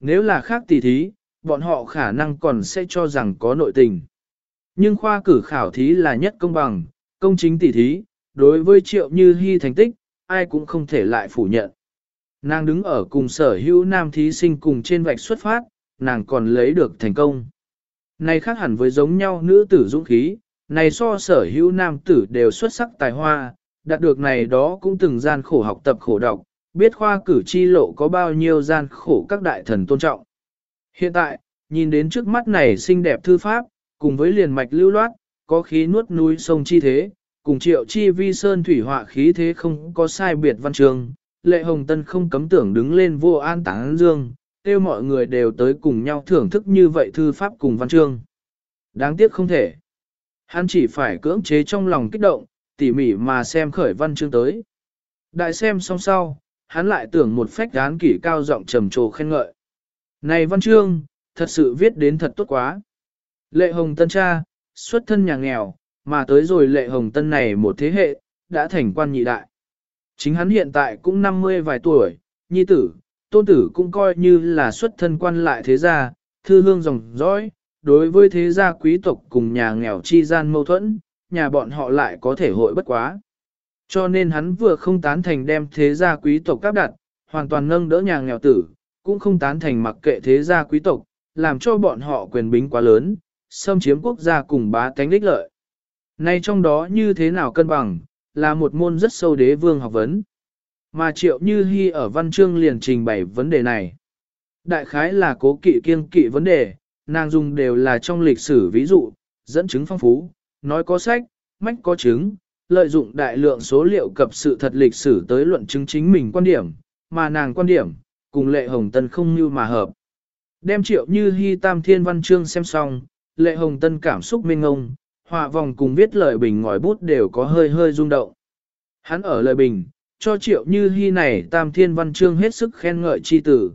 nếu là khác tỷ thí, bọn họ khả năng còn sẽ cho rằng có nội tình. Nhưng khoa cử khảo thí là nhất công bằng, công chính tỷ thí, đối với triệu như hy thành tích, ai cũng không thể lại phủ nhận. Nàng đứng ở cùng sở hữu nam thí sinh cùng trên vạch xuất phát, nàng còn lấy được thành công. Này khác hẳn với giống nhau nữ tử dũng khí, này so sở hữu nam tử đều xuất sắc tài hoa, đạt được này đó cũng từng gian khổ học tập khổ đọc, biết khoa cử chi lộ có bao nhiêu gian khổ các đại thần tôn trọng. Hiện tại, nhìn đến trước mắt này xinh đẹp thư pháp, cùng với liền mạch lưu loát, có khí nuốt núi sông chi thế, cùng triệu chi vi sơn thủy họa khí thế không có sai biệt văn trường, lệ hồng tân không cấm tưởng đứng lên vô an táng dương, kêu mọi người đều tới cùng nhau thưởng thức như vậy thư pháp cùng văn chương. Đáng tiếc không thể. Hắn chỉ phải cưỡng chế trong lòng kích động, tỉ mỉ mà xem khởi văn chương tới. Đại xem xong sau, hắn lại tưởng một phách án kỷ cao giọng trầm trồ khen ngợi. Này văn chương, thật sự viết đến thật tốt quá. Lệ hồng tân cha, xuất thân nhà nghèo, mà tới rồi lệ hồng tân này một thế hệ, đã thành quan nhị đại. Chính hắn hiện tại cũng 50 vài tuổi, nhi tử, tôn tử cũng coi như là xuất thân quan lại thế gia, thư hương dòng dõi, đối với thế gia quý tộc cùng nhà nghèo chi gian mâu thuẫn, nhà bọn họ lại có thể hội bất quá. Cho nên hắn vừa không tán thành đem thế gia quý tộc cắp đặt, hoàn toàn nâng đỡ nhà nghèo tử, cũng không tán thành mặc kệ thế gia quý tộc, làm cho bọn họ quyền bính quá lớn, xâm chiếm quốc gia cùng bá tánh đích lợi. Nay trong đó như thế nào cân bằng, là một môn rất sâu đế vương học vấn. Mà triệu như hy ở văn chương liền trình bày vấn đề này. Đại khái là cố kỵ kiêng kỵ vấn đề, nàng dùng đều là trong lịch sử ví dụ, dẫn chứng phong phú, nói có sách, mách có chứng, lợi dụng đại lượng số liệu cập sự thật lịch sử tới luận chứng chính mình quan điểm, mà nàng quan điểm, cùng lệ hồng tân không như mà hợp. Đem triệu như hy tam thiên văn chương xem xong, lệ hồng tân cảm xúc mênh ngông, họa vòng cùng viết lời bình ngòi bút đều có hơi hơi rung động. Hắn ở lời bình, cho triệu như hy này tam thiên văn chương hết sức khen ngợi chi tử.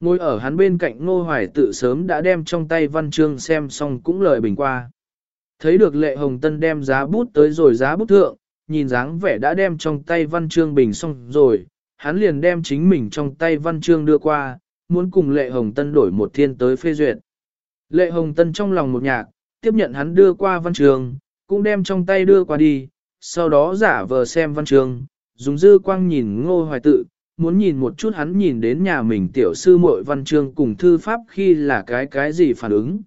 Ngồi ở hắn bên cạnh ngô hoài tự sớm đã đem trong tay văn chương xem xong cũng lời bình qua. Thấy được lệ hồng tân đem giá bút tới rồi giá bút thượng, nhìn dáng vẻ đã đem trong tay văn chương bình xong rồi, hắn liền đem chính mình trong tay văn chương đưa qua, muốn cùng lệ hồng tân đổi một thiên tới phê duyệt. Lệ hồng tân trong lòng một nhạc, tiếp nhận hắn đưa qua văn chương, cũng đem trong tay đưa qua đi, sau đó giả vờ xem văn chương, dùng dư quang nhìn ngô hoài tự, muốn nhìn một chút hắn nhìn đến nhà mình tiểu sư muội văn chương cùng thư pháp khi là cái cái gì phản ứng.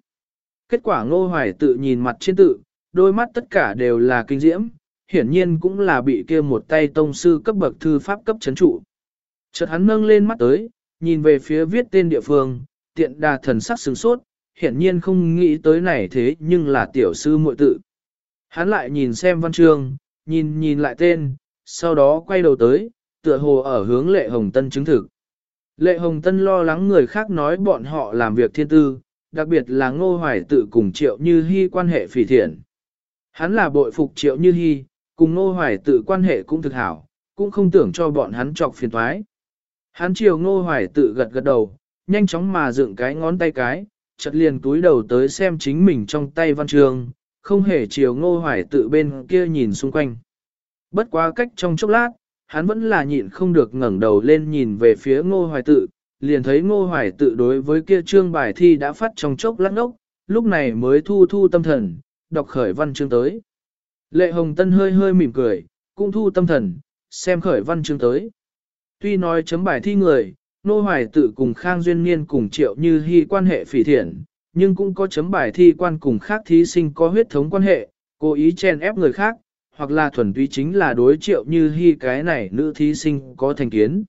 Kết quả ngô hoài tự nhìn mặt trên tự, đôi mắt tất cả đều là kinh diễm, hiển nhiên cũng là bị kia một tay tông sư cấp bậc thư pháp cấp chấn trụ. Chợt hắn nâng lên mắt tới, nhìn về phía viết tên địa phương, tiện đà thần sắc sướng sốt, hiển nhiên không nghĩ tới này thế nhưng là tiểu sư muội tự. Hắn lại nhìn xem văn chương, nhìn nhìn lại tên, sau đó quay đầu tới, tựa hồ ở hướng lệ hồng tân chứng thực. Lệ hồng tân lo lắng người khác nói bọn họ làm việc thiên tư, đặc biệt là ngô hoài tự cùng triệu như hy quan hệ phỉ thiện. Hắn là bội phục triệu như hy, cùng ngô hoài tự quan hệ cũng thực hảo, cũng không tưởng cho bọn hắn trọc phiền thoái. Hắn chiều ngô hoài tự gật gật đầu, nhanh chóng mà dựng cái ngón tay cái, chật liền túi đầu tới xem chính mình trong tay văn trường, không hề chiều ngô hoài tự bên kia nhìn xung quanh. Bất quá cách trong chốc lát, hắn vẫn là nhịn không được ngẩng đầu lên nhìn về phía ngô hoài tự, liền thấy ngô hoài tự đối với kia trương bài thi đã phát trong chốc lát ngốc, lúc này mới thu thu tâm thần, đọc khởi văn chương tới. Lệ Hồng Tân hơi hơi mỉm cười, cũng thu tâm thần, xem khởi văn chương tới. Tuy nói chấm bài thi người, Nô Hoài tự cùng Khang Duyên Niên cùng Triệu Như Hi quan hệ phỉ thiện, nhưng cũng có chấm bài thi quan cùng khác thí sinh có huyết thống quan hệ, cố ý chen ép người khác, hoặc là thuần túy chính là đối Triệu Như Hi cái này nữ thí sinh có thành kiến.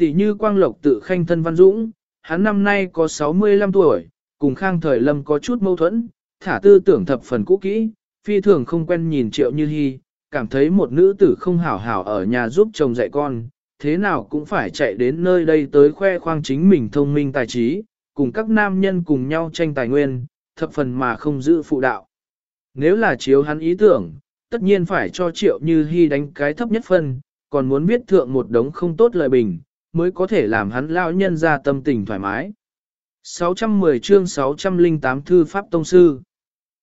Tỷ như Quang Lộc tự khanh thân Văn Dũng, hắn năm nay có 65 tuổi, cùng Khang Thời Lâm có chút mâu thuẫn, thả tư tưởng thập phần cũ kỹ, phi thường không quen nhìn Triệu Như Hi, cảm thấy một nữ tử không hảo hảo ở nhà giúp chồng dạy con, thế nào cũng phải chạy đến nơi đây tới khoe khoang chính mình thông minh tài trí, cùng các nam nhân cùng nhau tranh tài nguyên, thập phần mà không giữ phụ đạo. Nếu là chiếu hắn ý tưởng, tất nhiên phải cho triệu như hy đánh cái thấp nhất phân, còn muốn viết thượng một đống không tốt lời bình, mới có thể làm hắn lao nhân ra tâm tình thoải mái. 610 chương 608 Thư Pháp Tông Sư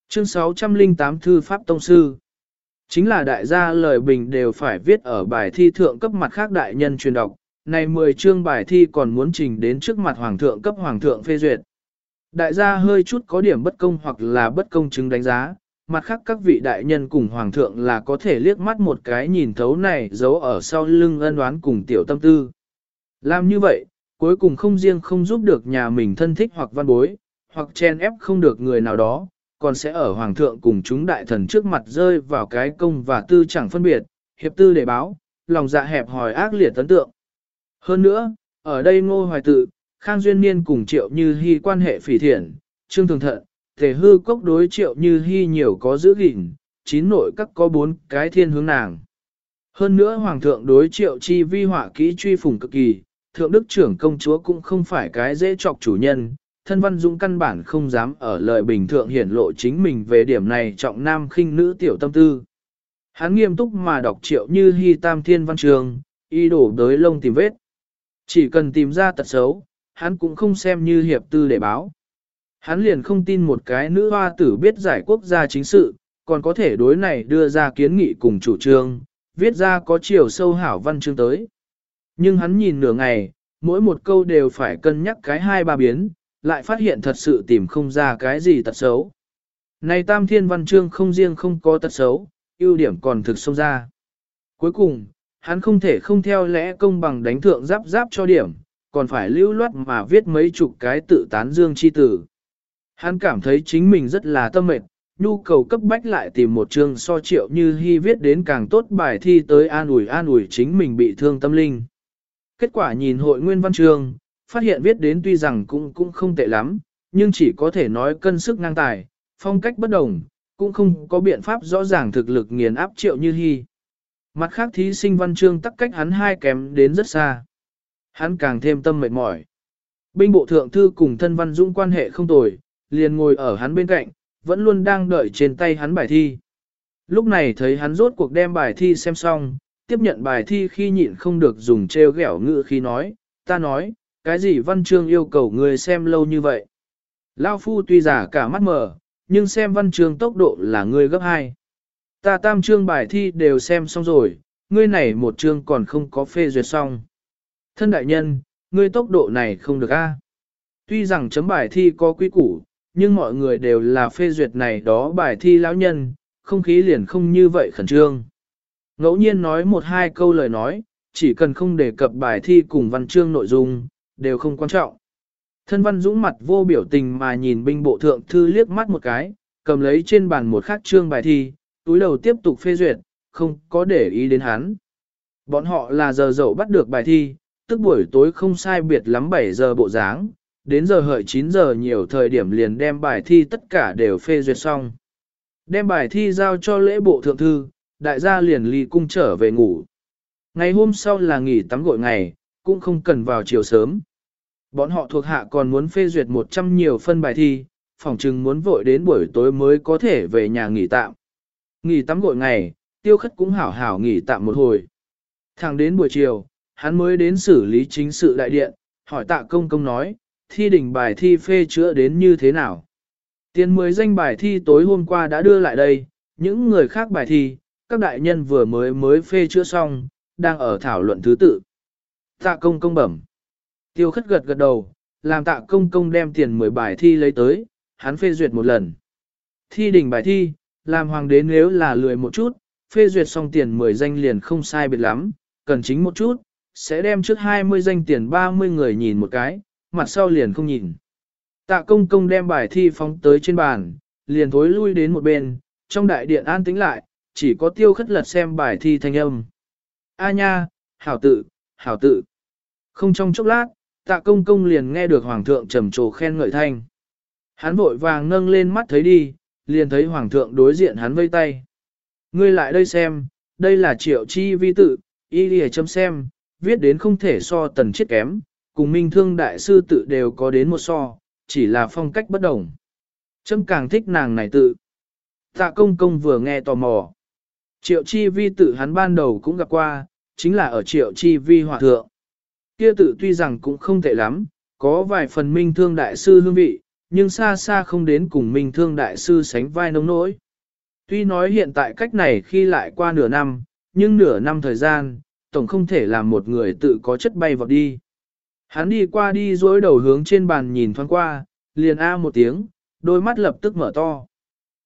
Chương 608 Thư Pháp Tông Sư Chính là đại gia lời bình đều phải viết ở bài thi thượng cấp mặt khác đại nhân truyền đọc, này 10 chương bài thi còn muốn trình đến trước mặt hoàng thượng cấp hoàng thượng phê duyệt. Đại gia hơi chút có điểm bất công hoặc là bất công chứng đánh giá, mặt khác các vị đại nhân cùng hoàng thượng là có thể liếc mắt một cái nhìn thấu này giấu ở sau lưng ân đoán cùng tiểu tâm tư. Làm như vậy, cuối cùng không riêng không giúp được nhà mình thân thích hoặc văn bối, hoặc chen ép không được người nào đó, còn sẽ ở hoàng thượng cùng chúng đại thần trước mặt rơi vào cái công và tư chẳng phân biệt, hiệp tư để báo, lòng dạ hẹp hòi ác liệt tấn tượng. Hơn nữa, ở đây ngô hoài tự, Khang Duyên Niên cùng triệu như hy quan hệ phỉ thiện, trương thường thận, thể hư cốc đối triệu như hy nhiều có giữ gìn, chín nội các có bốn cái thiên hướng nàng. Hơn nữa hoàng thượng đối triệu chi vi họa kỹ truy phủng cực kỳ, thượng đức trưởng công chúa cũng không phải cái dễ chọc chủ nhân, thân văn dũng căn bản không dám ở lời bình thượng hiển lộ chính mình về điểm này trọng nam khinh nữ tiểu tâm tư. Hắn nghiêm túc mà đọc triệu như hy tam thiên văn trường, y đổ đới lông tìm vết. Chỉ cần tìm ra tật xấu, hắn cũng không xem như hiệp tư để báo. Hắn liền không tin một cái nữ hoa tử biết giải quốc gia chính sự, còn có thể đối này đưa ra kiến nghị cùng chủ trương, viết ra có chiều sâu hảo văn chương tới. Nhưng hắn nhìn nửa ngày, mỗi một câu đều phải cân nhắc cái hai ba biến, lại phát hiện thật sự tìm không ra cái gì tật xấu. Này tam thiên văn chương không riêng không có tật xấu, ưu điểm còn thực sâu ra. Cuối cùng, hắn không thể không theo lẽ công bằng đánh thượng giáp giáp cho điểm, còn phải lưu loát mà viết mấy chục cái tự tán dương chi tử. Hắn cảm thấy chính mình rất là tâm mệt, nhu cầu cấp bách lại tìm một chương so triệu như hy viết đến càng tốt bài thi tới an ủi an ủi chính mình bị thương tâm linh. Kết quả nhìn hội nguyên văn chương, phát hiện viết đến tuy rằng cũng cũng không tệ lắm, nhưng chỉ có thể nói cân sức ngang tài, phong cách bất đồng, cũng không có biện pháp rõ ràng thực lực nghiền áp triệu như hy. Mặt khác thí sinh văn chương tắc cách hắn hai kém đến rất xa. Hắn càng thêm tâm mệt mỏi. Binh bộ thượng thư cùng thân văn dũng quan hệ không tồi, liền ngồi ở hắn bên cạnh, vẫn luôn đang đợi trên tay hắn bài thi. Lúc này thấy hắn rốt cuộc đem bài thi xem xong, tiếp nhận bài thi khi nhịn không được dùng treo ghẻo ngữ khi nói, ta nói, cái gì văn chương yêu cầu người xem lâu như vậy. Lao phu tuy giả cả mắt mở, nhưng xem văn chương tốc độ là người gấp hai. Ta tam chương bài thi đều xem xong rồi, ngươi này một chương còn không có phê duyệt xong. Thân đại nhân, ngươi tốc độ này không được a. Tuy rằng chấm bài thi có quy củ, nhưng mọi người đều là phê duyệt này đó bài thi lão nhân, không khí liền không như vậy khẩn trương. Ngẫu nhiên nói một hai câu lời nói, chỉ cần không đề cập bài thi cùng văn chương nội dung, đều không quan trọng. Thân văn dũng mặt vô biểu tình mà nhìn binh bộ thượng thư liếc mắt một cái, cầm lấy trên bàn một khắc chương bài thi, túi đầu tiếp tục phê duyệt, không có để ý đến hắn. Bọn họ là giờ dậu bắt được bài thi, tức buổi tối không sai biệt lắm 7 giờ bộ dáng, đến giờ hợi 9 giờ nhiều thời điểm liền đem bài thi tất cả đều phê duyệt xong. Đem bài thi giao cho lễ bộ thượng thư, đại gia liền ly cung trở về ngủ. Ngày hôm sau là nghỉ tắm gội ngày, cũng không cần vào chiều sớm. Bọn họ thuộc hạ còn muốn phê duyệt 100 nhiều phân bài thi, phòng chừng muốn vội đến buổi tối mới có thể về nhà nghỉ tạm. Nghỉ tắm gội ngày, tiêu khất cũng hảo hảo nghỉ tạm một hồi. Thẳng đến buổi chiều, hắn mới đến xử lý chính sự đại điện, hỏi tạ công công nói, thi đỉnh bài thi phê chữa đến như thế nào. Tiền mới danh bài thi tối hôm qua đã đưa lại đây, những người khác bài thi, các đại nhân vừa mới mới phê chữa xong, đang ở thảo luận thứ tự. Tạ công công bẩm. Tiêu khất gật gật đầu, làm tạ công công đem tiền 10 bài thi lấy tới, hắn phê duyệt một lần. Thi đỉnh bài thi, làm hoàng đế nếu là lười một chút, phê duyệt xong tiền 10 danh liền không sai biệt lắm, cần chính một chút, sẽ đem trước 20 danh tiền 30 người nhìn một cái, mặt sau liền không nhìn. Tạ công công đem bài thi phóng tới trên bàn, liền thối lui đến một bên, trong đại điện an tĩnh lại, chỉ có tiêu khất lật xem bài thi thanh âm. A nha, hảo tự, hảo tự. Không trong chốc lát, tạ công công liền nghe được hoàng thượng trầm trồ khen ngợi thanh. Hắn vội vàng nâng lên mắt thấy đi, liền thấy hoàng thượng đối diện hắn vây tay. Ngươi lại đây xem, đây là triệu chi vi tự, y lìa chấm xem, viết đến không thể so tần chết kém, cùng minh thương đại sư tự đều có đến một so, chỉ là phong cách bất đồng. Chấm càng thích nàng này tự. Tạ công công vừa nghe tò mò. Triệu chi vi tự hắn ban đầu cũng gặp qua, chính là ở triệu chi vi hòa thượng. Kia tự tuy rằng cũng không tệ lắm, có vài phần minh thương đại sư hương vị, nhưng xa xa không đến cùng minh thương đại sư sánh vai nông nỗi. Tuy nói hiện tại cách này khi lại qua nửa năm, nhưng nửa năm thời gian, tổng không thể làm một người tự có chất bay vọt đi. Hắn đi qua đi dối đầu hướng trên bàn nhìn thoáng qua, liền a một tiếng, đôi mắt lập tức mở to.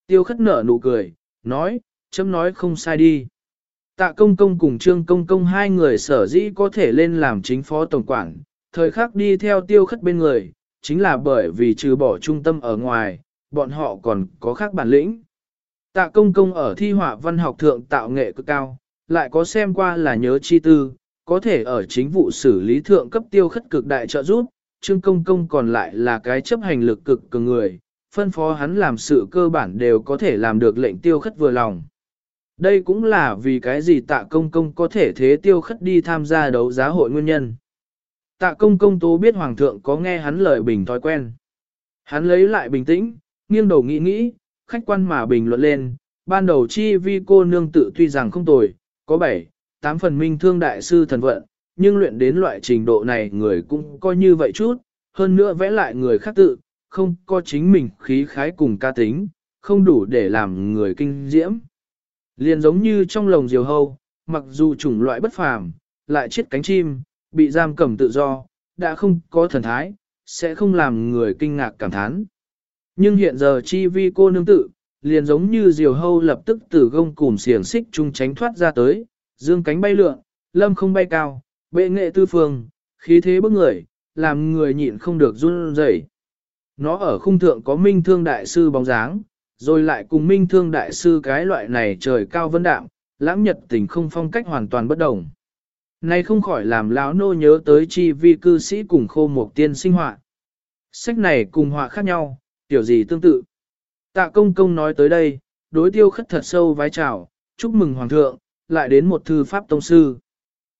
Tiêu khất nở nụ cười, nói, chấm nói không sai đi. Tạ công công cùng trương công công hai người sở dĩ có thể lên làm chính phó tổng quản, thời khắc đi theo tiêu khất bên người, chính là bởi vì trừ bỏ trung tâm ở ngoài, bọn họ còn có khác bản lĩnh. Tạ công công ở thi họa văn học thượng tạo nghệ cực cao, lại có xem qua là nhớ chi tư, có thể ở chính vụ xử lý thượng cấp tiêu khất cực đại trợ giúp, Trương Công Công còn lại là cái chấp hành lực cực cường người, phân phó hắn làm sự cơ bản đều có thể làm được lệnh tiêu khất vừa lòng. Đây cũng là vì cái gì tạ công công có thể thế tiêu khất đi tham gia đấu giá hội nguyên nhân. Tạ công công tố biết hoàng thượng có nghe hắn lời bình thói quen. Hắn lấy lại bình tĩnh, nghiêng đầu nghĩ nghĩ, khách quan mà bình luận lên, ban đầu chi vi cô nương tự tuy rằng không tồi, có bảy, tám phần minh thương đại sư thần vận, nhưng luyện đến loại trình độ này người cũng coi như vậy chút, hơn nữa vẽ lại người khác tự, không có chính mình khí khái cùng ca tính, không đủ để làm người kinh diễm. Liền giống như trong lồng diều hâu, mặc dù chủng loại bất phàm, lại chết cánh chim, bị giam cầm tự do, đã không có thần thái, sẽ không làm người kinh ngạc cảm thán. Nhưng hiện giờ chi vi cô nương tự, liền giống như diều hâu lập tức từ gông cùm xiềng xích chung tránh thoát ra tới, dương cánh bay lượn, lâm không bay cao, bệ nghệ tư phương, khí thế bức người, làm người nhịn không được run rẩy. Nó ở khung thượng có minh thương đại sư bóng dáng, rồi lại cùng minh thương đại sư cái loại này trời cao vân đạm, lãng nhật tình không phong cách hoàn toàn bất đồng. Này không khỏi làm lão nô nhớ tới chi vi cư sĩ cùng khô một tiên sinh họa. Sách này cùng họa khác nhau, tiểu gì tương tự. Tạ công công nói tới đây, đối tiêu khất thật sâu vái chào, chúc mừng hoàng thượng, lại đến một thư pháp tông sư.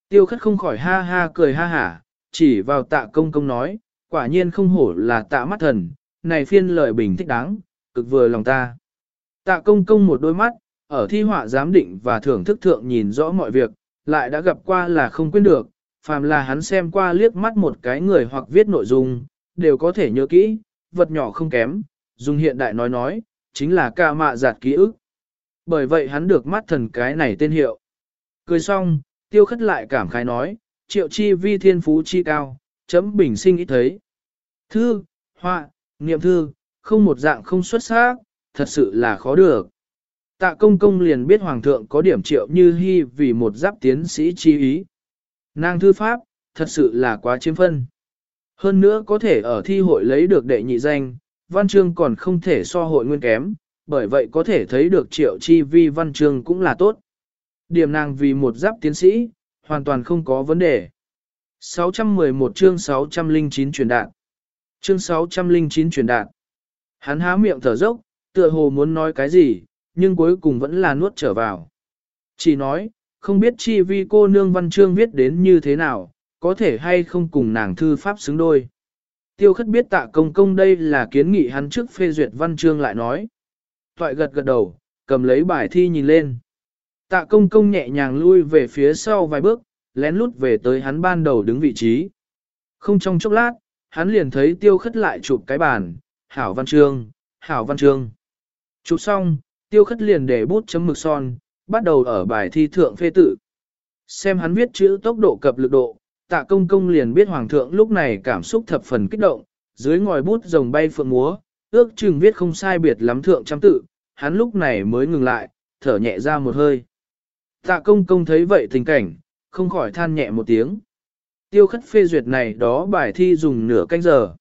Tiêu khất không khỏi ha ha cười ha hả, chỉ vào tạ công công nói, quả nhiên không hổ là tạ mắt thần, này phiên lời bình thích đáng, cực vừa lòng ta. Tạ công công một đôi mắt, ở thi họa giám định và thưởng thức thượng nhìn rõ mọi việc, lại đã gặp qua là không quên được, phàm là hắn xem qua liếc mắt một cái người hoặc viết nội dung, đều có thể nhớ kỹ, vật nhỏ không kém, dùng hiện đại nói nói, chính là ca mạ giạt ký ức. Bởi vậy hắn được mắt thần cái này tên hiệu. Cười xong, tiêu khất lại cảm khái nói, triệu chi vi thiên phú chi cao, chấm bình sinh ít thấy. Thư, họa, niệm thư, không một dạng không xuất sắc, thật sự là khó được. Tạ công công liền biết hoàng thượng có điểm triệu như hy vì một giáp tiến sĩ chi ý. Nàng thư pháp, thật sự là quá chiếm phân. Hơn nữa có thể ở thi hội lấy được đệ nhị danh, văn chương còn không thể so hội nguyên kém, bởi vậy có thể thấy được triệu chi vi văn chương cũng là tốt. Điểm nàng vì một giáp tiến sĩ, hoàn toàn không có vấn đề. 611 chương 609 truyền đạn. Chương 609 truyền đạn. Hắn há miệng thở dốc, tựa hồ muốn nói cái gì, nhưng cuối cùng vẫn là nuốt trở vào. Chỉ nói, không biết chi vi cô nương văn chương viết đến như thế nào, có thể hay không cùng nàng thư pháp xứng đôi. Tiêu khất biết tạ công công đây là kiến nghị hắn trước phê duyệt văn chương lại nói. Toại gật gật đầu, cầm lấy bài thi nhìn lên. Tạ công công nhẹ nhàng lui về phía sau vài bước, lén lút về tới hắn ban đầu đứng vị trí. Không trong chốc lát, hắn liền thấy tiêu khất lại chụp cái bàn, hảo văn chương, hảo văn chương. Chụp xong, tiêu khất liền để bút chấm mực son, bắt đầu ở bài thi thượng phê tự. Xem hắn viết chữ tốc độ cập lực độ, tạ công công liền biết hoàng thượng lúc này cảm xúc thập phần kích động, dưới ngòi bút rồng bay phượng múa, ước chừng viết không sai biệt lắm thượng trăm tự, hắn lúc này mới ngừng lại, thở nhẹ ra một hơi. Tạ công công thấy vậy tình cảnh, không khỏi than nhẹ một tiếng. Tiêu khất phê duyệt này đó bài thi dùng nửa canh giờ.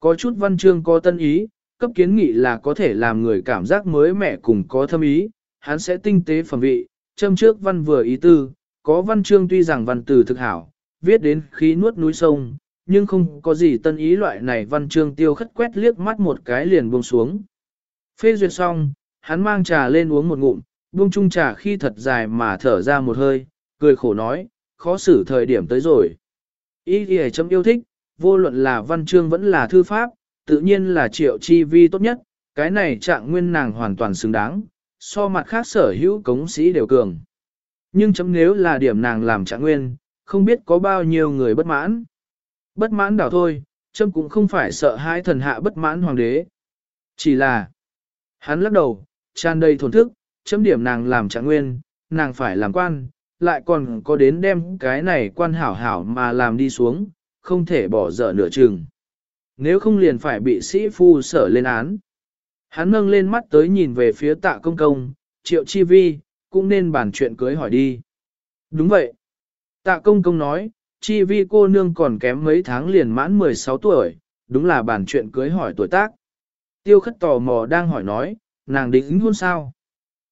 Có chút văn chương có tân ý, cấp kiến nghị là có thể làm người cảm giác mới mẻ cùng có thâm ý, hắn sẽ tinh tế phẩm vị, châm trước văn vừa ý tư, có văn chương tuy rằng văn từ thực hảo, viết đến khí nuốt núi sông, nhưng không có gì tân ý loại này văn chương tiêu khất quét liếc mắt một cái liền buông xuống. Phê duyệt xong, hắn mang trà lên uống một ngụm, buông chung trà khi thật dài mà thở ra một hơi, cười khổ nói, khó xử thời điểm tới rồi. Ý thì chấm yêu thích, vô luận là văn chương vẫn là thư pháp, tự nhiên là triệu chi vi tốt nhất, cái này trạng nguyên nàng hoàn toàn xứng đáng, so mặt khác sở hữu cống sĩ đều cường. Nhưng chấm nếu là điểm nàng làm trạng nguyên, không biết có bao nhiêu người bất mãn. Bất mãn đảo thôi, chấm cũng không phải sợ hai thần hạ bất mãn hoàng đế. Chỉ là, hắn lắc đầu, tràn đầy thổn thức, chấm điểm nàng làm trạng nguyên, nàng phải làm quan, lại còn có đến đem cái này quan hảo hảo mà làm đi xuống, không thể bỏ dở nửa chừng. Nếu không liền phải bị sĩ phu sở lên án. Hắn nâng lên mắt tới nhìn về phía tạ công công, triệu chi vi, cũng nên bàn chuyện cưới hỏi đi. Đúng vậy. Tạ công công nói, chi vi cô nương còn kém mấy tháng liền mãn 16 tuổi, đúng là bàn chuyện cưới hỏi tuổi tác. Tiêu khất tò mò đang hỏi nói, nàng định hôn sao?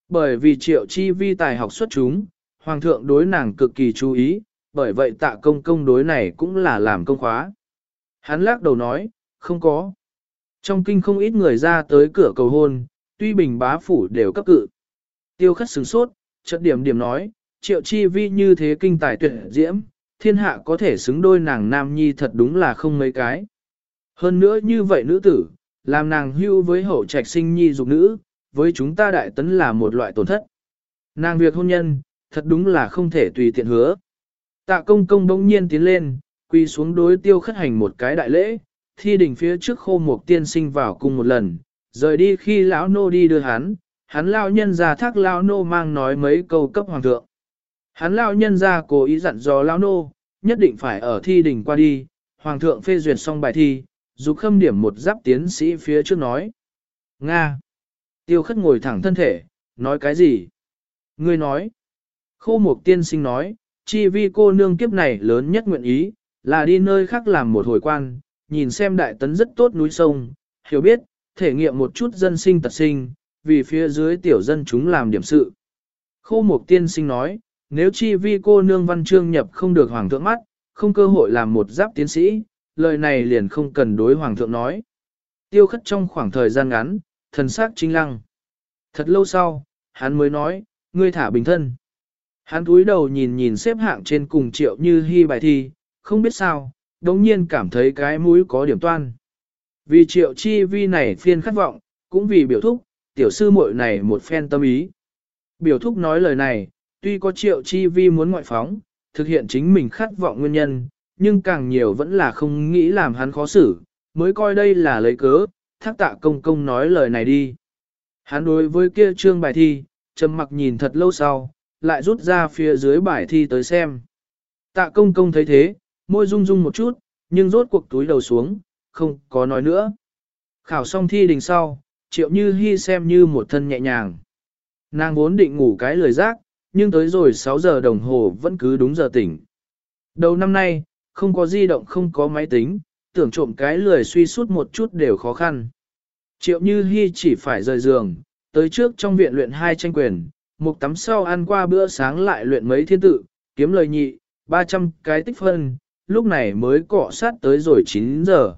Bởi vì triệu chi vi tài học xuất chúng, hoàng thượng đối nàng cực kỳ chú ý, bởi vậy tạ công công đối này cũng là làm công khóa. Hắn lắc đầu nói, không có. Trong kinh không ít người ra tới cửa cầu hôn, tuy bình bá phủ đều cấp cự. Tiêu khất sửng sốt, trận điểm điểm nói, triệu chi vi như thế kinh tài tuyệt diễm, thiên hạ có thể xứng đôi nàng nam nhi thật đúng là không mấy cái. Hơn nữa như vậy nữ tử, làm nàng hưu với hậu trạch sinh nhi dục nữ, với chúng ta đại tấn là một loại tổn thất. Nàng việc hôn nhân, thật đúng là không thể tùy tiện hứa. Tạ công công bỗng nhiên tiến lên, quy xuống đối tiêu khất hành một cái đại lễ, thi đỉnh phía trước khô một tiên sinh vào cùng một lần, rời đi khi lão nô đi đưa hắn, hắn lão nhân ra thác lão nô mang nói mấy câu cấp hoàng thượng. Hắn lão nhân ra cố ý dặn dò lão nô, nhất định phải ở thi đỉnh qua đi, hoàng thượng phê duyệt xong bài thi, dục khâm điểm một giáp tiến sĩ phía trước nói. Nga. Tiêu khất ngồi thẳng thân thể, nói cái gì? Ngươi nói. Khô mục tiên sinh nói, chi vi cô nương kiếp này lớn nhất nguyện ý, là đi nơi khác làm một hồi quan, nhìn xem đại tấn rất tốt núi sông, hiểu biết, thể nghiệm một chút dân sinh tật sinh, vì phía dưới tiểu dân chúng làm điểm sự. Khô mục tiên sinh nói, nếu chi vi cô nương văn chương nhập không được hoàng thượng mắt, không cơ hội làm một giáp tiến sĩ, lời này liền không cần đối hoàng thượng nói. Tiêu khất trong khoảng thời gian ngắn, thần sắc chính lăng. Thật lâu sau, hắn mới nói, ngươi thả bình thân. Hắn cúi đầu nhìn nhìn xếp hạng trên cùng triệu như hy bài thi, không biết sao, đồng nhiên cảm thấy cái mũi có điểm toan. Vì triệu chi vi này phiên khát vọng, cũng vì biểu thúc, tiểu sư muội này một phen tâm ý. Biểu thúc nói lời này, tuy có triệu chi vi muốn ngoại phóng, thực hiện chính mình khát vọng nguyên nhân, nhưng càng nhiều vẫn là không nghĩ làm hắn khó xử, mới coi đây là lấy cớ, thác tạ công công nói lời này đi. Hắn đối với kia trương bài thi, trầm mặc nhìn thật lâu sau, lại rút ra phía dưới bài thi tới xem. Tạ công công thấy thế, môi rung rung một chút, nhưng rốt cuộc túi đầu xuống, không có nói nữa. Khảo xong thi đình sau, triệu như hy xem như một thân nhẹ nhàng. Nàng vốn định ngủ cái lười giác, nhưng tới rồi 6 giờ đồng hồ vẫn cứ đúng giờ tỉnh. Đầu năm nay, không có di động không có máy tính, tưởng trộm cái lười suy suốt một chút đều khó khăn. Triệu Như Hi chỉ phải rời giường, tới trước trong viện luyện hai tranh quyền, một tắm sau ăn qua bữa sáng lại luyện mấy thiên tự, kiếm lời nhị, 300 cái tích phân, lúc này mới cọ sát tới rồi 9 giờ.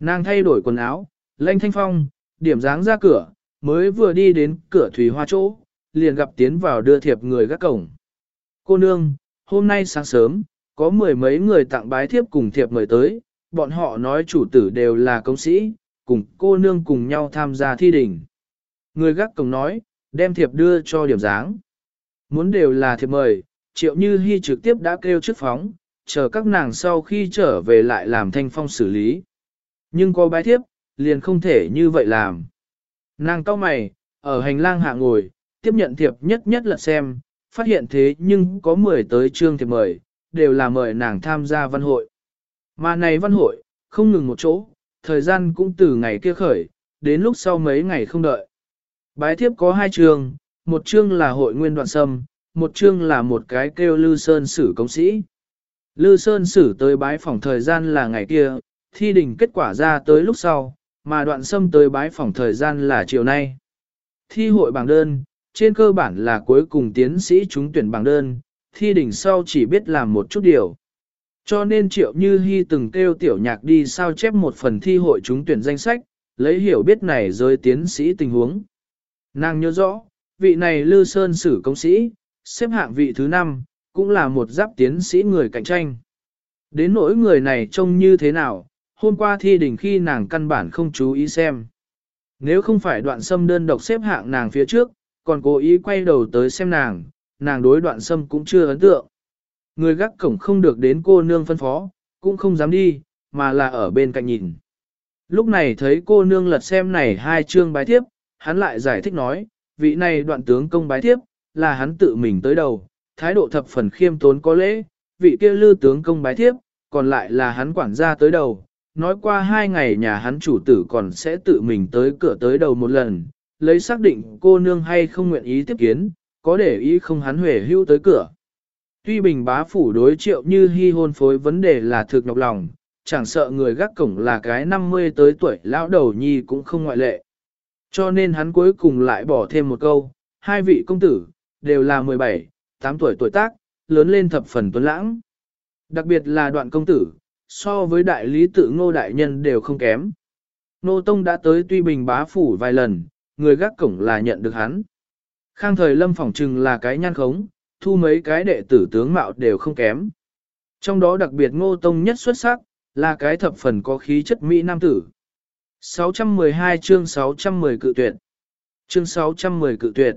Nàng thay đổi quần áo, lanh thanh phong, điểm dáng ra cửa, mới vừa đi đến cửa thủy hoa chỗ, liền gặp tiến vào đưa thiệp người gác cổng. Cô nương, hôm nay sáng sớm, có mười mấy người tặng bái thiếp cùng thiệp mời tới, bọn họ nói chủ tử đều là công sĩ, cùng cô nương cùng nhau tham gia thi đình. Người gác cổng nói, đem thiệp đưa cho điểm dáng. Muốn đều là thiệp mời, triệu như hy trực tiếp đã kêu trước phóng, chờ các nàng sau khi trở về lại làm thanh phong xử lý. Nhưng có bái thiếp, liền không thể như vậy làm. Nàng cao mày, ở hành lang hạ ngồi, tiếp nhận thiệp nhất nhất lật xem, phát hiện thế nhưng có 10 tới chương thiệp mời, đều là mời nàng tham gia văn hội. Mà này văn hội, không ngừng một chỗ, thời gian cũng từ ngày kia khởi, đến lúc sau mấy ngày không đợi. Bái thiếp có hai chương, một chương là hội nguyên đoạn sâm, một chương là một cái kêu Lư Sơn Sử công sĩ. Lư Sơn Sử tới bái phòng thời gian là ngày kia, thi đình kết quả ra tới lúc sau, mà đoạn sâm tới bái phòng thời gian là chiều nay. Thi hội bảng đơn, trên cơ bản là cuối cùng tiến sĩ trúng tuyển bảng đơn, thi đỉnh sau chỉ biết làm một chút điều. Cho nên triệu như hy từng kêu tiểu nhạc đi sao chép một phần thi hội trúng tuyển danh sách, lấy hiểu biết này rơi tiến sĩ tình huống. Nàng nhớ rõ, vị này Lư Sơn sử công sĩ, xếp hạng vị thứ năm, cũng là một giáp tiến sĩ người cạnh tranh. Đến nỗi người này trông như thế nào, hôm qua thi đỉnh khi nàng căn bản không chú ý xem. Nếu không phải đoạn sâm đơn độc xếp hạng nàng phía trước, còn cố ý quay đầu tới xem nàng, nàng đối đoạn sâm cũng chưa ấn tượng. Người gác cổng không được đến cô nương phân phó, cũng không dám đi, mà là ở bên cạnh nhìn. Lúc này thấy cô nương lật xem này hai chương bài thiếp, hắn lại giải thích nói, vị này đoạn tướng công bái thiếp, là hắn tự mình tới đầu, thái độ thập phần khiêm tốn có lễ, vị kia lư tướng công bái thiếp, còn lại là hắn quản gia tới đầu. Nói qua hai ngày nhà hắn chủ tử còn sẽ tự mình tới cửa tới đầu một lần, lấy xác định cô nương hay không nguyện ý tiếp kiến, có để ý không hắn huề hưu tới cửa. Tuy bình bá phủ đối triệu như hy hôn phối vấn đề là thực nhọc lòng, chẳng sợ người gác cổng là cái 50 tới tuổi lão đầu nhi cũng không ngoại lệ. Cho nên hắn cuối cùng lại bỏ thêm một câu, hai vị công tử, đều là 17, 8 tuổi tuổi tác, lớn lên thập phần tuấn lãng. Đặc biệt là đoạn công tử, so với đại lý tự ngô đại nhân đều không kém. Nô Tông đã tới tuy bình bá phủ vài lần, người gác cổng là nhận được hắn. Khang thời lâm phỏng trừng là cái nhan khống, thu mấy cái đệ tử tướng mạo đều không kém. Trong đó đặc biệt ngô tông nhất xuất sắc, là cái thập phần có khí chất Mỹ Nam tử. 612 chương 610 cự tuyệt. Chương 610 cự tuyệt.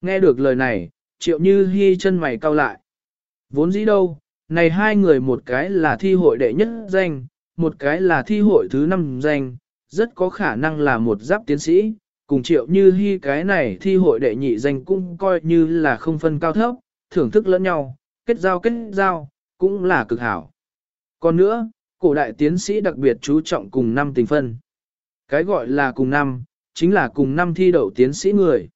Nghe được lời này, triệu như hy chân mày cau lại. Vốn dĩ đâu, này hai người một cái là thi hội đệ nhất danh, một cái là thi hội thứ năm danh, rất có khả năng là một giáp tiến sĩ, cùng triệu như hy cái này thi hội đệ nhị danh cũng coi như là không phân cao thấp, thưởng thức lẫn nhau, kết giao kết giao, cũng là cực hảo. Còn nữa, cổ đại tiến sĩ đặc biệt chú trọng cùng năm tình phân. Cái gọi là cùng năm, chính là cùng năm thi đậu tiến sĩ người.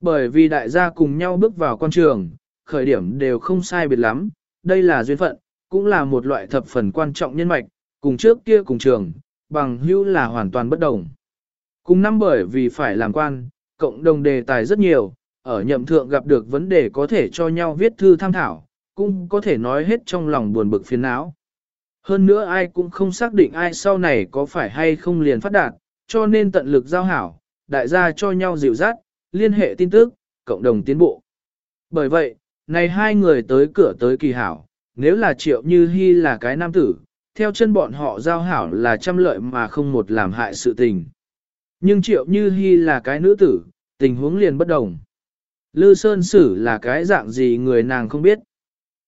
Bởi vì đại gia cùng nhau bước vào con trường, khởi điểm đều không sai biệt lắm, đây là duyên phận, cũng là một loại thập phần quan trọng nhân mạch, cùng trước kia cùng trường, bằng hữu là hoàn toàn bất đồng. Cùng năm bởi vì phải làm quan, cộng đồng đề tài rất nhiều, ở nhậm thượng gặp được vấn đề có thể cho nhau viết thư tham thảo, cũng có thể nói hết trong lòng buồn bực phiền não. Hơn nữa ai cũng không xác định ai sau này có phải hay không liền phát đạt, cho nên tận lực giao hảo, đại gia cho nhau dịu dắt, liên hệ tin tức, cộng đồng tiến bộ. Bởi vậy, này hai người tới cửa tới kỳ hảo, nếu là triệu như hy là cái nam tử, theo chân bọn họ giao hảo là trăm lợi mà không một làm hại sự tình. Nhưng triệu như hy là cái nữ tử, tình huống liền bất đồng. Lư Sơn Sử là cái dạng gì người nàng không biết.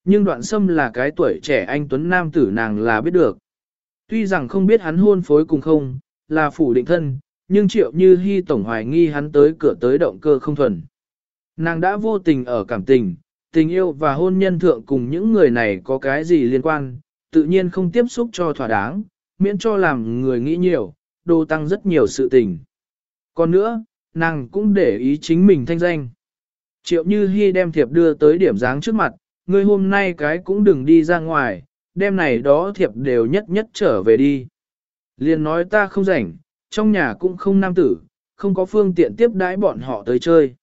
Nhưng đoạn sâm là cái tuổi trẻ anh Tuấn Nam tử nàng là biết được. Tuy rằng không biết hắn hôn phối cùng không, là phủ định thân, nhưng triệu như hy tổng hoài nghi hắn tới cửa tới động cơ không thuần. Nàng đã vô tình ở cảm tình, tình yêu và hôn nhân thượng cùng những người này có cái gì liên quan, tự nhiên không tiếp xúc cho thỏa đáng, miễn cho làm người nghĩ nhiều, đô tăng rất nhiều sự tình. Còn nữa, nàng cũng để ý chính mình thanh danh. Triệu Như Hi đem thiệp đưa tới điểm dáng trước mặt, ngươi hôm nay cái cũng đừng đi ra ngoài, đêm này đó thiệp đều nhất nhất trở về đi. Liền nói ta không rảnh, trong nhà cũng không nam tử, không có phương tiện tiếp đãi bọn họ tới chơi.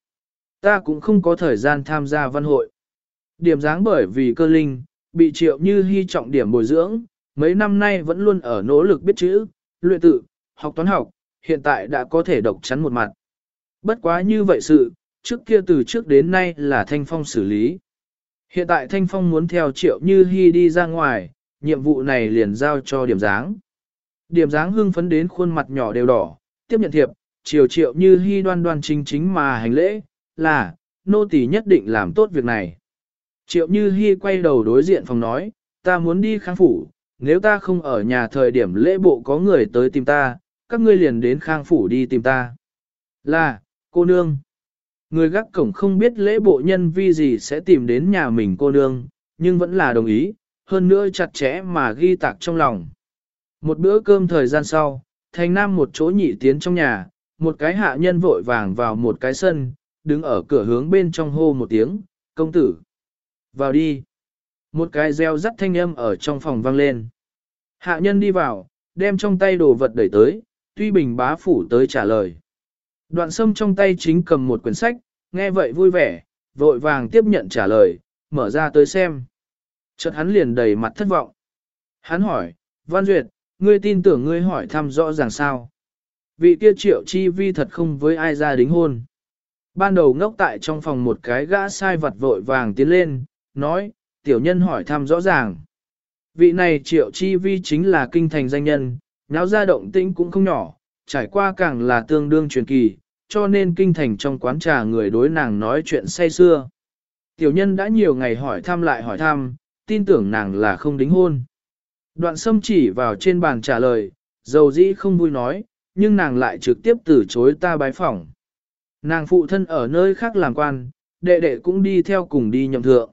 Ta cũng không có thời gian tham gia văn hội. Điểm dáng bởi vì cơ linh, bị triệu như hy trọng điểm bồi dưỡng, mấy năm nay vẫn luôn ở nỗ lực biết chữ, luyện tự, học toán học, hiện tại đã có thể độc chắn một mặt. Bất quá như vậy sự, trước kia từ trước đến nay là Thanh Phong xử lý. Hiện tại Thanh Phong muốn theo triệu như hy đi ra ngoài, nhiệm vụ này liền giao cho điểm dáng. Điểm dáng hưng phấn đến khuôn mặt nhỏ đều đỏ, tiếp nhận thiệp, chiều triệu như hy đoan đoan chính chính mà hành lễ, là, nô tỳ nhất định làm tốt việc này. Triệu như hy quay đầu đối diện phòng nói, ta muốn đi khang phủ, nếu ta không ở nhà thời điểm lễ bộ có người tới tìm ta, các ngươi liền đến khang phủ đi tìm ta. Là, cô nương. Người gác cổng không biết lễ bộ nhân vi gì sẽ tìm đến nhà mình cô nương, nhưng vẫn là đồng ý, hơn nữa chặt chẽ mà ghi tạc trong lòng. Một bữa cơm thời gian sau, thành nam một chỗ nhị tiến trong nhà, một cái hạ nhân vội vàng vào một cái sân, đứng ở cửa hướng bên trong hô một tiếng, công tử. Vào đi. Một cái reo rắt thanh âm ở trong phòng vang lên. Hạ nhân đi vào, đem trong tay đồ vật đẩy tới, tuy bình bá phủ tới trả lời. Đoạn sâm trong tay chính cầm một quyển sách, nghe vậy vui vẻ, vội vàng tiếp nhận trả lời, mở ra tới xem. Chợt hắn liền đầy mặt thất vọng. Hắn hỏi, Văn Duyệt, ngươi tin tưởng ngươi hỏi thăm rõ ràng sao? Vị kia triệu chi vi thật không với ai ra đính hôn. Ban đầu ngốc tại trong phòng một cái gã sai vật vội vàng tiến lên, nói, tiểu nhân hỏi thăm rõ ràng. Vị này triệu chi vi chính là kinh thành danh nhân, náo ra động tĩnh cũng không nhỏ, trải qua càng là tương đương truyền kỳ, cho nên kinh thành trong quán trà người đối nàng nói chuyện say xưa. Tiểu nhân đã nhiều ngày hỏi thăm lại hỏi thăm, tin tưởng nàng là không đính hôn. Đoạn sâm chỉ vào trên bàn trả lời, dầu dĩ không vui nói, nhưng nàng lại trực tiếp từ chối ta bái phỏng. Nàng phụ thân ở nơi khác làm quan, đệ đệ cũng đi theo cùng đi nhậm thượng.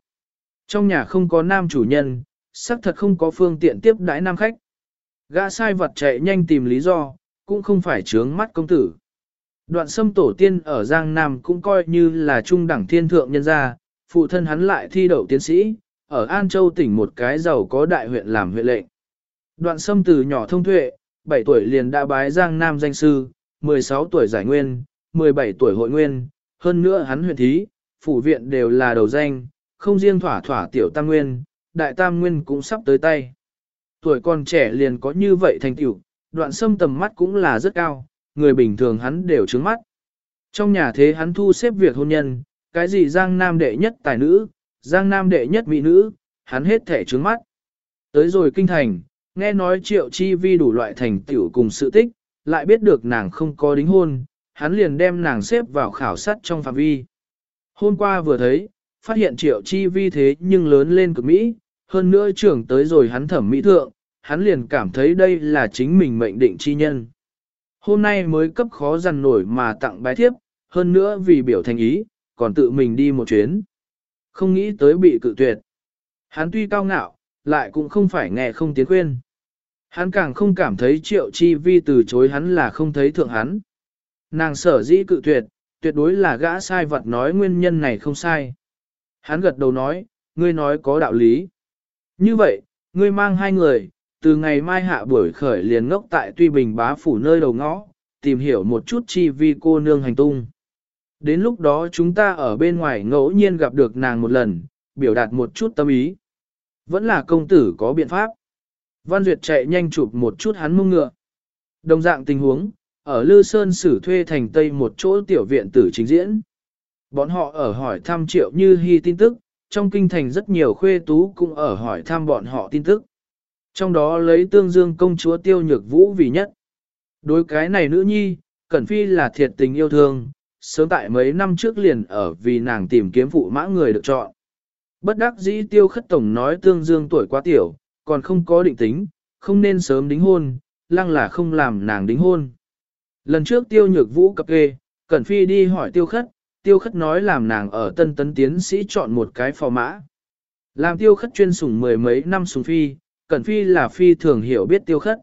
Trong nhà không có nam chủ nhân, xác thật không có phương tiện tiếp đãi nam khách. Gã sai vật chạy nhanh tìm lý do, cũng không phải trướng mắt công tử. Đoạn sâm tổ tiên ở Giang Nam cũng coi như là trung đẳng thiên thượng nhân gia, phụ thân hắn lại thi đậu tiến sĩ, ở An Châu tỉnh một cái giàu có đại huyện làm huyện lệnh. Đoạn sâm từ nhỏ thông tuệ, 7 tuổi liền đã bái Giang Nam danh sư, 16 tuổi giải nguyên, 17 tuổi hội nguyên, hơn nữa hắn huyện thí, phủ viện đều là đầu danh, không riêng thỏa thỏa tiểu tam nguyên, đại tam nguyên cũng sắp tới tay. Tuổi còn trẻ liền có như vậy thành tiểu, đoạn sâm tầm mắt cũng là rất cao, người bình thường hắn đều trướng mắt. Trong nhà thế hắn thu xếp việc hôn nhân, cái gì giang nam đệ nhất tài nữ, giang nam đệ nhất mỹ nữ, hắn hết thể trướng mắt. Tới rồi kinh thành, nghe nói triệu chi vi đủ loại thành tiểu cùng sự tích, lại biết được nàng không có đính hôn, hắn liền đem nàng xếp vào khảo sát trong phạm vi. Hôm qua vừa thấy, phát hiện triệu chi vi thế nhưng lớn lên cực Mỹ, hơn nữa trưởng tới rồi hắn thẩm mỹ thượng, hắn liền cảm thấy đây là chính mình mệnh định chi nhân. Hôm nay mới cấp khó dằn nổi mà tặng bái thiếp, hơn nữa vì biểu thành ý, còn tự mình đi một chuyến. Không nghĩ tới bị cự tuyệt. Hắn tuy cao ngạo, lại cũng không phải nghe không tiến khuyên. Hắn càng không cảm thấy triệu chi vi từ chối hắn là không thấy thượng hắn. Nàng sở dĩ cự tuyệt, tuyệt đối là gã sai vật nói nguyên nhân này không sai. Hắn gật đầu nói, ngươi nói có đạo lý. Như vậy, ngươi mang hai người, từ ngày mai hạ buổi khởi liền ngốc tại Tuy Bình bá phủ nơi đầu ngõ, tìm hiểu một chút chi vi cô nương hành tung. Đến lúc đó chúng ta ở bên ngoài ngẫu nhiên gặp được nàng một lần, biểu đạt một chút tâm ý. Vẫn là công tử có biện pháp. Văn Duyệt chạy nhanh chụp một chút hắn mông ngựa. Đồng dạng tình huống, ở Lư Sơn sử thuê thành Tây một chỗ tiểu viện tử trình diễn. Bọn họ ở hỏi thăm triệu như hy tin tức, trong kinh thành rất nhiều khuê tú cũng ở hỏi thăm bọn họ tin tức. Trong đó lấy tương dương công chúa tiêu nhược vũ vì nhất. Đối cái này nữ nhi, Cẩn Phi là thiệt tình yêu thương, sớm tại mấy năm trước liền ở vì nàng tìm kiếm phụ mã người được chọn. Bất đắc dĩ tiêu khất tổng nói tương dương tuổi quá tiểu, còn không có định tính, không nên sớm đính hôn, lăng là không làm nàng đính hôn. Lần trước tiêu nhược vũ cập kê, Cẩn Phi đi hỏi tiêu khất, tiêu khất nói làm nàng ở tân tấn tiến sĩ chọn một cái phò mã. Làm tiêu khất chuyên sủng mười mấy năm sủng phi, Cẩn Phi là phi thường hiểu biết tiêu khất.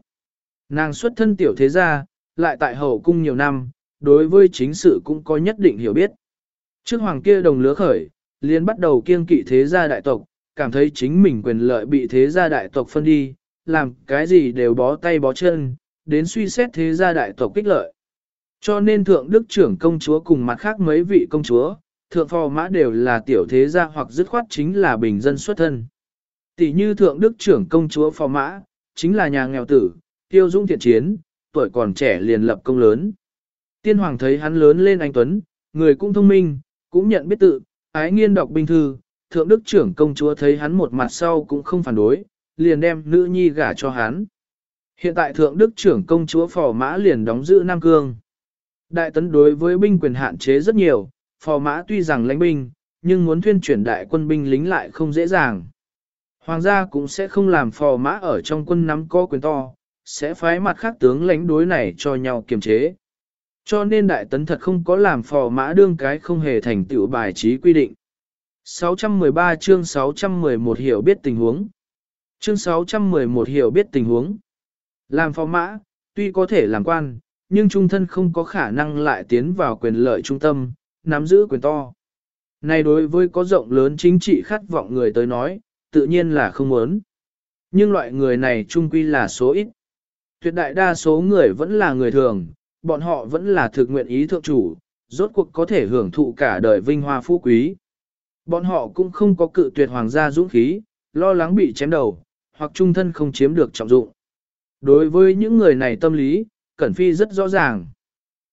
Nàng xuất thân tiểu thế gia, lại tại hậu cung nhiều năm, đối với chính sự cũng có nhất định hiểu biết. Trước hoàng kia đồng lứa khởi, liền bắt đầu kiêng kỵ thế gia đại tộc, cảm thấy chính mình quyền lợi bị thế gia đại tộc phân đi, làm cái gì đều bó tay bó chân, đến suy xét thế gia đại tộc kích lợi. Cho nên thượng đức trưởng công chúa cùng mặt khác mấy vị công chúa, thượng phò mã đều là tiểu thế gia hoặc dứt khoát chính là bình dân xuất thân. Tỷ như thượng đức trưởng công chúa phò mã, chính là nhà nghèo tử, tiêu dung thiện chiến, tuổi còn trẻ liền lập công lớn. Tiên hoàng thấy hắn lớn lên anh Tuấn, người cũng thông minh, cũng nhận biết tự, ái nghiên đọc binh thư, thượng đức trưởng công chúa thấy hắn một mặt sau cũng không phản đối, liền đem nữ nhi gả cho hắn. Hiện tại thượng đức trưởng công chúa phò mã liền đóng giữ Nam Cương. Đại tấn đối với binh quyền hạn chế rất nhiều, phò mã tuy rằng lãnh binh, nhưng muốn thuyên chuyển đại quân binh lính lại không dễ dàng. Hoàng gia cũng sẽ không làm phò mã ở trong quân nắm có quyền to, sẽ phái mặt khác tướng lãnh đối này cho nhau kiềm chế. Cho nên đại tấn thật không có làm phò mã đương cái không hề thành tựu bài trí quy định. 613 chương 611 hiểu biết tình huống. Chương 611 hiểu biết tình huống. Làm phò mã, tuy có thể làm quan, nhưng trung thân không có khả năng lại tiến vào quyền lợi trung tâm, nắm giữ quyền to. Này đối với có rộng lớn chính trị khát vọng người tới nói, tự nhiên là không muốn. Nhưng loại người này trung quy là số ít. Tuyệt đại đa số người vẫn là người thường, bọn họ vẫn là thực nguyện ý thượng chủ, rốt cuộc có thể hưởng thụ cả đời vinh hoa phú quý. Bọn họ cũng không có cự tuyệt hoàng gia dũng khí, lo lắng bị chém đầu, hoặc trung thân không chiếm được trọng dụng. Đối với những người này tâm lý, Cẩn Phi rất rõ ràng.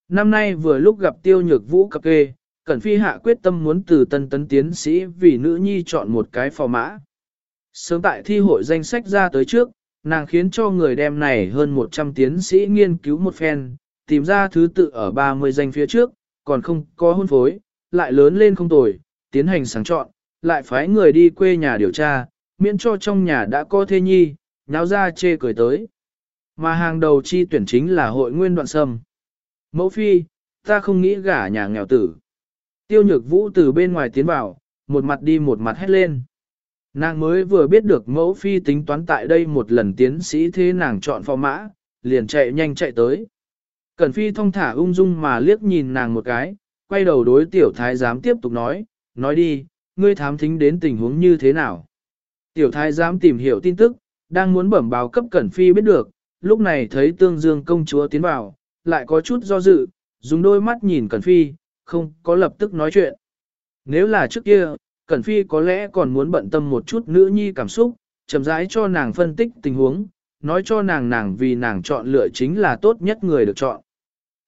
Năm nay vừa lúc gặp tiêu nhược vũ cập kê, Cẩn Phi hạ quyết tâm muốn từ tân tấn tiến sĩ vì nữ nhi chọn một cái phò mã. Sớm tại thi hội danh sách ra tới trước, nàng khiến cho người đem này hơn 100 tiến sĩ nghiên cứu một phen, tìm ra thứ tự ở 30 danh phía trước, còn không có hôn phối, lại lớn lên không tồi, tiến hành sáng chọn, lại phái người đi quê nhà điều tra, miễn cho trong nhà đã có thê nhi, nháo ra chê cười tới. Mà hàng đầu chi tuyển chính là hội nguyên đoạn sâm. Mẫu phi, ta không nghĩ gả nhà nghèo tử. Tiêu nhược vũ từ bên ngoài tiến vào, một mặt đi một mặt hét lên. Nàng mới vừa biết được mẫu phi tính toán tại đây một lần tiến sĩ thế nàng chọn phò mã, liền chạy nhanh chạy tới. Cẩn phi thong thả ung dung mà liếc nhìn nàng một cái, quay đầu đối tiểu thái giám tiếp tục nói, nói đi, ngươi thám thính đến tình huống như thế nào. Tiểu thái giám tìm hiểu tin tức, đang muốn bẩm báo cấp Cẩn phi biết được, lúc này thấy tương dương công chúa tiến vào, lại có chút do dự, dùng đôi mắt nhìn Cẩn phi, không có lập tức nói chuyện. Nếu là trước kia, Cẩn Phi có lẽ còn muốn bận tâm một chút nữ nhi cảm xúc, chậm rãi cho nàng phân tích tình huống, nói cho nàng nàng vì nàng chọn lựa chính là tốt nhất người được chọn.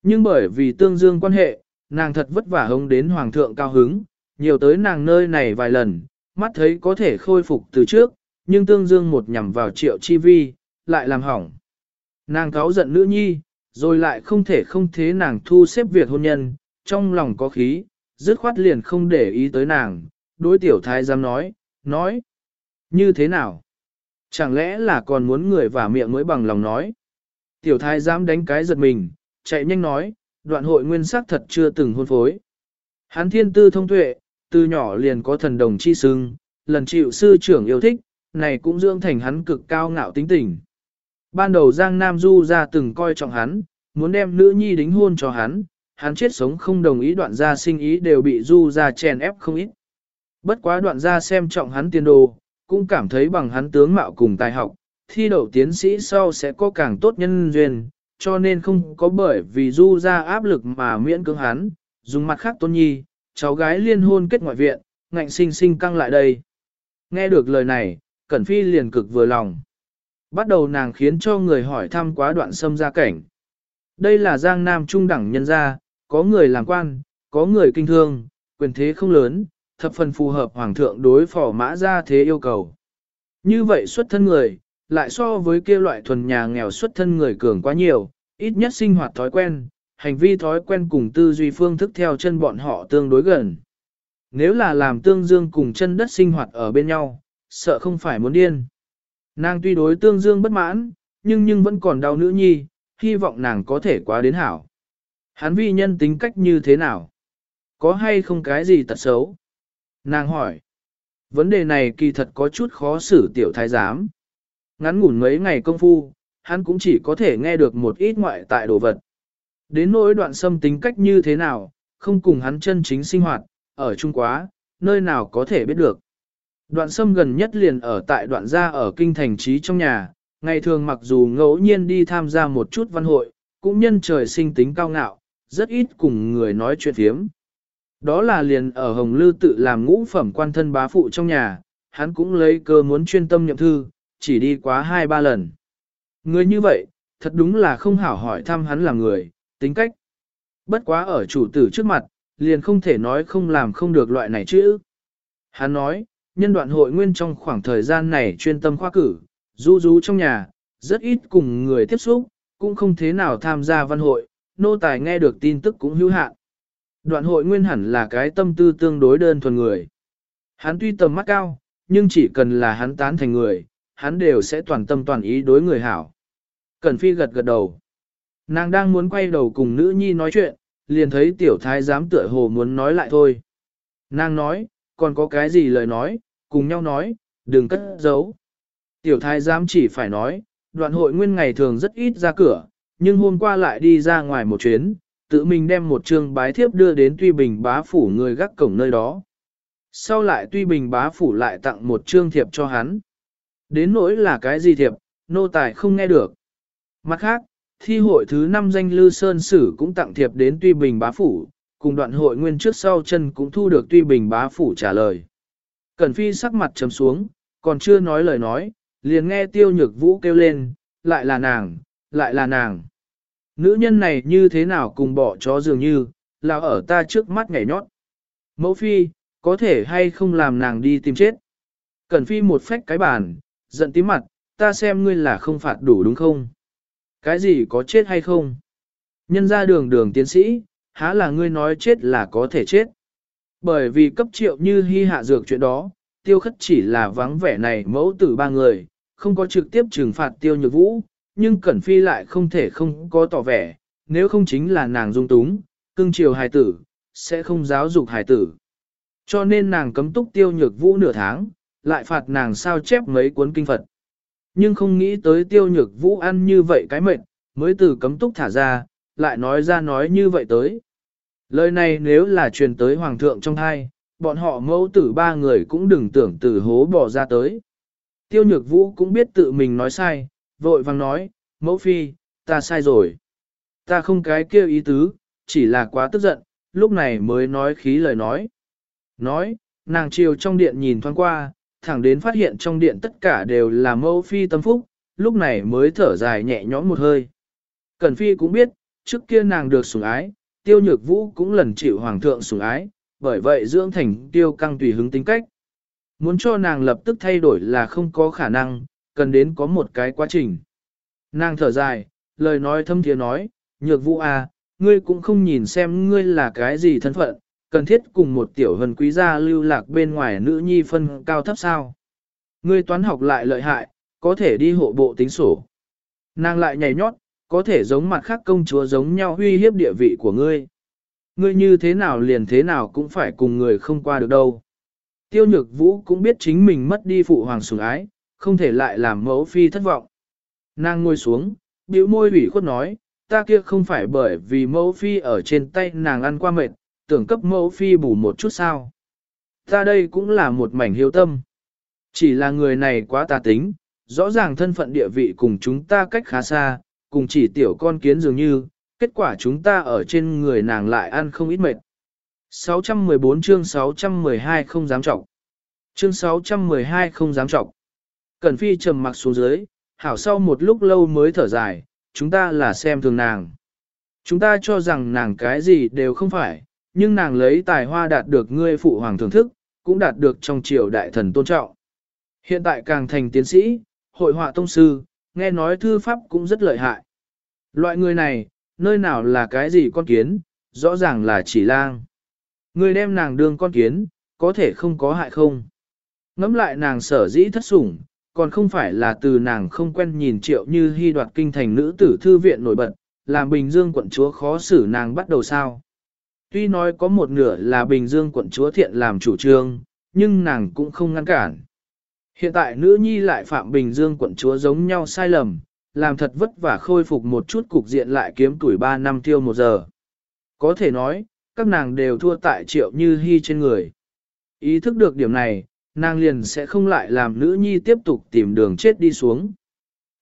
Nhưng bởi vì tương dương quan hệ, nàng thật vất vả hống đến hoàng thượng cao hứng, nhiều tới nàng nơi này vài lần, mắt thấy có thể khôi phục từ trước, nhưng tương dương một nhằm vào triệu chi vi, lại làm hỏng. Nàng cáo giận nữ nhi, rồi lại không thể không thế nàng thu xếp việc hôn nhân, trong lòng có khí, dứt khoát liền không để ý tới nàng, đối tiểu thái giám nói, nói, như thế nào? Chẳng lẽ là còn muốn người vả miệng mới bằng lòng nói? Tiểu thái dám đánh cái giật mình, chạy nhanh nói, đoạn hội nguyên sắc thật chưa từng hôn phối. Hắn thiên tư thông tuệ, từ nhỏ liền có thần đồng chi sưng, lần chịu sư trưởng yêu thích, này cũng dưỡng thành hắn cực cao ngạo tính tình. Ban đầu Giang Nam Du ra từng coi trọng hắn, muốn đem nữ nhi đính hôn cho hắn, hắn chết sống không đồng ý đoạn gia sinh ý đều bị Du ra chèn ép không ít. Bất quá đoạn gia xem trọng hắn tiền đồ, cũng cảm thấy bằng hắn tướng mạo cùng tài học, thi đậu tiến sĩ sau sẽ có càng tốt nhân duyên, cho nên không có bởi vì du ra áp lực mà miễn cưỡng hắn, dùng mặt khác tôn nhi, cháu gái liên hôn kết ngoại viện, ngạnh sinh sinh căng lại đây. Nghe được lời này, Cẩn Phi liền cực vừa lòng. Bắt đầu nàng khiến cho người hỏi thăm quá đoạn xâm gia cảnh. Đây là giang nam trung đẳng nhân gia, có người làm quan, có người kinh thương, quyền thế không lớn, thập phần phù hợp hoàng thượng đối phò mã ra thế yêu cầu. Như vậy xuất thân người, lại so với kia loại thuần nhà nghèo xuất thân người cường quá nhiều, ít nhất sinh hoạt thói quen, hành vi thói quen cùng tư duy phương thức theo chân bọn họ tương đối gần. Nếu là làm tương dương cùng chân đất sinh hoạt ở bên nhau, sợ không phải muốn điên. Nàng tuy đối tương dương bất mãn, nhưng nhưng vẫn còn đau nữ nhi, hy vọng nàng có thể quá đến hảo. Hắn vi nhân tính cách như thế nào? Có hay không cái gì tật xấu? Nàng hỏi. Vấn đề này kỳ thật có chút khó xử tiểu thái giám. Ngắn ngủn mấy ngày công phu, hắn cũng chỉ có thể nghe được một ít ngoại tại đồ vật. Đến nỗi đoạn xâm tính cách như thế nào, không cùng hắn chân chính sinh hoạt, ở Trung Quá, nơi nào có thể biết được. Đoạn sâm gần nhất liền ở tại đoạn gia ở kinh thành trí trong nhà, ngày thường mặc dù ngẫu nhiên đi tham gia một chút văn hội, cũng nhân trời sinh tính cao ngạo, rất ít cùng người nói chuyện phiếm. Đó là liền ở Hồng Lư tự làm ngũ phẩm quan thân bá phụ trong nhà, hắn cũng lấy cơ muốn chuyên tâm nhậm thư, chỉ đi quá hai ba lần. Người như vậy, thật đúng là không hảo hỏi thăm hắn là người, tính cách. Bất quá ở chủ tử trước mặt, liền không thể nói không làm không được loại này chứ. Hắn nói, nhân đoạn hội nguyên trong khoảng thời gian này chuyên tâm khoa cử, du du trong nhà, rất ít cùng người tiếp xúc, cũng không thế nào tham gia văn hội, nô tài nghe được tin tức cũng hữu hạn. Đoạn hội nguyên hẳn là cái tâm tư tương đối đơn thuần người. Hắn tuy tầm mắt cao, nhưng chỉ cần là hắn tán thành người, hắn đều sẽ toàn tâm toàn ý đối người hảo. Cẩn phi gật gật đầu. Nàng đang muốn quay đầu cùng nữ nhi nói chuyện, liền thấy tiểu thái giám tựa hồ muốn nói lại thôi. Nàng nói, còn có cái gì lời nói, cùng nhau nói, đừng cất giấu. Tiểu thái giám chỉ phải nói, đoạn hội nguyên ngày thường rất ít ra cửa, nhưng hôm qua lại đi ra ngoài một chuyến, tự mình đem một chương bái thiếp đưa đến Tuy Bình bá phủ người gác cổng nơi đó. Sau lại Tuy Bình bá phủ lại tặng một chương thiệp cho hắn. Đến nỗi là cái gì thiệp, nô tài không nghe được. Mặt khác, thi hội thứ năm danh Lư Sơn Sử cũng tặng thiệp đến Tuy Bình bá phủ, cùng đoạn hội nguyên trước sau chân cũng thu được Tuy Bình bá phủ trả lời. Cẩn Phi sắc mặt trầm xuống, còn chưa nói lời nói, liền nghe tiêu nhược vũ kêu lên, lại là nàng, lại là nàng. Nữ nhân này như thế nào cùng bỏ chó dường như, là ở ta trước mắt nhảy nhót. Mẫu phi, có thể hay không làm nàng đi tìm chết. Cẩn phi một phách cái bàn, giận tím mặt, ta xem ngươi là không phạt đủ đúng không? Cái gì có chết hay không? Nhân ra đường đường tiến sĩ, há là ngươi nói chết là có thể chết. Bởi vì cấp triệu như hy hạ dược chuyện đó, tiêu khất chỉ là vắng vẻ này mẫu tử ba người, không có trực tiếp trừng phạt tiêu nhược vũ, nhưng Cẩn Phi lại không thể không có tỏ vẻ, nếu không chính là nàng dung túng, cưng chiều hài tử, sẽ không giáo dục hài tử. Cho nên nàng cấm túc tiêu nhược vũ nửa tháng, lại phạt nàng sao chép mấy cuốn kinh Phật. Nhưng không nghĩ tới tiêu nhược vũ ăn như vậy cái mệnh, mới từ cấm túc thả ra, lại nói ra nói như vậy tới. Lời này nếu là truyền tới hoàng thượng trong hai, bọn họ mẫu tử ba người cũng đừng tưởng từ hố bỏ ra tới. Tiêu nhược vũ cũng biết tự mình nói sai, vội vàng nói, mẫu phi, ta sai rồi. Ta không cái kêu ý tứ, chỉ là quá tức giận, lúc này mới nói khí lời nói. Nói, nàng chiều trong điện nhìn thoáng qua, thẳng đến phát hiện trong điện tất cả đều là mẫu phi tâm phúc, lúc này mới thở dài nhẹ nhõm một hơi. Cẩn phi cũng biết, trước kia nàng được sủng ái, tiêu nhược vũ cũng lần chịu hoàng thượng sủng ái, bởi vậy dưỡng thành tiêu căng tùy hứng tính cách. Muốn cho nàng lập tức thay đổi là không có khả năng, cần đến có một cái quá trình. Nàng thở dài, lời nói thâm thiế nói, nhược vũ à, ngươi cũng không nhìn xem ngươi là cái gì thân phận, cần thiết cùng một tiểu hần quý gia lưu lạc bên ngoài nữ nhi phân cao thấp sao. Ngươi toán học lại lợi hại, có thể đi hộ bộ tính sổ. Nàng lại nhảy nhót, có thể giống mặt khác công chúa giống nhau huy hiếp địa vị của ngươi. Ngươi như thế nào liền thế nào cũng phải cùng người không qua được đâu. Tiêu nhược vũ cũng biết chính mình mất đi phụ hoàng sủng ái, không thể lại làm mẫu phi thất vọng. Nàng ngồi xuống, bĩu môi ủy khuất nói, ta kia không phải bởi vì mẫu phi ở trên tay nàng ăn qua mệt, tưởng cấp mẫu phi bù một chút sao. Ta đây cũng là một mảnh hiếu tâm. Chỉ là người này quá tà tính, rõ ràng thân phận địa vị cùng chúng ta cách khá xa, cùng chỉ tiểu con kiến dường như, kết quả chúng ta ở trên người nàng lại ăn không ít mệt. 614 chương 612 không dám trọng. Chương 612 không dám trọng. Cẩn Phi trầm mặc xuống dưới, hảo sau một lúc lâu mới thở dài, chúng ta là xem thường nàng. Chúng ta cho rằng nàng cái gì đều không phải, nhưng nàng lấy tài hoa đạt được ngươi phụ hoàng thưởng thức, cũng đạt được trong triều đại thần tôn trọng. Hiện tại càng thành tiến sĩ, hội họa tông sư, nghe nói thư pháp cũng rất lợi hại. Loại người này, nơi nào là cái gì con kiến, rõ ràng là chỉ lang. Người đem nàng đương con kiến, có thể không có hại không. Ngắm lại nàng sở dĩ thất sủng, còn không phải là từ nàng không quen nhìn triệu như hy đoạt kinh thành nữ tử thư viện nổi bật, làm Bình Dương quận chúa khó xử nàng bắt đầu sao. Tuy nói có một nửa là Bình Dương quận chúa thiện làm chủ trương, nhưng nàng cũng không ngăn cản. Hiện tại nữ nhi lại phạm Bình Dương quận chúa giống nhau sai lầm, làm thật vất vả khôi phục một chút cục diện lại kiếm tuổi 3 năm tiêu một giờ. Có thể nói, các nàng đều thua tại triệu như hy trên người. Ý thức được điểm này, nàng liền sẽ không lại làm nữ nhi tiếp tục tìm đường chết đi xuống.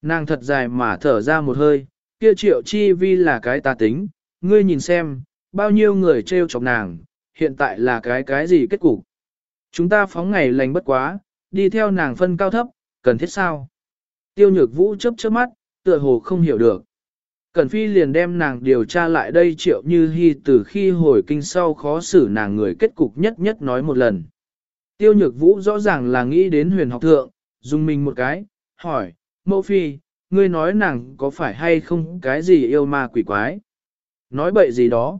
Nàng thật dài mà thở ra một hơi, kia triệu chi vi là cái tà tính, ngươi nhìn xem, bao nhiêu người trêu chọc nàng, hiện tại là cái cái gì kết cục. Chúng ta phóng ngày lành bất quá, đi theo nàng phân cao thấp, cần thiết sao? Tiêu nhược vũ chớp chớp mắt, tựa hồ không hiểu được. Cẩn phi liền đem nàng điều tra lại đây triệu như hy từ khi hồi kinh sau khó xử nàng người kết cục nhất nhất nói một lần. Tiêu nhược vũ rõ ràng là nghĩ đến huyền học thượng, dùng mình một cái, hỏi, mẫu phi, ngươi nói nàng có phải hay không cái gì yêu ma quỷ quái? Nói bậy gì đó?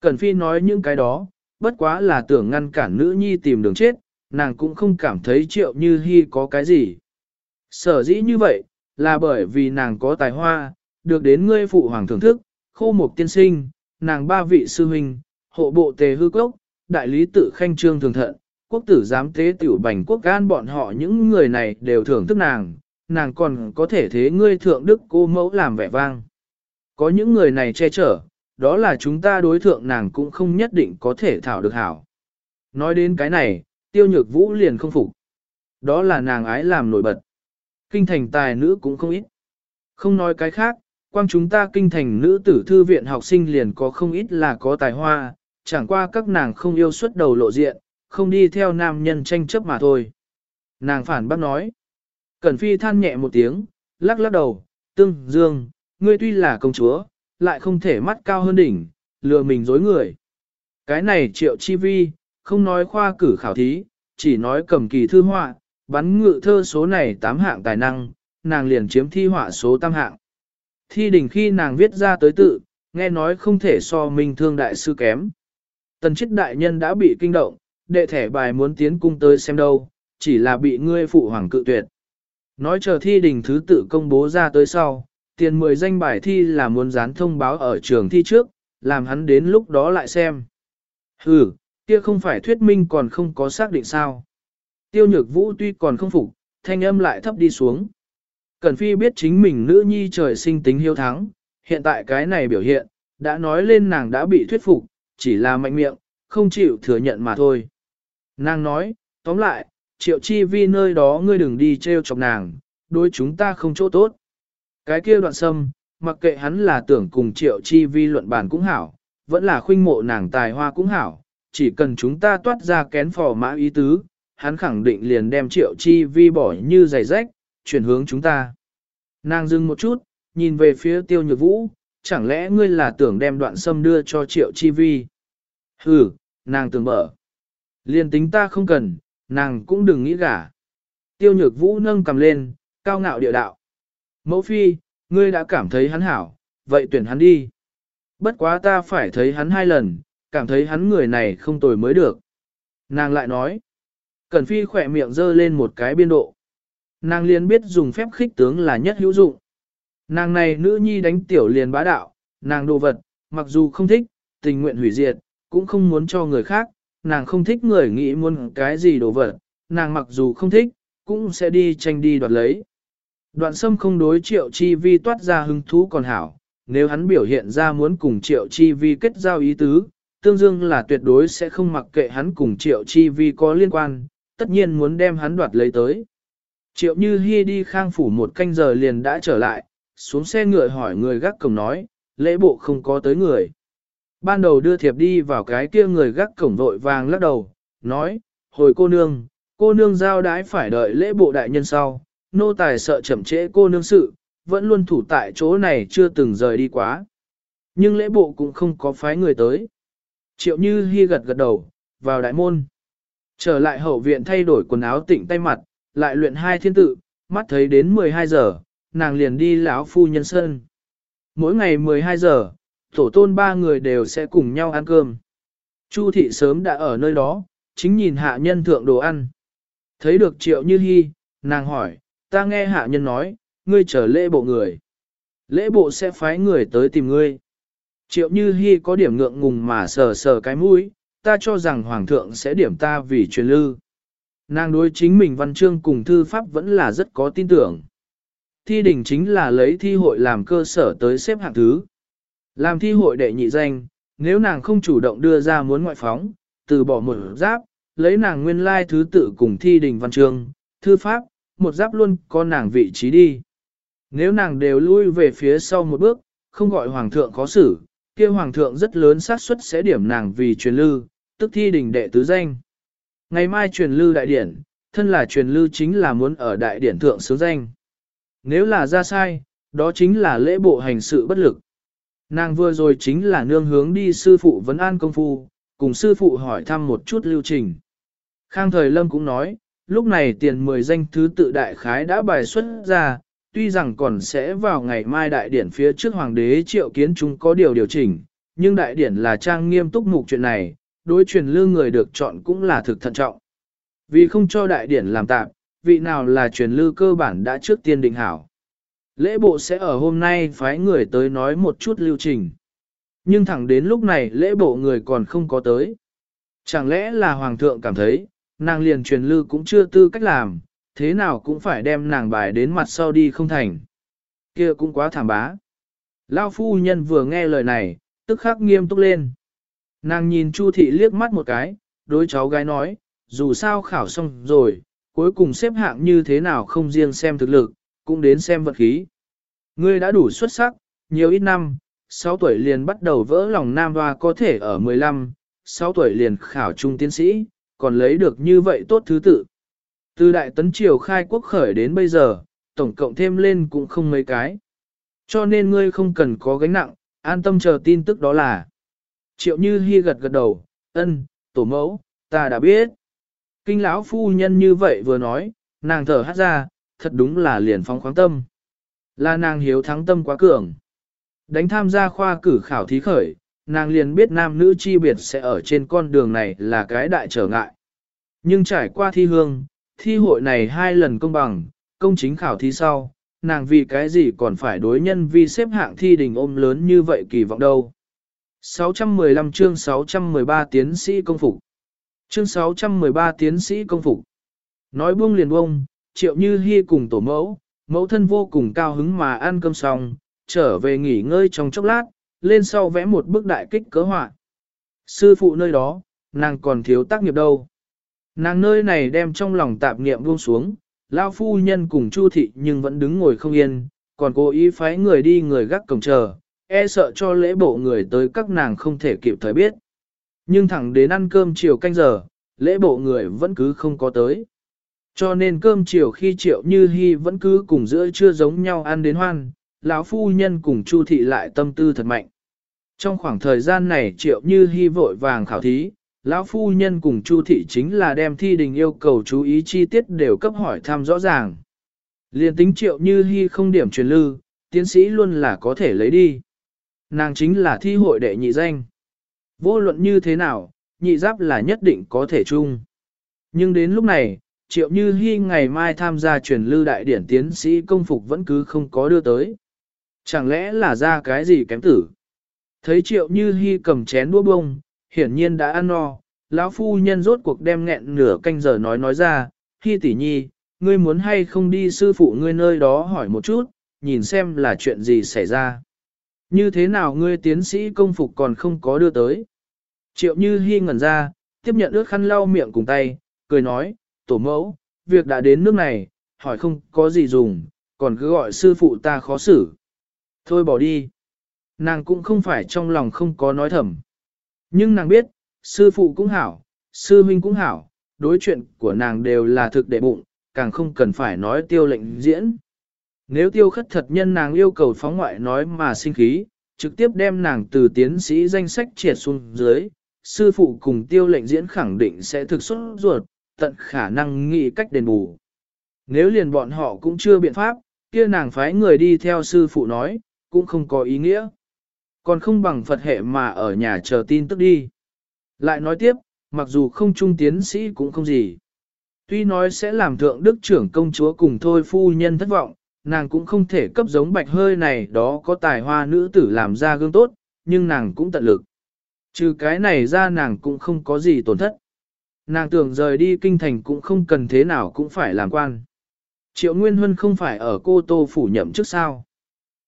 Cẩn phi nói những cái đó, bất quá là tưởng ngăn cản nữ nhi tìm đường chết, nàng cũng không cảm thấy triệu như hy có cái gì. Sở dĩ như vậy, là bởi vì nàng có tài hoa, được đến ngươi phụ hoàng thưởng thức, khô mục tiên sinh, nàng ba vị sư huynh, hộ bộ tề hư cốc, đại lý tự khanh trương thường thận, quốc tử giám tế tiểu bành quốc gan bọn họ những người này đều thưởng thức nàng, nàng còn có thể thế ngươi thượng đức cô mẫu làm vẻ vang. Có những người này che chở, đó là chúng ta đối thượng nàng cũng không nhất định có thể thảo được hảo. Nói đến cái này, tiêu nhược vũ liền không phục. Đó là nàng ái làm nổi bật. Kinh thành tài nữ cũng không ít. Không nói cái khác, quang chúng ta kinh thành nữ tử thư viện học sinh liền có không ít là có tài hoa, chẳng qua các nàng không yêu xuất đầu lộ diện, không đi theo nam nhân tranh chấp mà thôi. Nàng phản bác nói. Cẩn phi than nhẹ một tiếng, lắc lắc đầu, tương, dương, ngươi tuy là công chúa, lại không thể mắt cao hơn đỉnh, lừa mình dối người. Cái này triệu chi vi, không nói khoa cử khảo thí, chỉ nói cầm kỳ thư họa, bắn ngự thơ số này tám hạng tài năng, nàng liền chiếm thi họa số tam hạng. Thi đỉnh khi nàng viết ra tới tự, nghe nói không thể so minh thương đại sư kém. Tần chết đại nhân đã bị kinh động, đệ thẻ bài muốn tiến cung tới xem đâu, chỉ là bị ngươi phụ hoàng cự tuyệt. Nói chờ thi đình thứ tự công bố ra tới sau, tiền 10 danh bài thi là muốn dán thông báo ở trường thi trước, làm hắn đến lúc đó lại xem. Hừ, kia không phải thuyết minh còn không có xác định sao. Tiêu nhược vũ tuy còn không phục, thanh âm lại thấp đi xuống. Cẩn phi biết chính mình nữ nhi trời sinh tính hiếu thắng, hiện tại cái này biểu hiện, đã nói lên nàng đã bị thuyết phục, chỉ là mạnh miệng, không chịu thừa nhận mà thôi. Nàng nói, tóm lại, triệu chi vi nơi đó ngươi đừng đi treo chọc nàng, đối chúng ta không chỗ tốt. Cái kia đoạn sâm, mặc kệ hắn là tưởng cùng triệu chi vi luận bàn cũng hảo, vẫn là khuynh mộ nàng tài hoa cũng hảo, chỉ cần chúng ta toát ra kén phò mã ý tứ, hắn khẳng định liền đem triệu chi vi bỏ như giày rách, chuyển hướng chúng ta. Nàng dừng một chút, nhìn về phía tiêu nhược vũ, chẳng lẽ ngươi là tưởng đem đoạn sâm đưa cho triệu chi vi? Ừ, nàng tưởng mở liên tính ta không cần, nàng cũng đừng nghĩ gả. Tiêu nhược vũ nâng cầm lên, cao ngạo địa đạo. Mẫu phi, ngươi đã cảm thấy hắn hảo, vậy tuyển hắn đi. Bất quá ta phải thấy hắn hai lần, cảm thấy hắn người này không tồi mới được. Nàng lại nói. Cẩn phi khỏe miệng dơ lên một cái biên độ. Nàng liền biết dùng phép khích tướng là nhất hữu dụng. Nàng này nữ nhi đánh tiểu liền bá đạo, nàng đồ vật, mặc dù không thích, tình nguyện hủy diệt, cũng không muốn cho người khác, nàng không thích người nghĩ muốn cái gì đồ vật, nàng mặc dù không thích, cũng sẽ đi tranh đi đoạt lấy. Đoạn sâm không đối triệu chi vi toát ra hứng thú còn hảo, nếu hắn biểu hiện ra muốn cùng triệu chi vi kết giao ý tứ, tương dương là tuyệt đối sẽ không mặc kệ hắn cùng triệu chi vi có liên quan, tất nhiên muốn đem hắn đoạt lấy tới. Triệu như hy đi khang phủ một canh giờ liền đã trở lại, xuống xe ngựa hỏi người gác cổng nói, lễ bộ không có tới người. Ban đầu đưa thiệp đi vào cái kia người gác cổng vội vàng lắc đầu, nói, hồi cô nương, cô nương giao đái phải đợi lễ bộ đại nhân sau, nô tài sợ chậm trễ cô nương sự, vẫn luôn thủ tại chỗ này chưa từng rời đi quá. Nhưng lễ bộ cũng không có phái người tới. Triệu Như Hi gật gật đầu, vào đại môn. Trở lại hậu viện thay đổi quần áo tịnh tay mặt, lại luyện hai thiên tự, mắt thấy đến 12 giờ, nàng liền đi lão phu nhân sân. Mỗi ngày 12 giờ, tổ tôn ba người đều sẽ cùng nhau ăn cơm. Chu thị sớm đã ở nơi đó, chính nhìn hạ nhân thượng đồ ăn. Thấy được triệu như hy, nàng hỏi, ta nghe hạ nhân nói, ngươi trở lễ bộ người. Lễ bộ sẽ phái người tới tìm ngươi. Triệu như hy có điểm ngượng ngùng mà sờ sờ cái mũi, ta cho rằng hoàng thượng sẽ điểm ta vì truyền lư. Nàng đối chính mình văn chương cùng thư pháp vẫn là rất có tin tưởng. Thi đỉnh chính là lấy thi hội làm cơ sở tới xếp hạng thứ. Làm thi hội đệ nhị danh, nếu nàng không chủ động đưa ra muốn ngoại phóng, từ bỏ một giáp, lấy nàng nguyên lai thứ tự cùng thi đình văn trường, thư pháp, một giáp luôn có nàng vị trí đi. Nếu nàng đều lui về phía sau một bước, không gọi hoàng thượng khó xử, kia hoàng thượng rất lớn xác suất sẽ điểm nàng vì truyền lư, tức thi đình đệ tứ danh. Ngày mai truyền lư đại điển, thân là truyền lư chính là muốn ở đại điển thượng sướng danh. Nếu là ra sai, đó chính là lễ bộ hành sự bất lực. Nàng vừa rồi chính là nương hướng đi sư phụ vấn an công phu, cùng sư phụ hỏi thăm một chút lưu trình. Khang thời lâm cũng nói, lúc này tiền 10 danh thứ tự đại khái đã bài xuất ra, tuy rằng còn sẽ vào ngày mai đại điển phía trước hoàng đế triệu kiến chúng có điều điều chỉnh, nhưng đại điển là trang nghiêm túc mục chuyện này, đối truyền lương người được chọn cũng là thực thận trọng. Vì không cho đại điển làm tạm, vị nào là truyền lư cơ bản đã trước tiên định hảo. Lễ bộ sẽ ở hôm nay phái người tới nói một chút lưu trình. Nhưng thẳng đến lúc này lễ bộ người còn không có tới. Chẳng lẽ là hoàng thượng cảm thấy, nàng liền truyền lư cũng chưa tư cách làm, thế nào cũng phải đem nàng bài đến mặt sau đi không thành. kia cũng quá thảm bá. Lao phu nhân vừa nghe lời này, tức khắc nghiêm túc lên. Nàng nhìn Chu thị liếc mắt một cái, đối cháu gái nói, dù sao khảo xong rồi, cuối cùng xếp hạng như thế nào không riêng xem thực lực, cũng đến xem vật khí. Ngươi đã đủ xuất sắc, nhiều ít năm, 6 tuổi liền bắt đầu vỡ lòng nam hoa có thể ở 15, 6 tuổi liền khảo trung tiến sĩ, còn lấy được như vậy tốt thứ tự. Từ đại tấn triều khai quốc khởi đến bây giờ, tổng cộng thêm lên cũng không mấy cái. Cho nên ngươi không cần có gánh nặng, an tâm chờ tin tức đó là. Triệu Như Hi gật gật đầu, ân, tổ mẫu, ta đã biết. Kinh lão phu nhân như vậy vừa nói, nàng thở hát ra, thật đúng là liền phóng khoáng tâm. Là nàng hiếu thắng tâm quá cường. Đánh tham gia khoa cử khảo thí khởi, nàng liền biết nam nữ chi biệt sẽ ở trên con đường này là cái đại trở ngại. Nhưng trải qua thi hương, thi hội này hai lần công bằng, công chính khảo thí sau, nàng vì cái gì còn phải đối nhân vi xếp hạng thi đình ôm lớn như vậy kỳ vọng đâu. 615 chương 613 tiến sĩ công phục. Chương 613 tiến sĩ công phục. Nói buông liền buông, triệu như hy cùng tổ mẫu, mẫu thân vô cùng cao hứng mà ăn cơm xong, trở về nghỉ ngơi trong chốc lát, lên sau vẽ một bức đại kích cớ họa. Sư phụ nơi đó, nàng còn thiếu tác nghiệp đâu. Nàng nơi này đem trong lòng tạp niệm buông xuống, lao phu nhân cùng chu thị nhưng vẫn đứng ngồi không yên, còn cố ý phái người đi người gác cổng chờ, e sợ cho lễ bộ người tới các nàng không thể kịp thời biết. Nhưng thẳng đến ăn cơm chiều canh giờ, lễ bộ người vẫn cứ không có tới. Cho nên cơm chiều khi triệu như hy vẫn cứ cùng giữa chưa giống nhau ăn đến hoan, lão phu nhân cùng chu thị lại tâm tư thật mạnh. Trong khoảng thời gian này triệu như hy vội vàng khảo thí, lão phu nhân cùng chu thị chính là đem thi đình yêu cầu chú ý chi tiết đều cấp hỏi thăm rõ ràng. Liên tính triệu như hy không điểm truyền lư, tiến sĩ luôn là có thể lấy đi. Nàng chính là thi hội đệ nhị danh. Vô luận như thế nào, nhị giáp là nhất định có thể chung. Nhưng đến lúc này, triệu như hy ngày mai tham gia truyền lưu đại điển tiến sĩ công phục vẫn cứ không có đưa tới. Chẳng lẽ là ra cái gì kém tử? Thấy triệu như hy cầm chén đũa bông, hiển nhiên đã ăn no, lão phu nhân rốt cuộc đem nghẹn nửa canh giờ nói nói ra, hy tỷ nhi, ngươi muốn hay không đi sư phụ ngươi nơi đó hỏi một chút, nhìn xem là chuyện gì xảy ra. Như thế nào ngươi tiến sĩ công phục còn không có đưa tới? Triệu Như Hi ngẩn ra, tiếp nhận ước khăn lau miệng cùng tay, cười nói, tổ mẫu, việc đã đến nước này, hỏi không có gì dùng, còn cứ gọi sư phụ ta khó xử. Thôi bỏ đi. Nàng cũng không phải trong lòng không có nói thầm. Nhưng nàng biết, sư phụ cũng hảo, sư huynh cũng hảo, đối chuyện của nàng đều là thực đệ bụng, càng không cần phải nói tiêu lệnh diễn. Nếu tiêu khất thật nhân nàng yêu cầu phóng ngoại nói mà sinh khí, trực tiếp đem nàng từ tiến sĩ danh sách triệt xuống dưới, sư phụ cùng tiêu lệnh diễn khẳng định sẽ thực xuất ruột, tận khả năng nghĩ cách đền bù. Nếu liền bọn họ cũng chưa biện pháp, kia nàng phái người đi theo sư phụ nói, cũng không có ý nghĩa. Còn không bằng Phật hệ mà ở nhà chờ tin tức đi. Lại nói tiếp, mặc dù không trung tiến sĩ cũng không gì. Tuy nói sẽ làm thượng đức trưởng công chúa cùng thôi phu nhân thất vọng, nàng cũng không thể cấp giống bạch hơi này đó có tài hoa nữ tử làm ra gương tốt, nhưng nàng cũng tận lực. Trừ cái này ra nàng cũng không có gì tổn thất. Nàng tưởng rời đi kinh thành cũng không cần thế nào cũng phải làm quan. Triệu Nguyên Huân không phải ở cô Tô Phủ nhậm trước sao.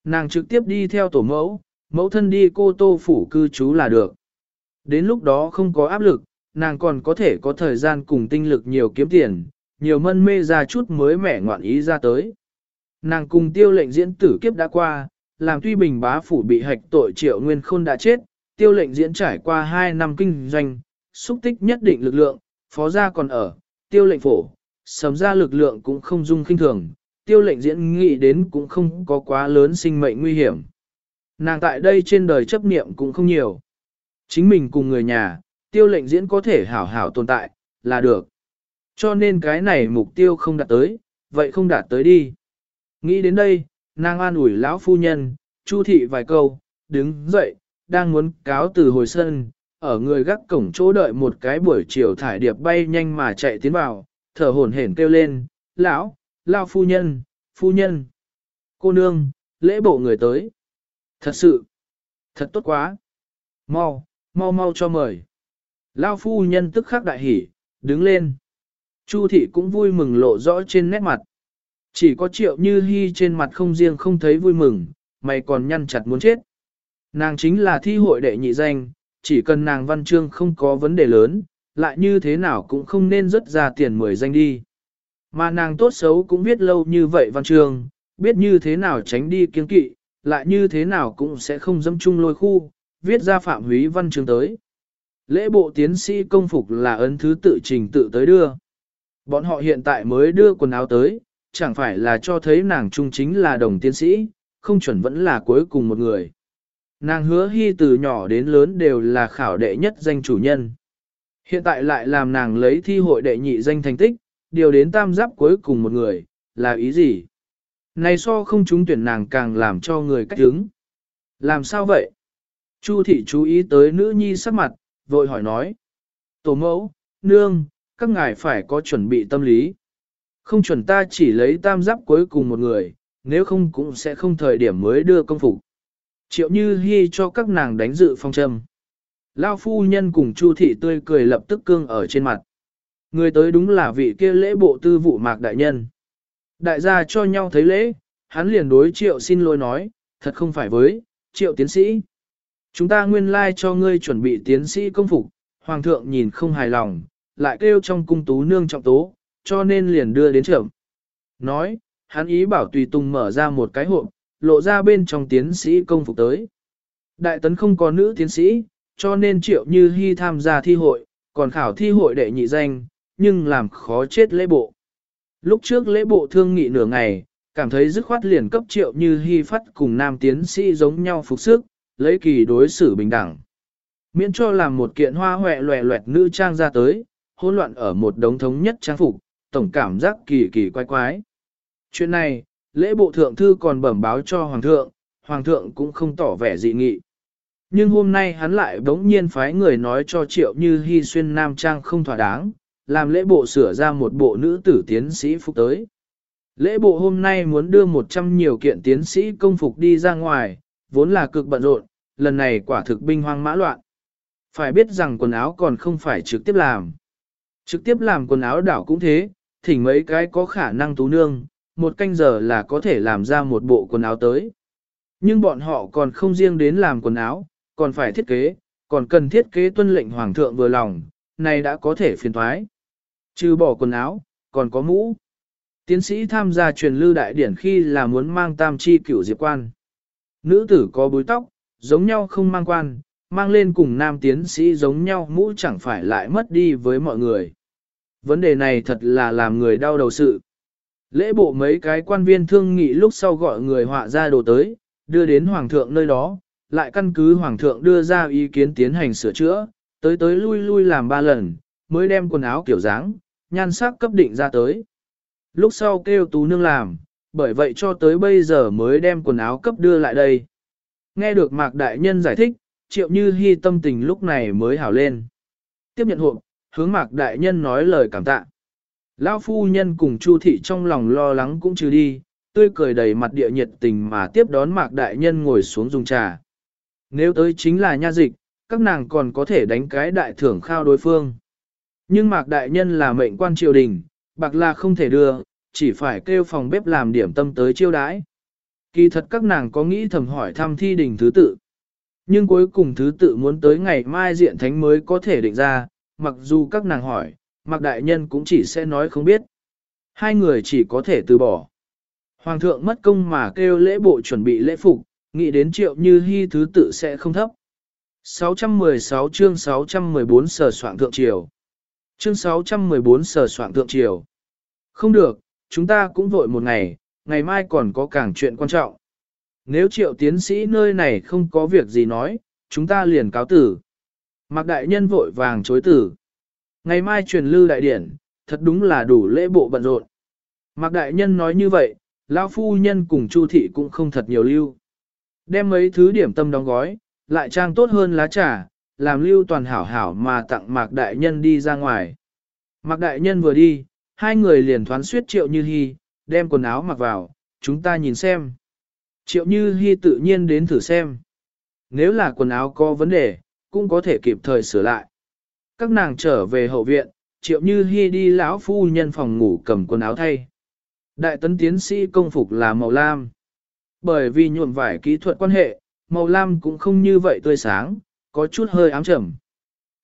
Nàng trực tiếp đi theo tổ mẫu, mẫu thân đi cô Tô Phủ cư trú là được. Đến lúc đó không có áp lực, nàng còn có thể có thời gian cùng tinh lực nhiều kiếm tiền, nhiều mân mê ra chút mới mẻ ngoạn ý ra tới. Nàng cùng tiêu lệnh diễn tử kiếp đã qua, làm tuy bình bá phủ bị hạch tội triệu nguyên khôn đã chết, tiêu lệnh diễn trải qua 2 năm kinh doanh, xúc tích nhất định lực lượng, phó gia còn ở, tiêu lệnh phổ, sầm ra lực lượng cũng không dung kinh thường, tiêu lệnh diễn nghĩ đến cũng không có quá lớn sinh mệnh nguy hiểm. Nàng tại đây trên đời chấp niệm cũng không nhiều. Chính mình cùng người nhà, tiêu lệnh diễn có thể hảo hảo tồn tại, là được. Cho nên cái này mục tiêu không đạt tới, vậy không đạt tới đi. Nghĩ đến đây, nàng an ủi lão phu nhân, chu thị vài câu, đứng dậy, đang muốn cáo từ hồi sân, ở người gác cổng chỗ đợi một cái buổi chiều thải điệp bay nhanh mà chạy tiến vào, thở hổn hển kêu lên, lão, lao phu nhân, phu nhân, cô nương, lễ bộ người tới. Thật sự, thật tốt quá. Mau, mau mau cho mời. Lao phu nhân tức khắc đại hỉ, đứng lên. Chu thị cũng vui mừng lộ rõ trên nét mặt. Chỉ có triệu như hy trên mặt không riêng không thấy vui mừng, mày còn nhăn chặt muốn chết. Nàng chính là thi hội đệ nhị danh, chỉ cần nàng văn chương không có vấn đề lớn, lại như thế nào cũng không nên rớt ra tiền mười danh đi. Mà nàng tốt xấu cũng biết lâu như vậy văn chương, biết như thế nào tránh đi kiên kỵ, lại như thế nào cũng sẽ không dâm chung lôi khu, viết ra phạm húy văn chương tới. Lễ bộ tiến sĩ công phục là ấn thứ tự trình tự tới đưa. Bọn họ hiện tại mới đưa quần áo tới, chẳng phải là cho thấy nàng trung chính là đồng tiến sĩ, không chuẩn vẫn là cuối cùng một người. Nàng hứa hy từ nhỏ đến lớn đều là khảo đệ nhất danh chủ nhân. Hiện tại lại làm nàng lấy thi hội đệ nhị danh thành tích, điều đến tam giáp cuối cùng một người, là ý gì? Này so không chúng tuyển nàng càng làm cho người cách hứng. Làm sao vậy? Chu thị chú ý tới nữ nhi sắc mặt, vội hỏi nói. Tổ mẫu, nương, các ngài phải có chuẩn bị tâm lý. Không chuẩn ta chỉ lấy tam giáp cuối cùng một người, nếu không cũng sẽ không thời điểm mới đưa công phục. Triệu Như Hi cho các nàng đánh dự phong châm. Lao phu nhân cùng Chu thị tươi cười lập tức cương ở trên mặt. Người tới đúng là vị kia lễ bộ tư vụ mạc đại nhân. Đại gia cho nhau thấy lễ, hắn liền đối triệu xin lỗi nói, thật không phải với, triệu tiến sĩ. Chúng ta nguyên lai like cho ngươi chuẩn bị tiến sĩ công phục, hoàng thượng nhìn không hài lòng, lại kêu trong cung tú nương trọng tố, cho nên liền đưa đến trưởng. Nói, hắn ý bảo tùy tùng mở ra một cái hộp, lộ ra bên trong tiến sĩ công phục tới. Đại tấn không có nữ tiến sĩ, cho nên triệu như hy tham gia thi hội, còn khảo thi hội đệ nhị danh, nhưng làm khó chết lễ bộ. Lúc trước lễ bộ thương nghị nửa ngày, cảm thấy dứt khoát liền cấp triệu như hy phát cùng nam tiến sĩ giống nhau phục sức, lấy kỳ đối xử bình đẳng. Miễn cho làm một kiện hoa hoẹ loẹ loẹt nữ trang ra tới, hỗn loạn ở một đống thống nhất trang phục, tổng cảm giác kỳ kỳ quái quái. Chuyện này, lễ bộ thượng thư còn bẩm báo cho hoàng thượng, hoàng thượng cũng không tỏ vẻ dị nghị. Nhưng hôm nay hắn lại bỗng nhiên phái người nói cho triệu như hy xuyên nam trang không thỏa đáng, làm lễ bộ sửa ra một bộ nữ tử tiến sĩ phục tới. Lễ bộ hôm nay muốn đưa 100 nhiều kiện tiến sĩ công phục đi ra ngoài, vốn là cực bận rộn, lần này quả thực binh hoang mã loạn. Phải biết rằng quần áo còn không phải trực tiếp làm. Trực tiếp làm quần áo đảo cũng thế, thỉnh mấy cái có khả năng tú nương, một canh giờ là có thể làm ra một bộ quần áo tới. Nhưng bọn họ còn không riêng đến làm quần áo, còn phải thiết kế, còn cần thiết kế tuân lệnh hoàng thượng vừa lòng, này đã có thể phiền thoái. Trừ bỏ quần áo, còn có mũ. Tiến sĩ tham gia truyền lưu đại điển khi là muốn mang tam chi cửu diệp quan. Nữ tử có búi tóc, giống nhau không mang quan, mang lên cùng nam tiến sĩ giống nhau mũ chẳng phải lại mất đi với mọi người. Vấn đề này thật là làm người đau đầu sự. Lễ bộ mấy cái quan viên thương nghị lúc sau gọi người họa ra đồ tới, đưa đến hoàng thượng nơi đó, lại căn cứ hoàng thượng đưa ra ý kiến tiến hành sửa chữa, tới tới lui lui làm ba lần, mới đem quần áo kiểu dáng, nhan sắc cấp định ra tới. Lúc sau kêu tú nương làm, bởi vậy cho tới bây giờ mới đem quần áo cấp đưa lại đây. Nghe được Mạc Đại Nhân giải thích, triệu như hy tâm tình lúc này mới hảo lên. Tiếp nhận hộp, hướng Mạc Đại Nhân nói lời cảm tạ. Lão phu nhân cùng Chu thị trong lòng lo lắng cũng trừ đi, tươi cười đầy mặt địa nhiệt tình mà tiếp đón Mạc Đại Nhân ngồi xuống dùng trà. Nếu tới chính là nha dịch, các nàng còn có thể đánh cái đại thưởng khao đối phương. Nhưng Mạc Đại Nhân là mệnh quan triều đình, bạc là không thể đưa, chỉ phải kêu phòng bếp làm điểm tâm tới chiêu đãi. Kỳ thật các nàng có nghĩ thầm hỏi thăm thi đình thứ tự. Nhưng cuối cùng thứ tự muốn tới ngày mai diện thánh mới có thể định ra, mặc dù các nàng hỏi, Mạc Đại Nhân cũng chỉ sẽ nói không biết. Hai người chỉ có thể từ bỏ. Hoàng thượng mất công mà kêu lễ bộ chuẩn bị lễ phục, nghĩ đến triệu như hy thứ tự sẽ không thấp. 616 chương 614 sở soạn thượng triều. Chương 614 sở soạn thượng triều. Không được, chúng ta cũng vội một ngày, ngày mai còn có càng chuyện quan trọng. Nếu triệu tiến sĩ nơi này không có việc gì nói, chúng ta liền cáo tử. Mạc đại nhân vội vàng chối tử. Ngày mai truyền lưu đại điển, thật đúng là đủ lễ bộ bận rộn. Mạc đại nhân nói như vậy, lão phu nhân cùng Chu thị cũng không thật nhiều lưu. Đem mấy thứ điểm tâm đóng gói, lại trang tốt hơn lá trà, làm lưu toàn hảo hảo mà tặng Mạc đại nhân đi ra ngoài. Mạc đại nhân vừa đi, hai người liền thoán suyết triệu như hy, đem quần áo mặc vào, chúng ta nhìn xem. Triệu như hy tự nhiên đến thử xem. Nếu là quần áo có vấn đề, cũng có thể kịp thời sửa lại. Các nàng trở về hậu viện, triệu như hy đi lão phu nhân phòng ngủ cầm quần áo thay. Đại tấn tiến sĩ công phục là màu lam. Bởi vì nhuộm vải kỹ thuật quan hệ, màu lam cũng không như vậy tươi sáng, có chút hơi ám trầm.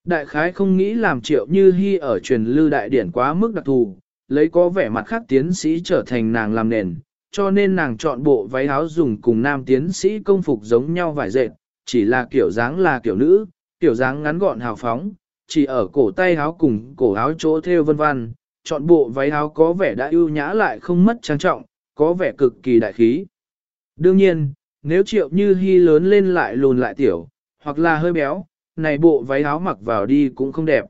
Đại khái không nghĩ làm triệu như hy ở truyền lưu đại điển quá mức đặc thù, lấy có vẻ mặt khác tiến sĩ trở thành nàng làm nền, cho nên nàng chọn bộ váy áo dùng cùng nam tiến sĩ công phục giống nhau vải dệt, chỉ là kiểu dáng là kiểu nữ, kiểu dáng ngắn gọn hào phóng, chỉ ở cổ tay áo cùng cổ áo chỗ theo vân vân, chọn bộ váy áo có vẻ đã ưu nhã lại không mất trang trọng, có vẻ cực kỳ đại khí. Đương nhiên, nếu triệu như hy lớn lên lại lùn lại tiểu, hoặc là hơi béo, này bộ váy áo mặc vào đi cũng không đẹp.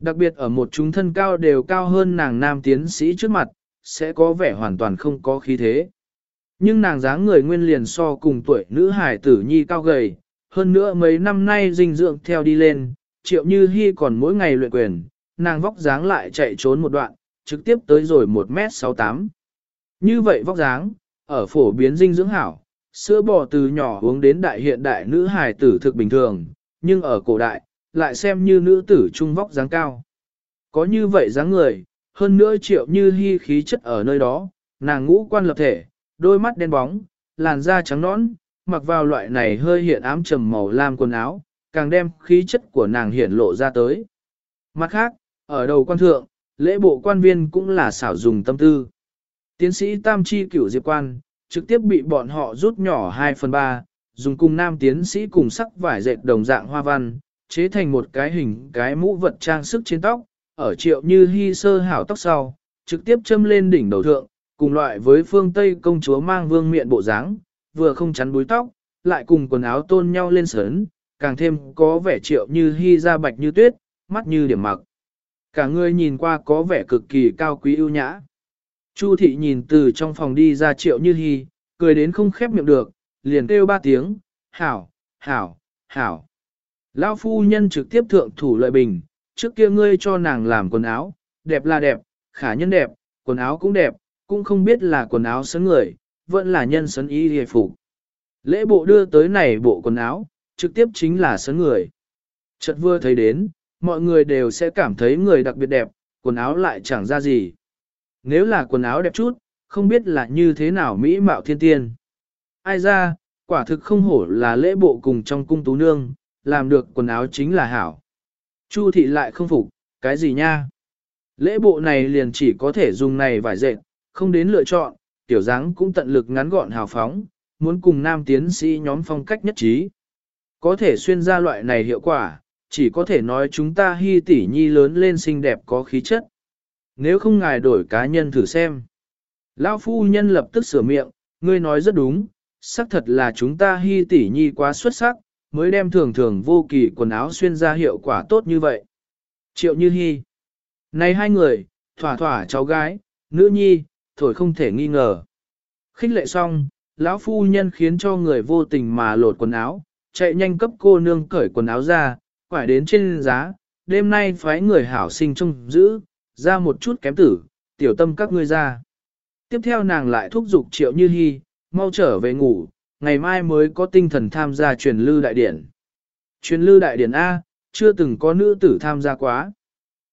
Đặc biệt ở một chúng thân cao đều cao hơn nàng nam tiến sĩ trước mặt, sẽ có vẻ hoàn toàn không có khí thế. Nhưng nàng dáng người nguyên liền so cùng tuổi nữ hải tử nhi cao gầy, hơn nữa mấy năm nay dinh dưỡng theo đi lên, triệu như hy còn mỗi ngày luyện quyền, nàng vóc dáng lại chạy trốn một đoạn, trực tiếp tới rồi 1m68. Như vậy vóc dáng, ở phổ biến dinh dưỡng hảo, Sữa bò từ nhỏ uống đến đại hiện đại nữ hài tử thực bình thường, nhưng ở cổ đại, lại xem như nữ tử trung vóc dáng cao. Có như vậy dáng người, hơn nữa triệu như hy khí chất ở nơi đó, nàng ngũ quan lập thể, đôi mắt đen bóng, làn da trắng nõn, mặc vào loại này hơi hiện ám trầm màu lam quần áo, càng đem khí chất của nàng hiển lộ ra tới. Mặt khác, ở đầu quan thượng, lễ bộ quan viên cũng là xảo dùng tâm tư. Tiến sĩ Tam Chi cửu diệp quan, trực tiếp bị bọn họ rút nhỏ 2 phần 3, dùng cùng nam tiến sĩ cùng sắc vải dệt đồng dạng hoa văn, chế thành một cái hình cái mũ vật trang sức trên tóc, ở triệu như hy sơ hảo tóc sau, trực tiếp châm lên đỉnh đầu thượng, cùng loại với phương Tây công chúa mang vương miệng bộ dáng, vừa không chắn búi tóc, lại cùng quần áo tôn nhau lên sớn, càng thêm có vẻ triệu như hy da bạch như tuyết, mắt như điểm mặc. Cả người nhìn qua có vẻ cực kỳ cao quý ưu nhã. Chu thị nhìn từ trong phòng đi ra triệu như hy, cười đến không khép miệng được, liền kêu ba tiếng, hảo, hảo, hảo. Lão phu nhân trực tiếp thượng thủ lợi bình, trước kia ngươi cho nàng làm quần áo, đẹp là đẹp, khả nhân đẹp, quần áo cũng đẹp, cũng không biết là quần áo sấn người, vẫn là nhân sấn ý hề phục. Lễ bộ đưa tới này bộ quần áo, trực tiếp chính là sớn người. Chợt vừa thấy đến, mọi người đều sẽ cảm thấy người đặc biệt đẹp, quần áo lại chẳng ra gì. Nếu là quần áo đẹp chút, không biết là như thế nào mỹ mạo thiên tiên. Ai ra, quả thực không hổ là lễ bộ cùng trong cung tú nương, làm được quần áo chính là hảo. Chu thị lại không phục, cái gì nha? Lễ bộ này liền chỉ có thể dùng này vải dệt, không đến lựa chọn, tiểu dáng cũng tận lực ngắn gọn hào phóng, muốn cùng nam tiến sĩ nhóm phong cách nhất trí. Có thể xuyên ra loại này hiệu quả, chỉ có thể nói chúng ta hy tỷ nhi lớn lên xinh đẹp có khí chất. Nếu không ngài đổi cá nhân thử xem. Lão phu nhân lập tức sửa miệng, ngươi nói rất đúng, xác thật là chúng ta hy tỷ nhi quá xuất sắc, mới đem thường thường vô kỳ quần áo xuyên ra hiệu quả tốt như vậy. Triệu như hy. Này hai người, thỏa thỏa cháu gái, nữ nhi, thổi không thể nghi ngờ. Khích lệ xong, lão phu nhân khiến cho người vô tình mà lột quần áo, chạy nhanh cấp cô nương cởi quần áo ra, quải đến trên giá, đêm nay phái người hảo sinh trông giữ, ra một chút kém tử, tiểu tâm các ngươi ra. Tiếp theo nàng lại thúc giục triệu như hy, mau trở về ngủ, ngày mai mới có tinh thần tham gia truyền lưu đại điển. Truyền lưu đại điển A, chưa từng có nữ tử tham gia quá.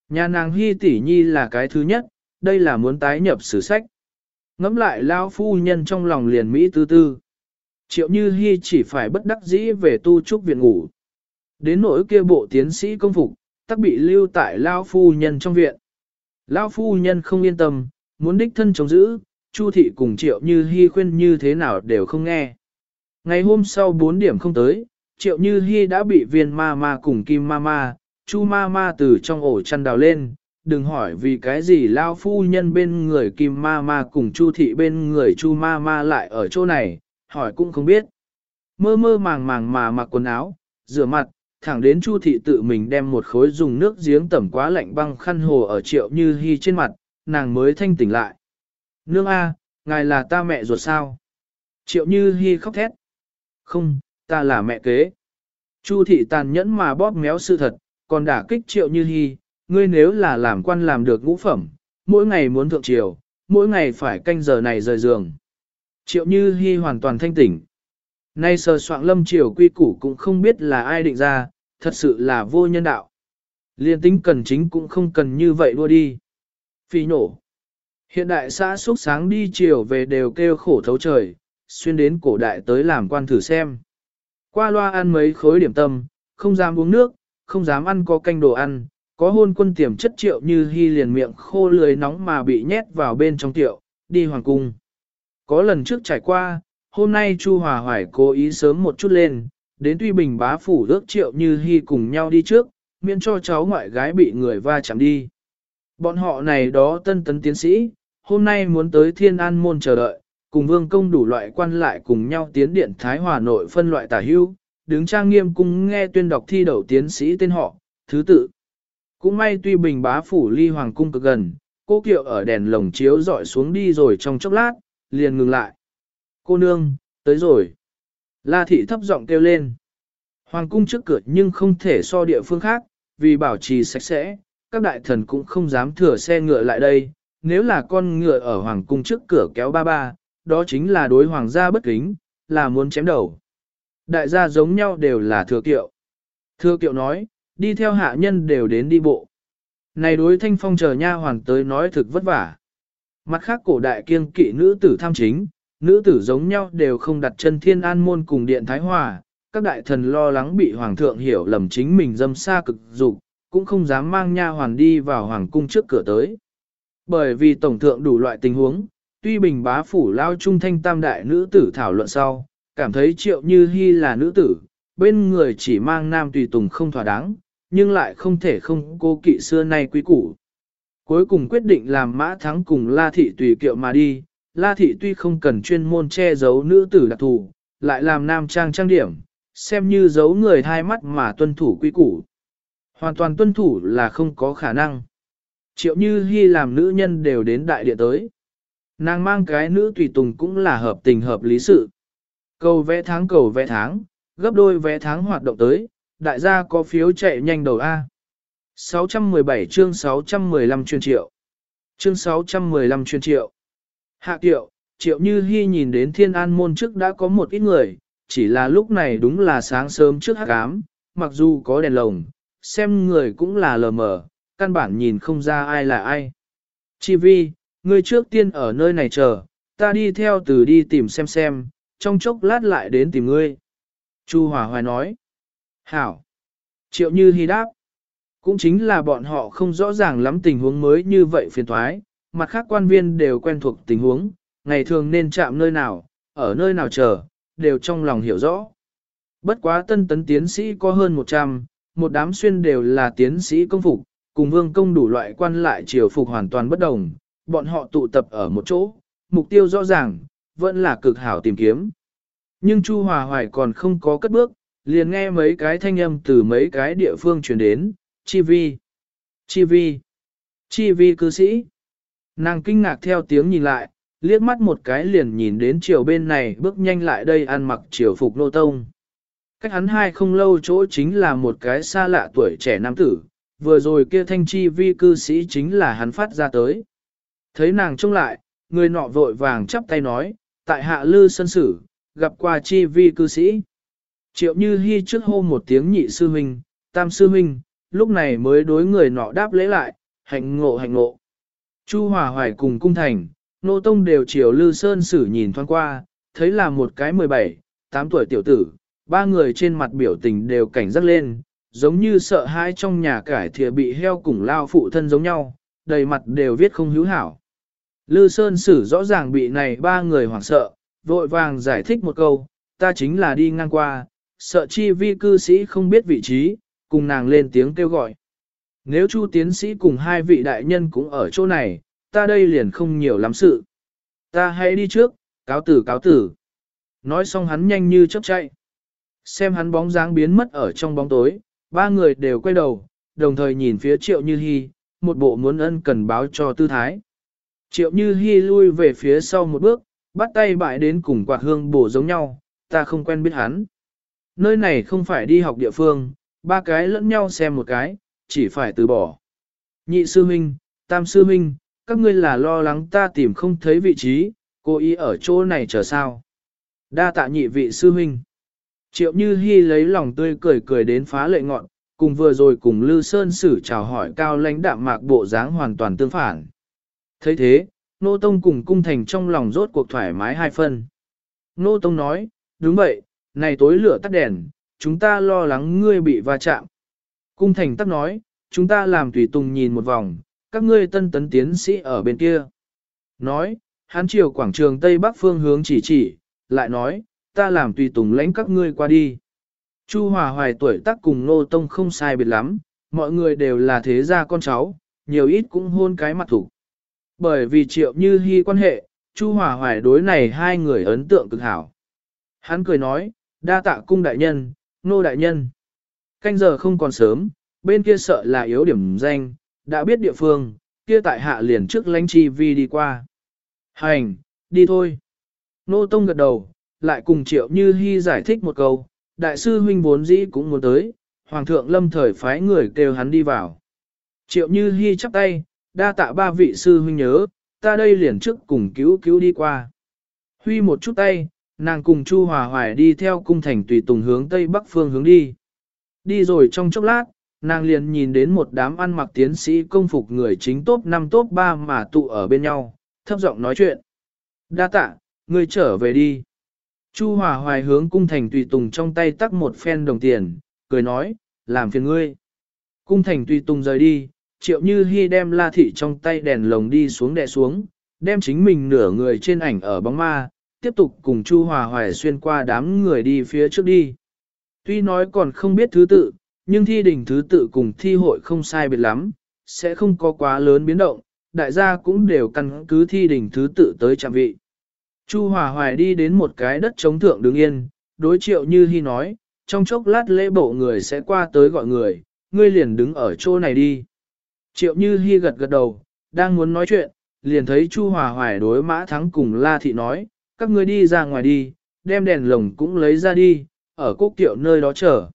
Nhà nàng hy tỷ nhi là cái thứ nhất, đây là muốn tái nhập sử sách. Ngắm lại lao phu nhân trong lòng liền Mỹ tư tư. Triệu như hy chỉ phải bất đắc dĩ về tu trúc viện ngủ. Đến nỗi kia bộ tiến sĩ công phục, tắc bị lưu tại lao phu nhân trong viện. Lao phu nhân không yên tâm, muốn đích thân chống giữ, Chu thị cùng triệu như hy khuyên như thế nào đều không nghe. Ngày hôm sau 4 điểm không tới, triệu như hy đã bị viên ma ma cùng kim ma ma, chu ma ma từ trong ổ chăn đào lên, đừng hỏi vì cái gì lao phu nhân bên người kim ma ma cùng chu thị bên người chu ma ma lại ở chỗ này, hỏi cũng không biết. Mơ mơ màng màng mà mặc quần áo, rửa mặt, thẳng đến chu thị tự mình đem một khối dùng nước giếng tẩm quá lạnh băng khăn hồ ở triệu như hy trên mặt, nàng mới thanh tỉnh lại. Nương A, ngài là ta mẹ ruột sao? Triệu như hy khóc thét. Không, ta là mẹ kế. Chu thị tàn nhẫn mà bóp méo sự thật, còn đả kích triệu như hy, ngươi nếu là làm quan làm được ngũ phẩm, mỗi ngày muốn thượng triều, mỗi ngày phải canh giờ này rời giường. Triệu như Hi hoàn toàn thanh tỉnh. Nay sờ soạn lâm triều quy củ cũng không biết là ai định ra, thật sự là vô nhân đạo. Liên tính cần chính cũng không cần như vậy đua đi. Phi nổ. Hiện đại xã suốt sáng đi chiều về đều kêu khổ thấu trời, xuyên đến cổ đại tới làm quan thử xem. Qua loa ăn mấy khối điểm tâm, không dám uống nước, không dám ăn có canh đồ ăn, có hôn quân tiềm chất triệu như hy liền miệng khô lười nóng mà bị nhét vào bên trong tiệu, đi hoàng cung. Có lần trước trải qua, hôm nay Chu Hòa Hoài cố ý sớm một chút lên, đến tuy bình bá phủ ước triệu như hy cùng nhau đi trước, miễn cho cháu ngoại gái bị người va chạm đi. Bọn họ này đó tân tấn tiến sĩ, hôm nay muốn tới thiên an môn chờ đợi, cùng vương công đủ loại quan lại cùng nhau tiến điện Thái Hòa nội phân loại tả hưu, đứng trang nghiêm cung nghe tuyên đọc thi đầu tiến sĩ tên họ, thứ tự. Cũng may tuy bình bá phủ ly hoàng cung cực gần, cô kiệu ở đèn lồng chiếu dọi xuống đi rồi trong chốc lát, liền ngừng lại. Cô nương, tới rồi. La thị thấp giọng kêu lên. Hoàng cung trước cửa nhưng không thể so địa phương khác, vì bảo trì sạch sẽ, các đại thần cũng không dám thừa xe ngựa lại đây. Nếu là con ngựa ở hoàng cung trước cửa kéo ba ba, đó chính là đối hoàng gia bất kính, là muốn chém đầu. Đại gia giống nhau đều là thừa kiệu. Thừa kiệu nói, đi theo hạ nhân đều đến đi bộ. Này đối thanh phong chờ nha hoàng tới nói thực vất vả. Mặt khác cổ đại kiêng kỵ nữ tử tham chính, nữ tử giống nhau đều không đặt chân thiên an môn cùng điện thái hòa, các đại thần lo lắng bị hoàng thượng hiểu lầm chính mình dâm xa cực dục, cũng không dám mang nha hoàn đi vào hoàng cung trước cửa tới. Bởi vì tổng thượng đủ loại tình huống, tuy bình bá phủ lao trung thanh tam đại nữ tử thảo luận sau, cảm thấy triệu như hy là nữ tử, bên người chỉ mang nam tùy tùng không thỏa đáng, nhưng lại không thể không cô kỵ xưa nay quý củ. Cuối cùng quyết định làm mã thắng cùng La Thị tùy kiệu mà đi, La Thị tuy không cần chuyên môn che giấu nữ tử đặc thù, lại làm nam trang trang điểm, xem như giấu người hai mắt mà tuân thủ quy củ. Hoàn toàn tuân thủ là không có khả năng. Triệu như hy làm nữ nhân đều đến đại địa tới. Nàng mang cái nữ tùy tùng cũng là hợp tình hợp lý sự. Cầu vẽ tháng cầu vẽ tháng, gấp đôi vẽ tháng hoạt động tới, đại gia có phiếu chạy nhanh đầu A. 617 chương 615 chuyên triệu. Chương 615 chuyên triệu. Hạ kiệu, triệu như hy nhìn đến thiên an môn trước đã có một ít người, chỉ là lúc này đúng là sáng sớm trước hắc ám, mặc dù có đèn lồng, xem người cũng là lờ mờ, căn bản nhìn không ra ai là ai. Chi vi, ngươi trước tiên ở nơi này chờ, ta đi theo từ đi tìm xem xem, trong chốc lát lại đến tìm ngươi. Chu Hòa Hoài nói. Hảo. Triệu Như hy đáp. Cũng chính là bọn họ không rõ ràng lắm tình huống mới như vậy phiền thoái, mặt khác quan viên đều quen thuộc tình huống, ngày thường nên chạm nơi nào, ở nơi nào chờ, đều trong lòng hiểu rõ. Bất quá tân tấn tiến sĩ có hơn 100, một đám xuyên đều là tiến sĩ công phục, cùng vương công đủ loại quan lại triều phục hoàn toàn bất đồng, bọn họ tụ tập ở một chỗ, mục tiêu rõ ràng, vẫn là cực hảo tìm kiếm. Nhưng Chu Hòa Hoài còn không có cất bước, liền nghe mấy cái thanh âm từ mấy cái địa phương truyền đến, chi vi, chi vi, chi vi cư sĩ. Nàng kinh ngạc theo tiếng nhìn lại, liếc mắt một cái liền nhìn đến chiều bên này bước nhanh lại đây ăn mặc chiều phục nô tông. Cách hắn hai không lâu chỗ chính là một cái xa lạ tuổi trẻ nam tử, vừa rồi kia thanh chi vi cư sĩ chính là hắn phát ra tới. Thấy nàng trông lại, người nọ vội vàng chắp tay nói, tại hạ lư sân sử, gặp qua chi vi cư sĩ. Triệu như hy trước hô một tiếng nhị sư huynh, tam sư huynh, lúc này mới đối người nọ đáp lễ lại, hạnh ngộ hạnh ngộ. Chu Hòa Hoài cùng cung thành, nô tông đều chiều lư sơn sử nhìn thoáng qua, thấy là một cái 17, 8 tuổi tiểu tử, ba người trên mặt biểu tình đều cảnh giác lên, giống như sợ hãi trong nhà cải thìa bị heo cùng lao phụ thân giống nhau, đầy mặt đều viết không hữu hảo. Lư Sơn Sử rõ ràng bị này ba người hoảng sợ, vội vàng giải thích một câu, ta chính là đi ngang qua, sợ chi vi cư sĩ không biết vị trí, cùng nàng lên tiếng kêu gọi. Nếu Chu tiến sĩ cùng hai vị đại nhân cũng ở chỗ này, ta đây liền không nhiều lắm sự. Ta hãy đi trước, cáo tử cáo tử. Nói xong hắn nhanh như chớp chạy. Xem hắn bóng dáng biến mất ở trong bóng tối, ba người đều quay đầu, đồng thời nhìn phía triệu như hy, một bộ muốn ân cần báo cho tư thái. Triệu như hy lui về phía sau một bước, bắt tay bại đến cùng quạt hương bổ giống nhau, ta không quen biết hắn. Nơi này không phải đi học địa phương, ba cái lẫn nhau xem một cái, chỉ phải từ bỏ. Nhị sư huynh, tam sư huynh, các ngươi là lo lắng ta tìm không thấy vị trí, cô ý ở chỗ này chờ sao. Đa tạ nhị vị sư huynh. Triệu Như Hi lấy lòng tươi cười cười đến phá lệ ngọn, cùng vừa rồi cùng Lư Sơn Sử chào hỏi cao lãnh đạm mạc bộ dáng hoàn toàn tương phản. thấy thế, Nô Tông cùng cung thành trong lòng rốt cuộc thoải mái hai phân. Nô Tông nói, đúng vậy, này tối lửa tắt đèn, chúng ta lo lắng ngươi bị va chạm. Cung thành tắc nói, chúng ta làm tùy tùng nhìn một vòng, các ngươi tân tấn tiến sĩ ở bên kia. Nói, hắn chiều quảng trường Tây Bắc phương hướng chỉ chỉ, lại nói, ta làm tùy tùng lãnh các ngươi qua đi. Chu Hòa Hoài tuổi tác cùng Nô Tông không sai biệt lắm, mọi người đều là thế gia con cháu, nhiều ít cũng hôn cái mặt thủ. Bởi vì triệu như hy quan hệ, Chu Hòa Hoài đối này hai người ấn tượng cực hảo. Hắn cười nói, đa tạ cung đại nhân, nô đại nhân. Canh giờ không còn sớm, bên kia sợ là yếu điểm danh, đã biết địa phương, kia tại hạ liền trước lánh chi vi đi qua. Hành, đi thôi. Nô Tông gật đầu, lại cùng triệu như hy giải thích một câu, đại sư huynh vốn dĩ cũng muốn tới, hoàng thượng lâm thời phái người kêu hắn đi vào. Triệu như hy chắp tay, đa tạ ba vị sư huynh nhớ, ta đây liền trước cùng cứu cứu đi qua. Huy một chút tay, Nàng cùng Chu Hòa Hoài đi theo cung thành tùy tùng hướng tây bắc phương hướng đi. Đi rồi trong chốc lát, nàng liền nhìn đến một đám ăn mặc tiến sĩ công phục người chính top 5 top 3 mà tụ ở bên nhau, thấp giọng nói chuyện. Đa tạ, ngươi trở về đi. Chu Hòa Hoài hướng cung thành tùy tùng trong tay tắc một phen đồng tiền, cười nói, làm phiền ngươi. Cung thành tùy tùng rời đi, triệu như hy đem la thị trong tay đèn lồng đi xuống đè xuống, đem chính mình nửa người trên ảnh ở bóng ma, tiếp tục cùng Chu Hòa Hoài xuyên qua đám người đi phía trước đi. Tuy nói còn không biết thứ tự, nhưng thi đình thứ tự cùng thi hội không sai biệt lắm, sẽ không có quá lớn biến động, đại gia cũng đều căn cứ thi đình thứ tự tới trạm vị. Chu Hòa Hoài đi đến một cái đất chống thượng đứng yên, đối triệu như hy nói, trong chốc lát lễ bộ người sẽ qua tới gọi người, ngươi liền đứng ở chỗ này đi. Triệu như hy gật gật đầu, đang muốn nói chuyện, liền thấy Chu Hòa Hoài đối mã thắng cùng La Thị nói, các ngươi đi ra ngoài đi, đem đèn lồng cũng lấy ra đi, ở cốc tiệu nơi đó chờ.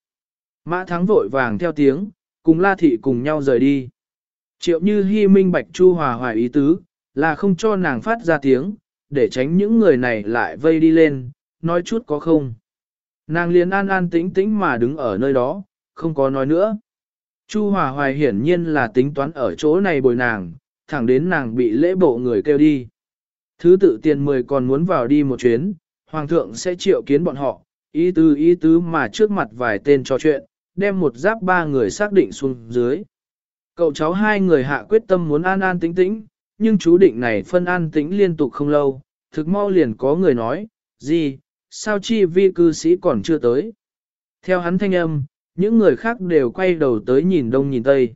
Mã thắng vội vàng theo tiếng, cùng La Thị cùng nhau rời đi. Triệu như hy minh bạch Chu Hòa Hoài ý tứ, là không cho nàng phát ra tiếng, để tránh những người này lại vây đi lên, nói chút có không. Nàng liền an an tĩnh tĩnh mà đứng ở nơi đó, không có nói nữa. Chu Hòa Hoài hiển nhiên là tính toán ở chỗ này bồi nàng, thẳng đến nàng bị lễ bộ người kêu đi. Thứ tự tiền mười còn muốn vào đi một chuyến, Hoàng thượng sẽ triệu kiến bọn họ, ý tứ ý tứ mà trước mặt vài tên trò chuyện, đem một giáp ba người xác định xuống dưới. Cậu cháu hai người hạ quyết tâm muốn an an tĩnh tĩnh, nhưng chú định này phân an tĩnh liên tục không lâu, thực mau liền có người nói, gì, sao chi vi cư sĩ còn chưa tới. Theo hắn thanh âm, những người khác đều quay đầu tới nhìn đông nhìn tây.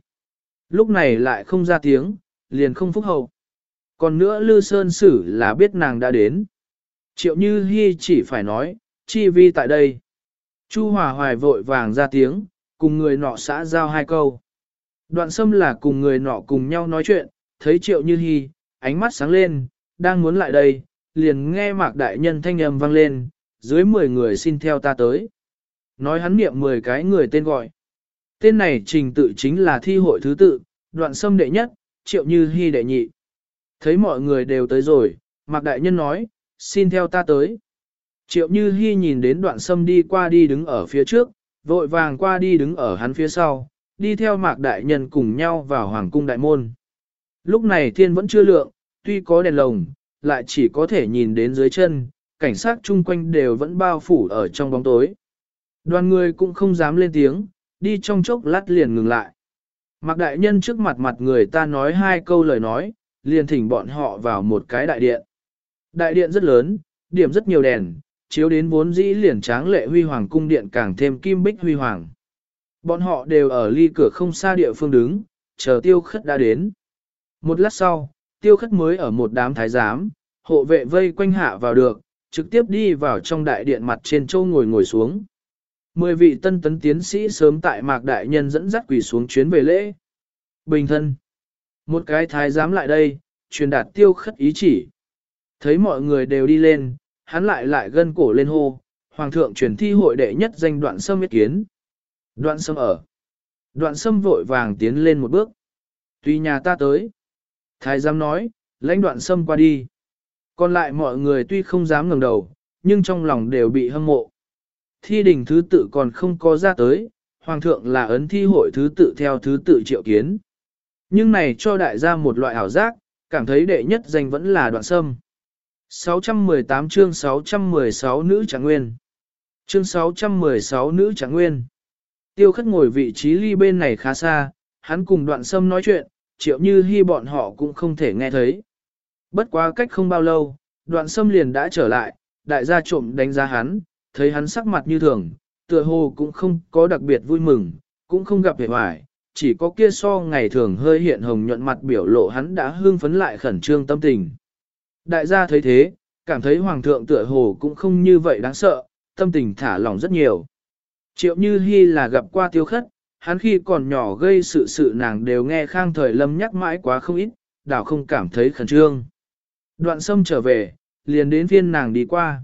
Lúc này lại không ra tiếng, liền không phúc hậu. Còn nữa Lư Sơn Sử là biết nàng đã đến. Triệu Như Hi chỉ phải nói, chi vi tại đây. Chu Hòa Hoài vội vàng ra tiếng, cùng người nọ xã giao hai câu. Đoạn sâm là cùng người nọ cùng nhau nói chuyện, thấy Triệu Như Hi, ánh mắt sáng lên, đang muốn lại đây, liền nghe Mạc Đại Nhân thanh âm vang lên, dưới 10 người xin theo ta tới. Nói hắn niệm 10 cái người tên gọi. Tên này trình tự chính là thi hội thứ tự, đoạn sâm đệ nhất, Triệu Như Hi đệ nhị. Thấy mọi người đều tới rồi, Mạc Đại Nhân nói, xin theo ta tới. Triệu Như Hi nhìn đến đoạn sâm đi qua đi đứng ở phía trước, vội vàng qua đi đứng ở hắn phía sau, đi theo Mạc Đại Nhân cùng nhau vào Hoàng cung Đại Môn. Lúc này thiên vẫn chưa lượng, tuy có đèn lồng, lại chỉ có thể nhìn đến dưới chân, cảnh sát chung quanh đều vẫn bao phủ ở trong bóng tối. Đoàn người cũng không dám lên tiếng, đi trong chốc lát liền ngừng lại. Mạc Đại Nhân trước mặt mặt người ta nói hai câu lời nói, liền thỉnh bọn họ vào một cái đại điện. Đại điện rất lớn, điểm rất nhiều đèn, chiếu đến vốn dĩ liền tráng lệ huy hoàng cung điện càng thêm kim bích huy hoàng. Bọn họ đều ở ly cửa không xa địa phương đứng, chờ tiêu khất đã đến. Một lát sau, tiêu khất mới ở một đám thái giám, hộ vệ vây quanh hạ vào được, trực tiếp đi vào trong đại điện mặt trên châu ngồi ngồi xuống. Mười vị tân tấn tiến sĩ sớm tại mạc đại nhân dẫn dắt quỷ xuống chuyến về lễ. Bình thân. Một cái thái giám lại đây, truyền đạt tiêu khất ý chỉ. Thấy mọi người đều đi lên, hắn lại lại gân cổ lên hô, hoàng thượng truyền thi hội đệ nhất danh đoạn sâm ý kiến. Đoạn sâm ở. Đoạn sâm vội vàng tiến lên một bước. tuy nhà ta tới. Thái giám nói, lãnh đoạn sâm qua đi. Còn lại mọi người tuy không dám ngẩng đầu, nhưng trong lòng đều bị hâm mộ. Thi đình thứ tự còn không có ra tới, hoàng thượng là ấn thi hội thứ tự theo thứ tự triệu kiến. Nhưng này cho đại gia một loại ảo giác, cảm thấy đệ nhất danh vẫn là đoạn sâm. 618 chương 616 nữ trạng nguyên. Chương 616 nữ trạng nguyên. Tiêu khất ngồi vị trí ly bên này khá xa, hắn cùng đoạn sâm nói chuyện, triệu như hy bọn họ cũng không thể nghe thấy. Bất quá cách không bao lâu, đoạn sâm liền đã trở lại, đại gia trộm đánh giá hắn, thấy hắn sắc mặt như thường, tựa hồ cũng không có đặc biệt vui mừng, cũng không gặp vẻ hoài, chỉ có kia so ngày thường hơi hiện hồng nhuận mặt biểu lộ hắn đã hương phấn lại khẩn trương tâm tình. Đại gia thấy thế, cảm thấy hoàng thượng tựa hồ cũng không như vậy đáng sợ, tâm tình thả lỏng rất nhiều. Triệu Như Hi là gặp qua tiêu khất, hắn khi còn nhỏ gây sự sự nàng đều nghe khang thời lâm nhắc mãi quá không ít, đảo không cảm thấy khẩn trương. Đoạn sâm trở về, liền đến phiên nàng đi qua.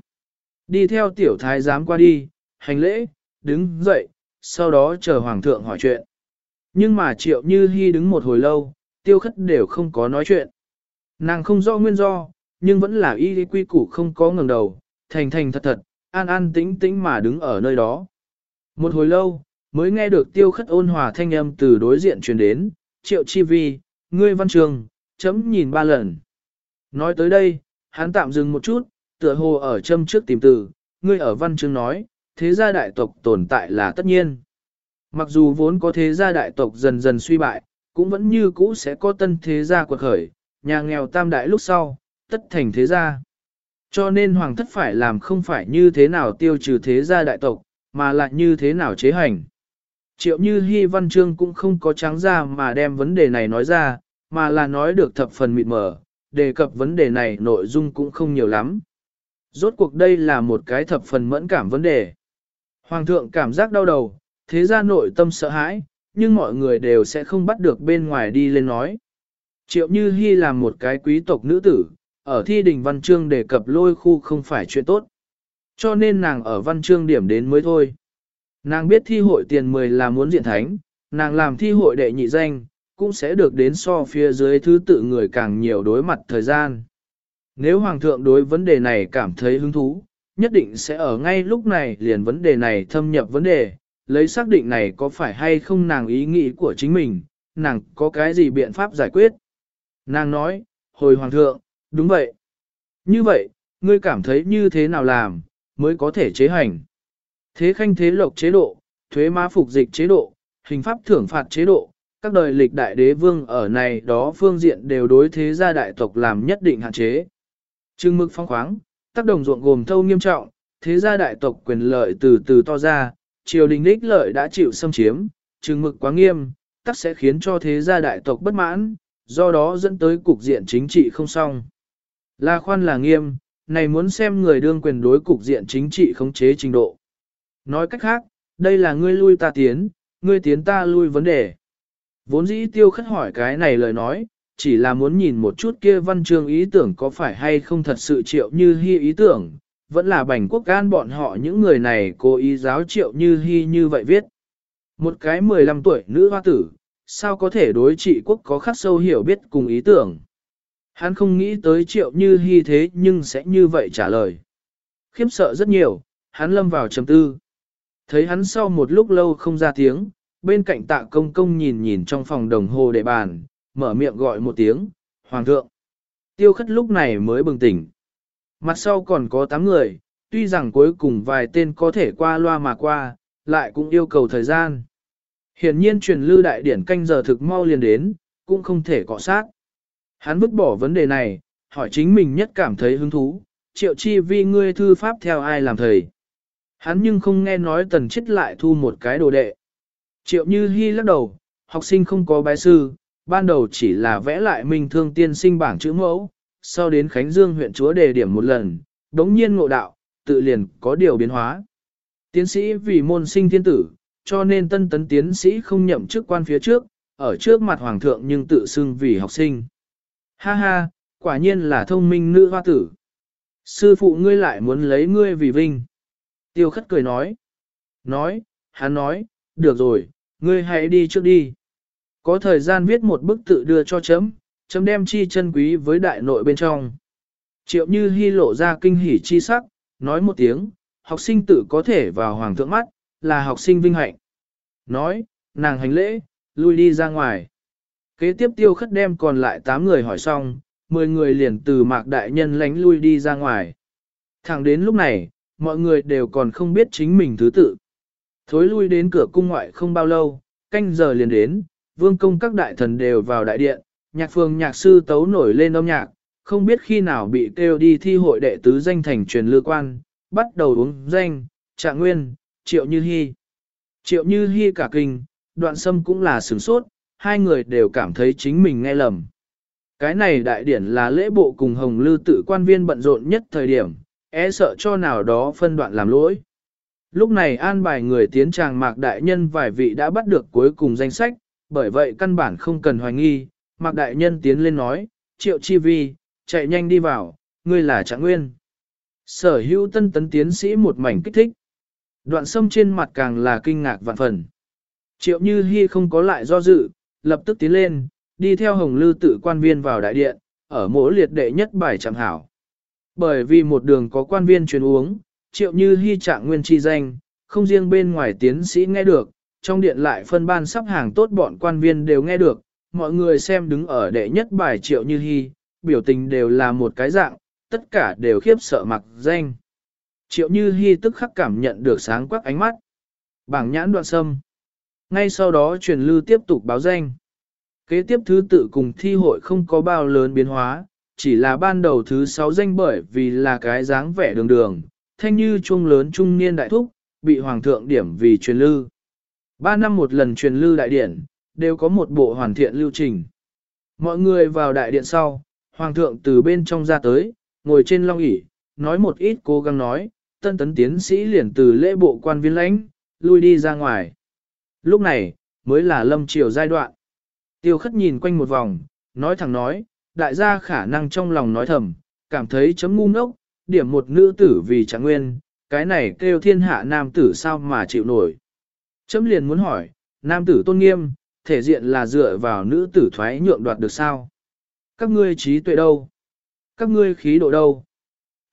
Đi theo tiểu thái giám qua đi, hành lễ, đứng dậy, sau đó chờ hoàng thượng hỏi chuyện. Nhưng mà triệu như hy đứng một hồi lâu, tiêu khất đều không có nói chuyện. Nàng không rõ nguyên do, nhưng vẫn là y quy củ không có ngừng đầu, thành thành thật thật, an an tĩnh tĩnh mà đứng ở nơi đó. Một hồi lâu, mới nghe được tiêu khất ôn hòa thanh âm từ đối diện truyền đến, triệu chi vi, ngươi văn trường, chấm nhìn ba lần. Nói tới đây, hắn tạm dừng một chút, tựa hồ ở châm trước tìm từ, ngươi ở văn chương nói, thế gia đại tộc tồn tại là tất nhiên. Mặc dù vốn có thế gia đại tộc dần dần suy bại, cũng vẫn như cũ sẽ có tân thế gia quật khởi, nhà nghèo tam đại lúc sau, tất thành thế gia. Cho nên hoàng thất phải làm không phải như thế nào tiêu trừ thế gia đại tộc, mà là như thế nào chế hành. Triệu như Hy Văn trương cũng không có trắng ra mà đem vấn đề này nói ra, mà là nói được thập phần mịt mờ, đề cập vấn đề này nội dung cũng không nhiều lắm. Rốt cuộc đây là một cái thập phần mẫn cảm vấn đề. Hoàng thượng cảm giác đau đầu, thế ra nội tâm sợ hãi, nhưng mọi người đều sẽ không bắt được bên ngoài đi lên nói. Triệu Như Hi là một cái quý tộc nữ tử, ở thi đình văn chương đề cập lôi khu không phải chuyện tốt. Cho nên nàng ở văn chương điểm đến mới thôi. Nàng biết thi hội tiền 10 là muốn diện thánh, nàng làm thi hội đệ nhị danh, cũng sẽ được đến so phía dưới thứ tự người càng nhiều đối mặt thời gian. Nếu Hoàng thượng đối vấn đề này cảm thấy hứng thú, nhất định sẽ ở ngay lúc này liền vấn đề này thâm nhập vấn đề, lấy xác định này có phải hay không nàng ý nghĩ của chính mình, nàng có cái gì biện pháp giải quyết. Nàng nói, hồi Hoàng thượng, đúng vậy. Như vậy, ngươi cảm thấy như thế nào làm, mới có thể chế hành. Thế khanh thế lộc chế độ, thuế má phục dịch chế độ, hình pháp thưởng phạt chế độ, các đời lịch đại đế vương ở này đó phương diện đều đối thế gia đại tộc làm nhất định hạn chế. Trưng mực phong khoáng, tác động ruộng gồm thâu nghiêm trọng, thế gia đại tộc quyền lợi từ từ to ra, triều đình đích lợi đã chịu xâm chiếm, trừng mực quá nghiêm, tắc sẽ khiến cho thế gia đại tộc bất mãn, do đó dẫn tới cục diện chính trị không xong. Là khoan là nghiêm, này muốn xem người đương quyền đối cục diện chính trị khống chế trình độ. Nói cách khác, đây là ngươi lui ta tiến, ngươi tiến ta lui vấn đề. Vốn dĩ tiêu khất hỏi cái này lời nói, chỉ là muốn nhìn một chút kia văn chương ý tưởng có phải hay không thật sự triệu như hy ý tưởng, vẫn là bành quốc gan bọn họ những người này cố ý giáo triệu như hy như vậy viết. Một cái 15 tuổi nữ hoa tử, sao có thể đối trị quốc có khắc sâu hiểu biết cùng ý tưởng. Hắn không nghĩ tới triệu như hy thế nhưng sẽ như vậy trả lời. Khiếm sợ rất nhiều, hắn lâm vào trầm tư. Thấy hắn sau một lúc lâu không ra tiếng, bên cạnh tạ công công nhìn nhìn trong phòng đồng hồ đệ bàn, mở miệng gọi một tiếng, Hoàng thượng. Tiêu khất lúc này mới bừng tỉnh. Mặt sau còn có 8 người, tuy rằng cuối cùng vài tên có thể qua loa mà qua, lại cũng yêu cầu thời gian. Hiển nhiên truyền lưu đại điển canh giờ thực mau liền đến, cũng không thể cọ sát. Hắn vứt bỏ vấn đề này, hỏi chính mình nhất cảm thấy hứng thú, triệu chi vi ngươi thư pháp theo ai làm thầy. Hắn nhưng không nghe nói tần chết lại thu một cái đồ đệ. Triệu như hy lắc đầu, học sinh không có bái sư, ban đầu chỉ là vẽ lại mình thương tiên sinh bảng chữ mẫu, sau đến Khánh Dương huyện chúa đề điểm một lần, đống nhiên ngộ đạo, tự liền có điều biến hóa. Tiến sĩ vì môn sinh thiên tử, cho nên tân tấn tiến sĩ không nhậm chức quan phía trước, ở trước mặt hoàng thượng nhưng tự xưng vì học sinh. Ha ha, quả nhiên là thông minh nữ hoa tử. Sư phụ ngươi lại muốn lấy ngươi vì vinh. Tiêu khất cười nói. Nói, hắn nói, được rồi, ngươi hãy đi trước đi. Có thời gian viết một bức tự đưa cho chấm, chấm đem chi chân quý với đại nội bên trong. Triệu như hy lộ ra kinh hỉ chi sắc, nói một tiếng, học sinh tự có thể vào hoàng thượng mắt, là học sinh vinh hạnh. Nói, nàng hành lễ, lui đi ra ngoài. Kế tiếp tiêu khất đem còn lại 8 người hỏi xong, 10 người liền từ mạc đại nhân lánh lui đi ra ngoài. Thẳng đến lúc này, mọi người đều còn không biết chính mình thứ tự. Thối lui đến cửa cung ngoại không bao lâu, canh giờ liền đến, vương công các đại thần đều vào đại điện, nhạc phương nhạc sư tấu nổi lên âm nhạc, không biết khi nào bị kêu đi thi hội đệ tứ danh thành truyền lưu quan, bắt đầu uống danh, trạng nguyên, triệu như hy. Triệu như hy cả kinh, đoạn sâm cũng là sửng sốt, hai người đều cảm thấy chính mình nghe lầm. Cái này đại điển là lễ bộ cùng hồng lư tự quan viên bận rộn nhất thời điểm, e sợ cho nào đó phân đoạn làm lỗi. Lúc này an bài người tiến tràng mạc đại nhân vài vị đã bắt được cuối cùng danh sách, bởi vậy căn bản không cần hoài nghi, mạc đại nhân tiến lên nói, triệu chi vi, chạy nhanh đi vào, ngươi là trạng nguyên. Sở hữu tân tấn tiến sĩ một mảnh kích thích. Đoạn sâm trên mặt càng là kinh ngạc vạn phần. Triệu như hy không có lại do dự, lập tức tiến lên, đi theo hồng lư tự quan viên vào đại điện, ở mỗi liệt đệ nhất bài chẳng hảo. Bởi vì một đường có quan viên truyền uống, triệu như hy trạng nguyên chi danh, không riêng bên ngoài tiến sĩ nghe được, trong điện lại phân ban sắp hàng tốt bọn quan viên đều nghe được, mọi người xem đứng ở đệ nhất bài triệu như hy, biểu tình đều là một cái dạng, tất cả đều khiếp sợ mặc danh. Triệu như hy tức khắc cảm nhận được sáng quắc ánh mắt. Bảng nhãn đoạn sâm. Ngay sau đó truyền lưu tiếp tục báo danh. Kế tiếp thứ tự cùng thi hội không có bao lớn biến hóa, chỉ là ban đầu thứ sáu danh bởi vì là cái dáng vẻ đường đường, thanh như chuông lớn trung niên đại thúc, bị hoàng thượng điểm vì truyền lưu. Ba năm một lần truyền lưu đại điển đều có một bộ hoàn thiện lưu trình. Mọi người vào đại điện sau, hoàng thượng từ bên trong ra tới, ngồi trên long ỷ nói một ít cố gắng nói, tân tấn tiến sĩ liền từ lễ bộ quan viên lãnh, lui đi ra ngoài. Lúc này, mới là lâm triều giai đoạn. Tiêu khất nhìn quanh một vòng, nói thẳng nói, đại gia khả năng trong lòng nói thầm, cảm thấy chấm ngu ngốc, điểm một nữ tử vì chẳng nguyên, cái này kêu thiên hạ nam tử sao mà chịu nổi. Chấm liền muốn hỏi, nam tử tôn nghiêm, thể diện là dựa vào nữ tử thoái nhượng đoạt được sao? Các ngươi trí tuệ đâu? Các ngươi khí độ đâu?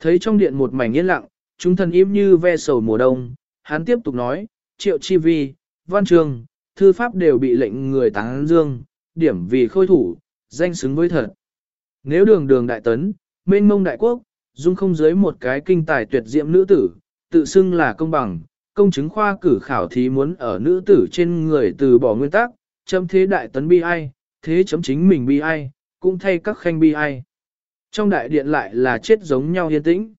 Thấy trong điện một mảnh yên lặng, chúng thần im như ve sầu mùa đông, hắn tiếp tục nói, triệu chi vi, văn trường, thư pháp đều bị lệnh người tán dương, điểm vì khôi thủ, danh xứng với thật. Nếu đường đường đại tấn, mênh mông đại quốc, dung không dưới một cái kinh tài tuyệt diệm nữ tử, tự xưng là công bằng, công chứng khoa cử khảo thí muốn ở nữ tử trên người từ bỏ nguyên tắc, chấm thế đại tấn bi ai, thế chấm chính mình bi ai, cũng thay các khanh bi ai. Trong đại điện lại là chết giống nhau yên tĩnh.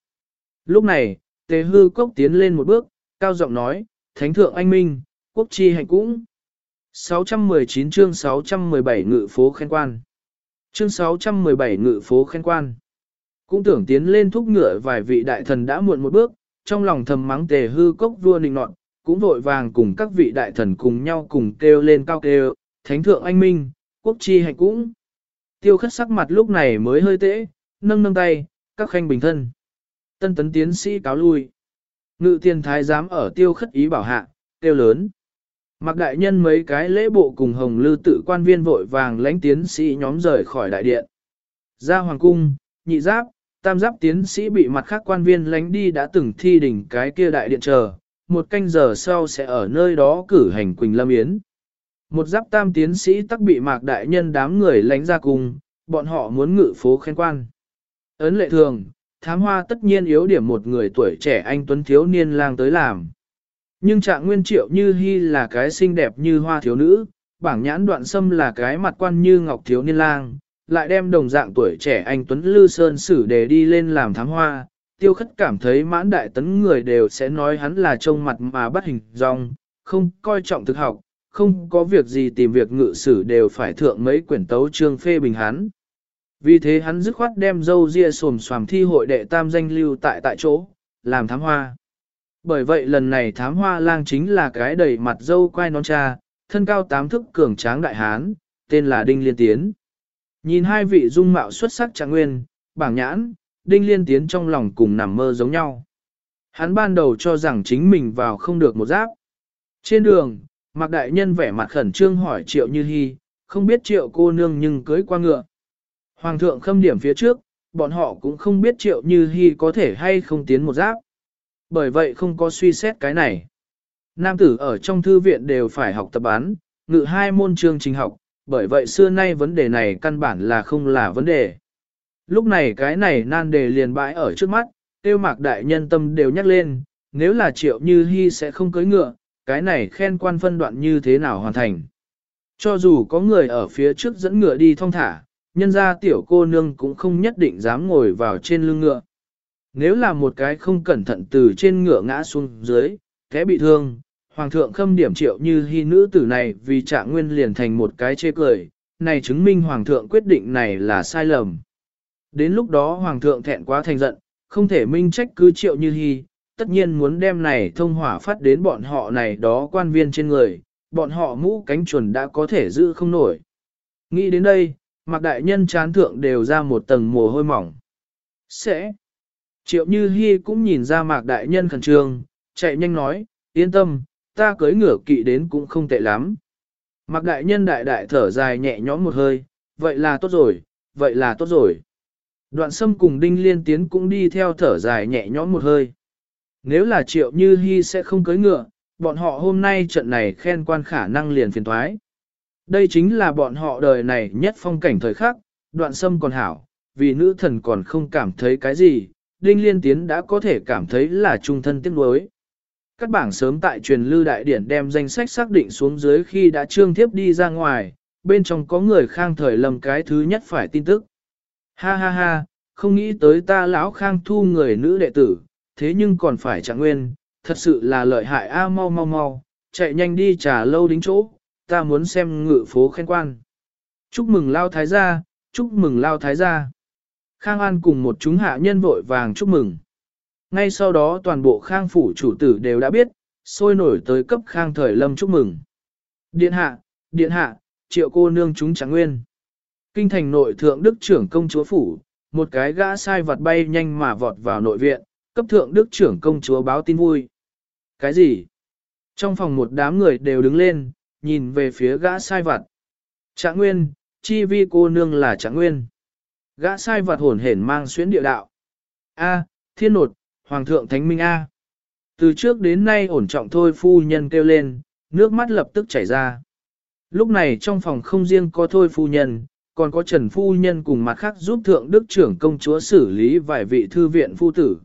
Lúc này, tề hư cốc tiến lên một bước, cao giọng nói, Thánh thượng anh minh, quốc chi hạnh cũng. 619 chương 617 ngự phố khen quan. Chương 617 ngự phố khen quan. Cũng tưởng tiến lên thúc ngựa vài vị đại thần đã muộn một bước, trong lòng thầm mắng tề hư cốc vua nịnh nọt, cũng vội vàng cùng các vị đại thần cùng nhau cùng kêu lên cao kêu, thánh thượng anh minh, quốc chi hạnh cũng. Tiêu khất sắc mặt lúc này mới hơi tễ, nâng nâng tay, các khanh bình thân. Tân tấn tiến sĩ cáo lui. Ngự tiền thái giám ở tiêu khất ý bảo hạ, tiêu lớn. Mặc đại nhân mấy cái lễ bộ cùng hồng lư tự quan viên vội vàng lãnh tiến sĩ nhóm rời khỏi đại điện. Ra hoàng cung, nhị giáp, tam giáp tiến sĩ bị mặt khác quan viên lánh đi đã từng thi đỉnh cái kia đại điện chờ, một canh giờ sau sẽ ở nơi đó cử hành Quỳnh Lâm Yến. Một giáp tam tiến sĩ tắc bị mạc đại nhân đám người lánh ra cùng, bọn họ muốn ngự phố khen quan. Ấn lệ thường, thám hoa tất nhiên yếu điểm một người tuổi trẻ anh tuấn thiếu niên lang tới làm. Nhưng trạng nguyên triệu như hy là cái xinh đẹp như hoa thiếu nữ, bảng nhãn đoạn sâm là cái mặt quan như ngọc thiếu niên lang, lại đem đồng dạng tuổi trẻ anh Tuấn Lư Sơn xử để đi lên làm thám hoa, tiêu khất cảm thấy mãn đại tấn người đều sẽ nói hắn là trông mặt mà bắt hình dong, không coi trọng thực học, không có việc gì tìm việc ngự sử đều phải thượng mấy quyển tấu trương phê bình hắn. Vì thế hắn dứt khoát đem dâu ria sồm xoàm thi hội đệ tam danh lưu tại tại chỗ, làm thám hoa. Bởi vậy lần này thám hoa lang chính là cái đầy mặt dâu quai nón cha, thân cao tám thức cường tráng đại hán, tên là Đinh Liên Tiến. Nhìn hai vị dung mạo xuất sắc trạng nguyên, bảng nhãn, Đinh Liên Tiến trong lòng cùng nằm mơ giống nhau. Hắn ban đầu cho rằng chính mình vào không được một giáp. Trên đường, Mạc Đại Nhân vẻ mặt khẩn trương hỏi Triệu Như Hi, không biết Triệu cô nương nhưng cưới qua ngựa. Hoàng thượng khâm điểm phía trước, bọn họ cũng không biết Triệu Như Hi có thể hay không tiến một giáp. Bởi vậy không có suy xét cái này. Nam tử ở trong thư viện đều phải học tập án, ngự hai môn chương trình học, bởi vậy xưa nay vấn đề này căn bản là không là vấn đề. Lúc này cái này nan đề liền bãi ở trước mắt, tiêu mạc đại nhân tâm đều nhắc lên, nếu là triệu như hy sẽ không cưới ngựa, cái này khen quan phân đoạn như thế nào hoàn thành. Cho dù có người ở phía trước dẫn ngựa đi thong thả, nhân ra tiểu cô nương cũng không nhất định dám ngồi vào trên lưng ngựa. Nếu là một cái không cẩn thận từ trên ngựa ngã xuống dưới, thế bị thương, Hoàng thượng khâm điểm triệu như hy nữ tử này vì trạng nguyên liền thành một cái chê cười, này chứng minh Hoàng thượng quyết định này là sai lầm. Đến lúc đó Hoàng thượng thẹn quá thành giận, không thể minh trách cứ triệu như hy, tất nhiên muốn đem này thông hỏa phát đến bọn họ này đó quan viên trên người, bọn họ mũ cánh chuẩn đã có thể giữ không nổi. Nghĩ đến đây, mặc đại nhân chán thượng đều ra một tầng mồ hôi mỏng. Sẽ. Triệu Như Hi cũng nhìn ra mạc đại nhân khẩn trương, chạy nhanh nói, yên tâm, ta cưới ngựa kỵ đến cũng không tệ lắm. Mặc đại nhân đại đại thở dài nhẹ nhõm một hơi, vậy là tốt rồi, vậy là tốt rồi. Đoạn sâm cùng đinh liên tiến cũng đi theo thở dài nhẹ nhõm một hơi. Nếu là triệu như hy sẽ không cưới ngựa, bọn họ hôm nay trận này khen quan khả năng liền phiền thoái. Đây chính là bọn họ đời này nhất phong cảnh thời khắc, đoạn sâm còn hảo, vì nữ thần còn không cảm thấy cái gì, đinh liên tiến đã có thể cảm thấy là trung thân tiếc nuối. Các bảng sớm tại truyền lưu đại điển đem danh sách xác định xuống dưới khi đã trương thiếp đi ra ngoài, bên trong có người khang thời lầm cái thứ nhất phải tin tức. Ha ha ha, không nghĩ tới ta lão khang thu người nữ đệ tử, thế nhưng còn phải trạng nguyên, thật sự là lợi hại a mau mau mau, chạy nhanh đi trả lâu đính chỗ, ta muốn xem ngự phố khen quan. Chúc mừng lao thái gia, chúc mừng lao thái gia. Khang An cùng một chúng hạ nhân vội vàng chúc mừng. Ngay sau đó toàn bộ khang phủ chủ tử đều đã biết, sôi nổi tới cấp khang thời lâm chúc mừng. Điện hạ, điện hạ, triệu cô nương chúng chẳng nguyên. Kinh thành nội thượng đức trưởng công chúa phủ, một cái gã sai vật bay nhanh mà vọt vào nội viện, cấp thượng đức trưởng công chúa báo tin vui. Cái gì? Trong phòng một đám người đều đứng lên, nhìn về phía gã sai vật. Trạng nguyên, chi vi cô nương là trạng nguyên. Gã sai vật hồn hển mang xuyến địa đạo. A, thiên nột, hoàng thượng thánh minh A. Từ trước đến nay ổn trọng thôi phu nhân kêu lên, nước mắt lập tức chảy ra. Lúc này trong phòng không riêng có thôi phu nhân, còn có Trần Phu Nhân cùng mặt khác giúp Thượng Đức trưởng công chúa xử lý vài vị thư viện phu tử.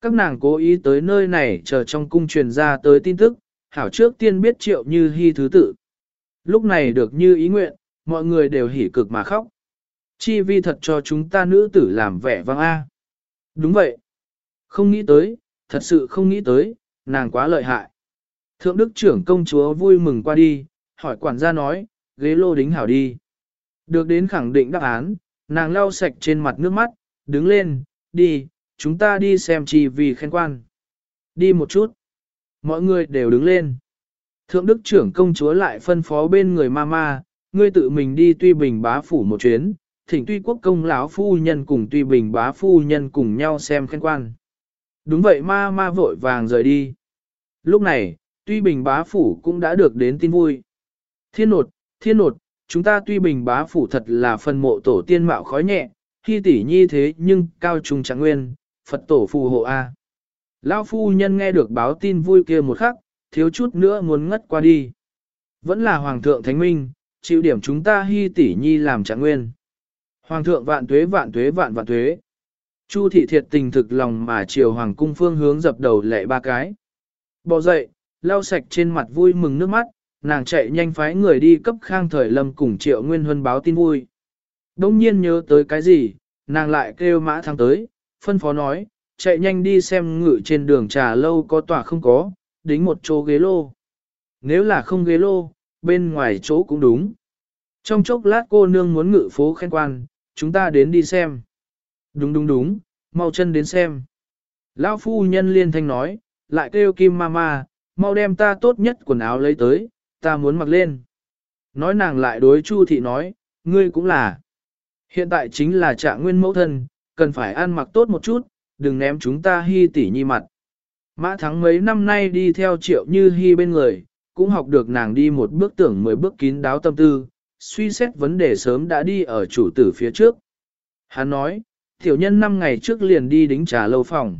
Các nàng cố ý tới nơi này chờ trong cung truyền ra tới tin tức, hảo trước tiên biết triệu như hy thứ tự. Lúc này được như ý nguyện, mọi người đều hỉ cực mà khóc. Chi vi thật cho chúng ta nữ tử làm vẻ vang A. Đúng vậy. Không nghĩ tới, thật sự không nghĩ tới, nàng quá lợi hại. Thượng đức trưởng công chúa vui mừng qua đi, hỏi quản gia nói, ghế lô đính hảo đi. Được đến khẳng định đáp án, nàng lau sạch trên mặt nước mắt, đứng lên, đi, chúng ta đi xem chi vì khen quan. Đi một chút. Mọi người đều đứng lên. Thượng đức trưởng công chúa lại phân phó bên người mama, ngươi tự mình đi tuy bình bá phủ một chuyến, thỉnh tuy quốc công lão phu nhân cùng tuy bình bá phu nhân cùng nhau xem khen quan. Đúng vậy ma ma vội vàng rời đi. Lúc này, tuy bình bá phủ cũng đã được đến tin vui. Thiên nột, thiên nột, chúng ta tuy bình bá phủ thật là phần mộ tổ tiên mạo khói nhẹ, khi tỷ nhi thế nhưng cao trung trạng nguyên, Phật tổ phù hộ A. Lão phu nhân nghe được báo tin vui kia một khắc, thiếu chút nữa muốn ngất qua đi. Vẫn là Hoàng thượng Thánh Minh, chịu điểm chúng ta hy tỷ nhi làm trạng nguyên. Hoàng thượng vạn tuế vạn tuế vạn vạn tuế. Chu thị thiệt tình thực lòng mà chiều Hoàng cung phương hướng dập đầu lệ ba cái. Bỏ dậy, lau sạch trên mặt vui mừng nước mắt, nàng chạy nhanh phái người đi cấp khang thời lâm cùng triệu nguyên huân báo tin vui. Đông nhiên nhớ tới cái gì, nàng lại kêu mã thắng tới, phân phó nói, chạy nhanh đi xem ngự trên đường trà lâu có tòa không có, đính một chỗ ghế lô. Nếu là không ghế lô, bên ngoài chỗ cũng đúng. Trong chốc lát cô nương muốn ngự phố khen quan, chúng ta đến đi xem. Đúng đúng đúng, mau chân đến xem. Lão phu nhân liên thanh nói, lại kêu kim mama, mau đem ta tốt nhất quần áo lấy tới, ta muốn mặc lên. Nói nàng lại đối Chu thị nói, ngươi cũng là. Hiện tại chính là trạng nguyên mẫu thân, cần phải ăn mặc tốt một chút, đừng ném chúng ta hy tỉ nhi mặt. Mã thắng mấy năm nay đi theo triệu như hy bên người, cũng học được nàng đi một bước tưởng mười bước kín đáo tâm tư, suy xét vấn đề sớm đã đi ở chủ tử phía trước. Hắn nói, tiểu nhân năm ngày trước liền đi đính trà lâu phòng.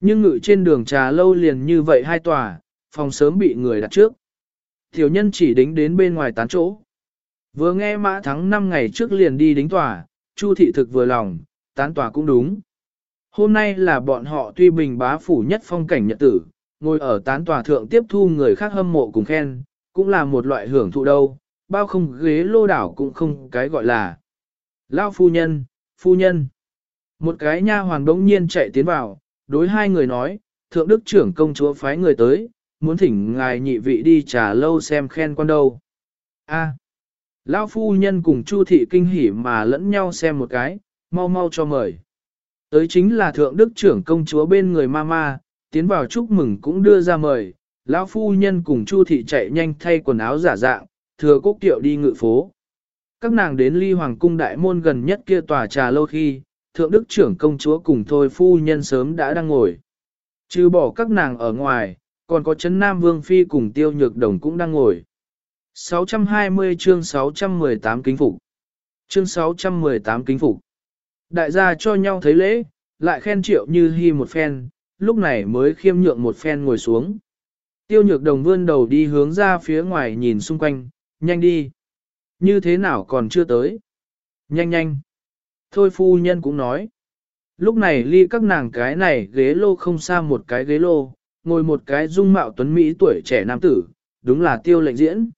Nhưng ngự trên đường trà lâu liền như vậy hai tòa, phòng sớm bị người đặt trước. Tiểu nhân chỉ đính đến bên ngoài tán chỗ. Vừa nghe mã thắng 5 ngày trước liền đi đính tòa, Chu thị thực vừa lòng, tán tòa cũng đúng. Hôm nay là bọn họ tuy bình bá phủ nhất phong cảnh nhật tử, ngồi ở tán tòa thượng tiếp thu người khác hâm mộ cùng khen, cũng là một loại hưởng thụ đâu, bao không ghế lô đảo cũng không cái gọi là. Lao phu nhân, phu nhân. Một cái nha hoàn bỗng nhiên chạy tiến vào, đối hai người nói, thượng đức trưởng công chúa phái người tới, muốn thỉnh ngài nhị vị đi trà lâu xem khen con đâu. A. Lão phu nhân cùng Chu thị kinh hỉ mà lẫn nhau xem một cái, mau mau cho mời. Tới chính là thượng đức trưởng công chúa bên người mama, tiến vào chúc mừng cũng đưa ra mời. Lão phu nhân cùng Chu thị chạy nhanh thay quần áo giả dạng, thừa cốc tiệu đi ngự phố. Các nàng đến ly hoàng cung đại môn gần nhất kia tòa trà lâu khi, thượng đức trưởng công chúa cùng thôi phu nhân sớm đã đang ngồi. Trừ bỏ các nàng ở ngoài, còn có Trấn Nam Vương Phi cùng Tiêu Nhược Đồng cũng đang ngồi. 620 chương 618 kính phục. Chương 618 kính phục. Đại gia cho nhau thấy lễ, lại khen triệu như hy một phen, lúc này mới khiêm nhượng một phen ngồi xuống. Tiêu nhược đồng vươn đầu đi hướng ra phía ngoài nhìn xung quanh, nhanh đi. Như thế nào còn chưa tới? Nhanh nhanh. Thôi phu nhân cũng nói. Lúc này ly các nàng cái này ghế lô không xa một cái ghế lô, ngồi một cái dung mạo tuấn Mỹ tuổi trẻ nam tử, đúng là tiêu lệnh diễn.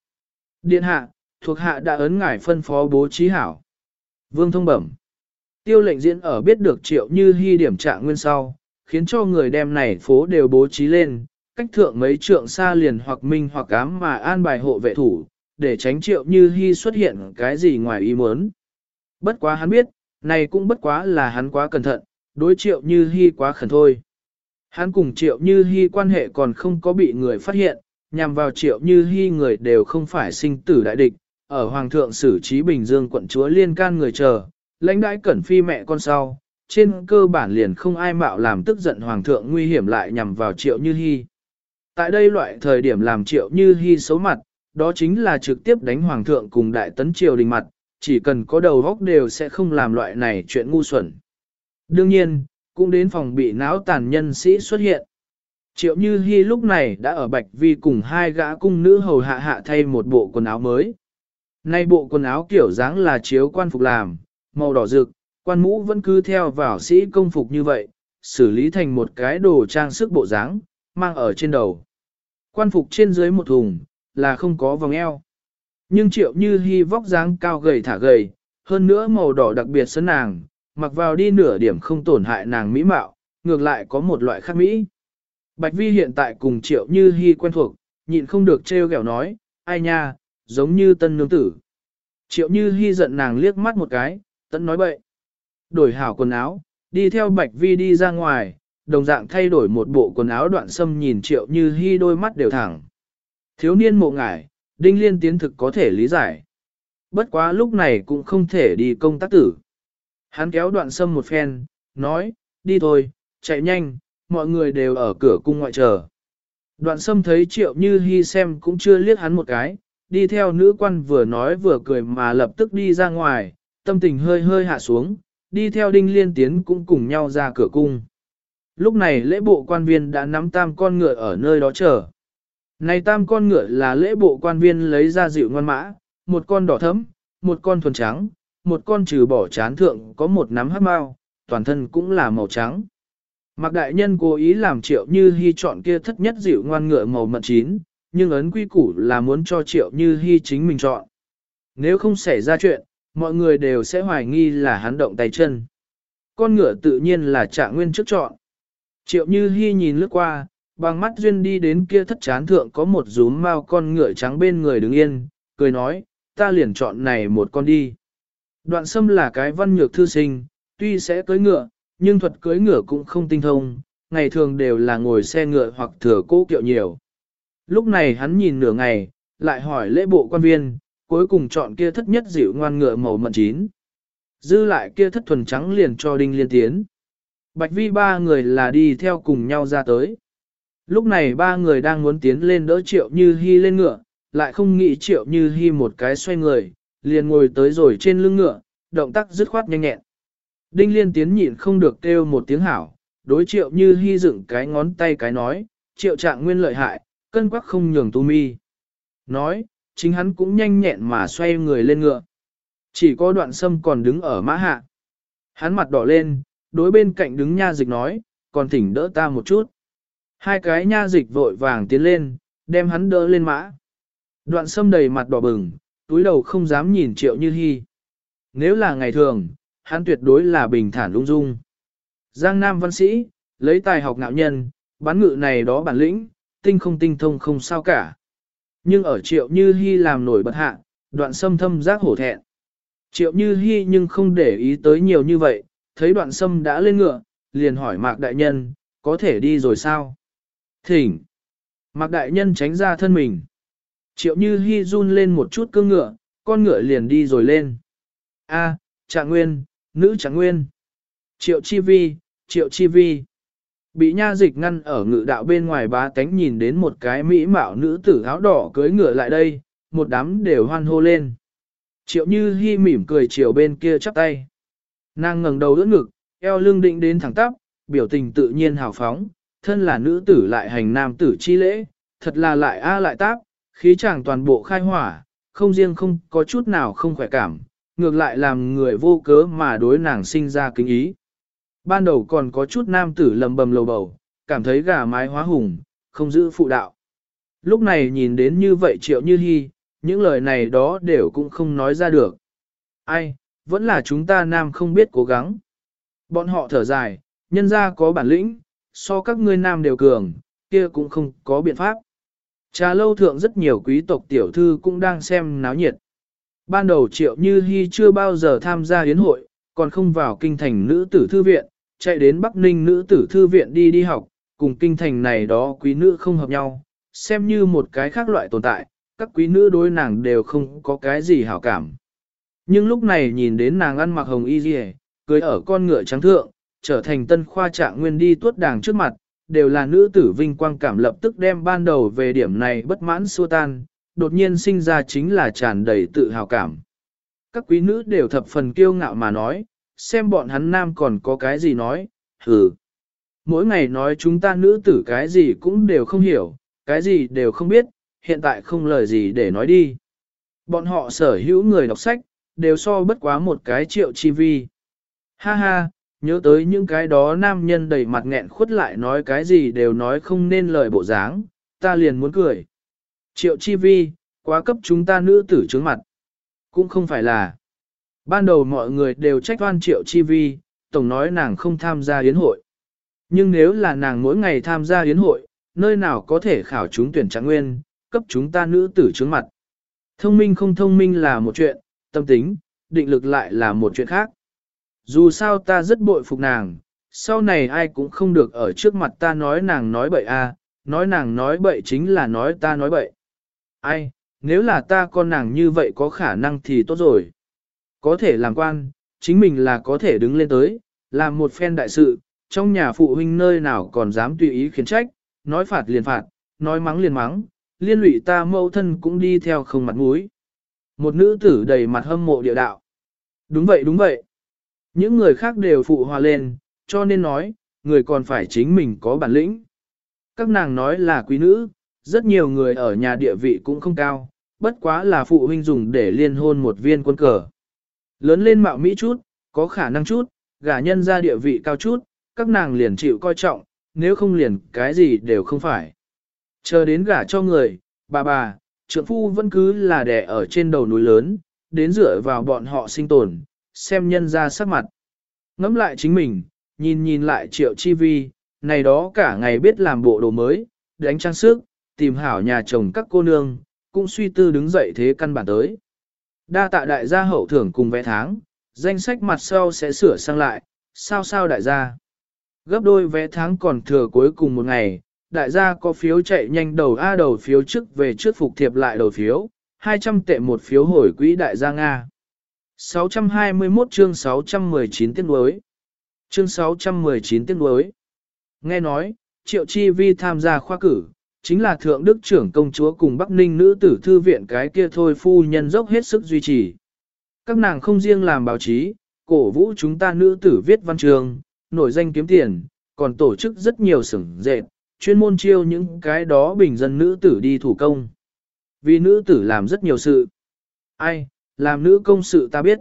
Điện hạ, thuộc hạ đã ấn ngải phân phó bố trí hảo. Vương thông bẩm. Tiêu lệnh diễn ở biết được triệu như hy điểm trạng nguyên sau, khiến cho người đem này phố đều bố trí lên, cách thượng mấy trượng xa liền hoặc minh hoặc ám mà an bài hộ vệ thủ, để tránh triệu như hy xuất hiện cái gì ngoài ý muốn. Bất quá hắn biết, này cũng bất quá là hắn quá cẩn thận, đối triệu như hy quá khẩn thôi. Hắn cùng triệu như hi quan hệ còn không có bị người phát hiện, nhằm vào triệu như hi người đều không phải sinh tử đại địch, ở Hoàng thượng xử trí Bình Dương quận chúa liên can người chờ, lãnh đãi cẩn phi mẹ con sau, trên cơ bản liền không ai mạo làm tức giận Hoàng thượng nguy hiểm lại nhằm vào triệu như hi Tại đây loại thời điểm làm triệu như hi xấu mặt, đó chính là trực tiếp đánh Hoàng thượng cùng đại tấn triều đình mặt, chỉ cần có đầu góc đều sẽ không làm loại này chuyện ngu xuẩn. Đương nhiên, cũng đến phòng bị não tàn nhân sĩ xuất hiện. Triệu Như Hi lúc này đã ở Bạch Vi cùng hai gã cung nữ hầu hạ hạ thay một bộ quần áo mới. Nay bộ quần áo kiểu dáng là chiếu quan phục làm, màu đỏ rực, quan mũ vẫn cứ theo vào sĩ công phục như vậy, xử lý thành một cái đồ trang sức bộ dáng, mang ở trên đầu. Quan phục trên dưới một thùng, là không có vòng eo. Nhưng triệu như hy vóc dáng cao gầy thả gầy, hơn nữa màu đỏ đặc biệt sân nàng, mặc vào đi nửa điểm không tổn hại nàng mỹ mạo, ngược lại có một loại khác mỹ. Bạch Vi hiện tại cùng triệu như hy quen thuộc, nhịn không được trêu ghẹo nói, ai nha, giống như tân nương tử. Triệu như hy giận nàng liếc mắt một cái, tấn nói bậy. Đổi hảo quần áo, đi theo Bạch Vi đi ra ngoài, đồng dạng thay đổi một bộ quần áo đoạn sâm nhìn triệu như hy đôi mắt đều thẳng. Thiếu niên mộ ngải, đinh liên tiến thực có thể lý giải. Bất quá lúc này cũng không thể đi công tác tử. Hắn kéo đoạn sâm một phen, nói, đi thôi, chạy nhanh, mọi người đều ở cửa cung ngoại chờ. Đoạn sâm thấy triệu như hy xem cũng chưa liếc hắn một cái, đi theo nữ quan vừa nói vừa cười mà lập tức đi ra ngoài, tâm tình hơi hơi hạ xuống, đi theo đinh liên tiến cũng cùng nhau ra cửa cung. Lúc này lễ bộ quan viên đã nắm tam con ngựa ở nơi đó chờ. Này tam con ngựa là lễ bộ quan viên lấy ra dịu ngoan mã, một con đỏ thấm, một con thuần trắng, một con trừ bỏ chán thượng có một nắm hắc mao, toàn thân cũng là màu trắng. Mạc đại nhân cố ý làm triệu như hy chọn kia thất nhất dịu ngoan ngựa màu mận chín, nhưng ấn quy củ là muốn cho triệu như hy chính mình chọn. Nếu không xảy ra chuyện, mọi người đều sẽ hoài nghi là hắn động tay chân. Con ngựa tự nhiên là trạng nguyên trước chọn. Triệu như hy nhìn lướt qua, bằng mắt duyên đi đến kia thất chán thượng có một rúm mao con ngựa trắng bên người đứng yên, cười nói, ta liền chọn này một con đi. Đoạn sâm là cái văn nhược thư sinh, tuy sẽ cưới ngựa, nhưng thuật cưới ngựa cũng không tinh thông, ngày thường đều là ngồi xe ngựa hoặc thừa cố kiệu nhiều. Lúc này hắn nhìn nửa ngày, lại hỏi lễ bộ quan viên, cuối cùng chọn kia thất nhất dịu ngoan ngựa màu mận chín. Dư lại kia thất thuần trắng liền cho đinh liên tiến. Bạch vi ba người là đi theo cùng nhau ra tới. Lúc này ba người đang muốn tiến lên đỡ triệu như hy lên ngựa, lại không nghĩ triệu như hy một cái xoay người, liền ngồi tới rồi trên lưng ngựa, động tác dứt khoát nhanh nhẹn. Đinh liên tiến nhịn không được kêu một tiếng hảo, đối triệu như hy dựng cái ngón tay cái nói, triệu trạng nguyên lợi hại, cân quắc không nhường tu mi. Nói, chính hắn cũng nhanh nhẹn mà xoay người lên ngựa. Chỉ có đoạn sâm còn đứng ở mã hạ. Hắn mặt đỏ lên, đối bên cạnh đứng nha dịch nói, còn thỉnh đỡ ta một chút. Hai cái nha dịch vội vàng tiến lên, đem hắn đỡ lên mã. Đoạn sâm đầy mặt đỏ bừng, túi đầu không dám nhìn triệu như hy. Nếu là ngày thường, hắn tuyệt đối là bình thản lung dung. Giang Nam văn sĩ, lấy tài học ngạo nhân, bán ngự này đó bản lĩnh, tinh không tinh thông không sao cả. Nhưng ở triệu như hy làm nổi bật hạ, đoạn sâm thâm giác hổ thẹn. Triệu như hy nhưng không để ý tới nhiều như vậy, thấy đoạn sâm đã lên ngựa, liền hỏi mạc đại nhân, có thể đi rồi sao? Thỉnh! Mạc đại nhân tránh ra thân mình. Triệu như Hi run lên một chút cương ngựa, con ngựa liền đi rồi lên. A, trạng nguyên, nữ trạng nguyên. Triệu chi vi, triệu chi vi. Bị nha dịch ngăn ở ngự đạo bên ngoài bá tánh nhìn đến một cái mỹ mạo nữ tử áo đỏ cưới ngựa lại đây, một đám đều hoan hô lên. Triệu như Hi mỉm cười chiều bên kia chắp tay. Nàng ngẩng đầu đỡ ngực, eo lưng định đến thẳng tắp, biểu tình tự nhiên hào phóng, thân là nữ tử lại hành nam tử chi lễ, thật là lại a lại tác, khí chàng toàn bộ khai hỏa, không riêng không có chút nào không khỏe cảm, ngược lại làm người vô cớ mà đối nàng sinh ra kính ý. Ban đầu còn có chút nam tử lầm bầm lầu bầu, cảm thấy gà mái hóa hùng, không giữ phụ đạo. Lúc này nhìn đến như vậy triệu như hy, những lời này đó đều cũng không nói ra được. Ai, vẫn là chúng ta nam không biết cố gắng. Bọn họ thở dài, nhân ra có bản lĩnh, so các ngươi nam đều cường, kia cũng không có biện pháp. Trà lâu thượng rất nhiều quý tộc tiểu thư cũng đang xem náo nhiệt. Ban đầu triệu như hy chưa bao giờ tham gia yến hội, còn không vào kinh thành nữ tử thư viện, chạy đến Bắc Ninh nữ tử thư viện đi đi học, cùng kinh thành này đó quý nữ không hợp nhau, xem như một cái khác loại tồn tại, các quý nữ đối nàng đều không có cái gì hảo cảm. Nhưng lúc này nhìn đến nàng ăn mặc hồng y dì cưới ở con ngựa trắng thượng, trở thành tân khoa trạng nguyên đi tuốt đàng trước mặt, đều là nữ tử vinh quang cảm lập tức đem ban đầu về điểm này bất mãn xua tan, đột nhiên sinh ra chính là tràn đầy tự hào cảm. Các quý nữ đều thập phần kiêu ngạo mà nói, xem bọn hắn nam còn có cái gì nói, hừ. Mỗi ngày nói chúng ta nữ tử cái gì cũng đều không hiểu, cái gì đều không biết, hiện tại không lời gì để nói đi. Bọn họ sở hữu người đọc sách, đều so bất quá một cái triệu chi vi. Ha ha, nhớ tới những cái đó nam nhân đầy mặt nghẹn khuất lại nói cái gì đều nói không nên lời bộ dáng, ta liền muốn cười. Triệu chi vi, quá cấp chúng ta nữ tử trướng mặt. Cũng không phải là. Ban đầu mọi người đều trách oan triệu chi vi, tổng nói nàng không tham gia yến hội. Nhưng nếu là nàng mỗi ngày tham gia yến hội, nơi nào có thể khảo chúng tuyển trạng nguyên, cấp chúng ta nữ tử trướng mặt. Thông minh không thông minh là một chuyện, tâm tính, định lực lại là một chuyện khác. Dù sao ta rất bội phục nàng, sau này ai cũng không được ở trước mặt ta nói nàng nói bậy a, nói nàng nói bậy chính là nói ta nói bậy. Ai, nếu là ta con nàng như vậy có khả năng thì tốt rồi. Có thể làm quan, chính mình là có thể đứng lên tới, làm một phen đại sự, trong nhà phụ huynh nơi nào còn dám tùy ý khiến trách, nói phạt liền phạt, nói mắng liền mắng, liên lụy ta mâu thân cũng đi theo không mặt mũi. Một nữ tử đầy mặt hâm mộ địa đạo. Đúng vậy đúng vậy. Những người khác đều phụ hòa lên, cho nên nói, người còn phải chính mình có bản lĩnh. Các nàng nói là quý nữ, rất nhiều người ở nhà địa vị cũng không cao, bất quá là phụ huynh dùng để liên hôn một viên quân cờ. Lớn lên mạo mỹ chút, có khả năng chút, gả nhân ra địa vị cao chút, các nàng liền chịu coi trọng, nếu không liền cái gì đều không phải. Chờ đến gả cho người, bà bà, trượng phu vẫn cứ là đẻ ở trên đầu núi lớn, đến dựa vào bọn họ sinh tồn, xem nhân ra sắc mặt. Ngắm lại chính mình, nhìn nhìn lại triệu chi vi, này đó cả ngày biết làm bộ đồ mới, đánh trang sức, tìm hảo nhà chồng các cô nương, cũng suy tư đứng dậy thế căn bản tới. Đa tạ đại gia hậu thưởng cùng vé tháng, danh sách mặt sau sẽ sửa sang lại, sao sao đại gia. Gấp đôi vé tháng còn thừa cuối cùng một ngày, đại gia có phiếu chạy nhanh đầu A đầu phiếu trước về trước phục thiệp lại đầu phiếu, 200 tệ một phiếu hồi quỹ đại gia Nga. 621 chương 619 tiết đối. Chương 619 tiết đối. Nghe nói, Triệu Chi Vi tham gia khoa cử, chính là Thượng Đức trưởng công chúa cùng Bắc Ninh nữ tử thư viện cái kia thôi phu nhân dốc hết sức duy trì. Các nàng không riêng làm báo chí, cổ vũ chúng ta nữ tử viết văn trường, nổi danh kiếm tiền, còn tổ chức rất nhiều sửng dệt, chuyên môn chiêu những cái đó bình dân nữ tử đi thủ công. Vì nữ tử làm rất nhiều sự. Ai, làm nữ công sự ta biết.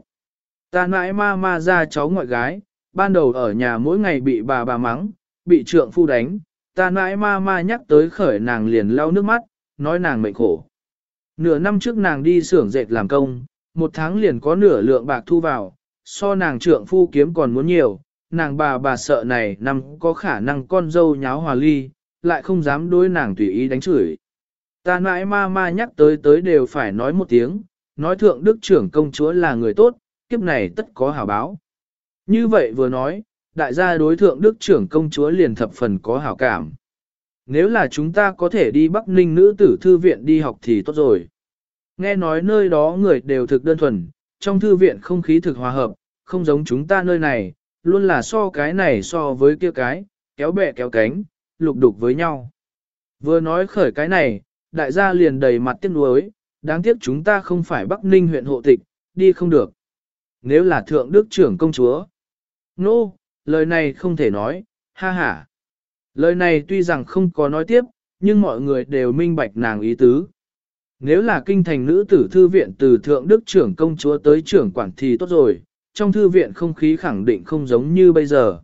Ta nãi ma ma ra cháu ngoại gái, ban đầu ở nhà mỗi ngày bị bà bà mắng, bị trượng phu đánh, ta nãi ma ma nhắc tới khởi nàng liền lau nước mắt, nói nàng mệnh khổ. Nửa năm trước nàng đi xưởng dệt làm công, một tháng liền có nửa lượng bạc thu vào, so nàng trượng phu kiếm còn muốn nhiều, nàng bà bà sợ này năm có khả năng con dâu nháo hòa ly, lại không dám đối nàng tùy ý đánh chửi. Ta nãi ma ma nhắc tới tới đều phải nói một tiếng, nói thượng đức trưởng công chúa là người tốt, kiếp này tất có hảo báo. Như vậy vừa nói, đại gia đối thượng đức trưởng công chúa liền thập phần có hảo cảm. Nếu là chúng ta có thể đi Bắc Ninh nữ tử thư viện đi học thì tốt rồi. Nghe nói nơi đó người đều thực đơn thuần, trong thư viện không khí thực hòa hợp, không giống chúng ta nơi này, luôn là so cái này so với kia cái, kéo bè kéo cánh, lục đục với nhau. Vừa nói khởi cái này, đại gia liền đầy mặt tiếc nuối, đáng tiếc chúng ta không phải Bắc Ninh huyện hộ tịch, đi không được. Nếu là thượng đức trưởng công chúa, Nô, no, lời này không thể nói, ha ha. Lời này tuy rằng không có nói tiếp, nhưng mọi người đều minh bạch nàng ý tứ. Nếu là kinh thành nữ tử thư viện từ thượng đức trưởng công chúa tới trưởng quản thì tốt rồi, trong thư viện không khí khẳng định không giống như bây giờ.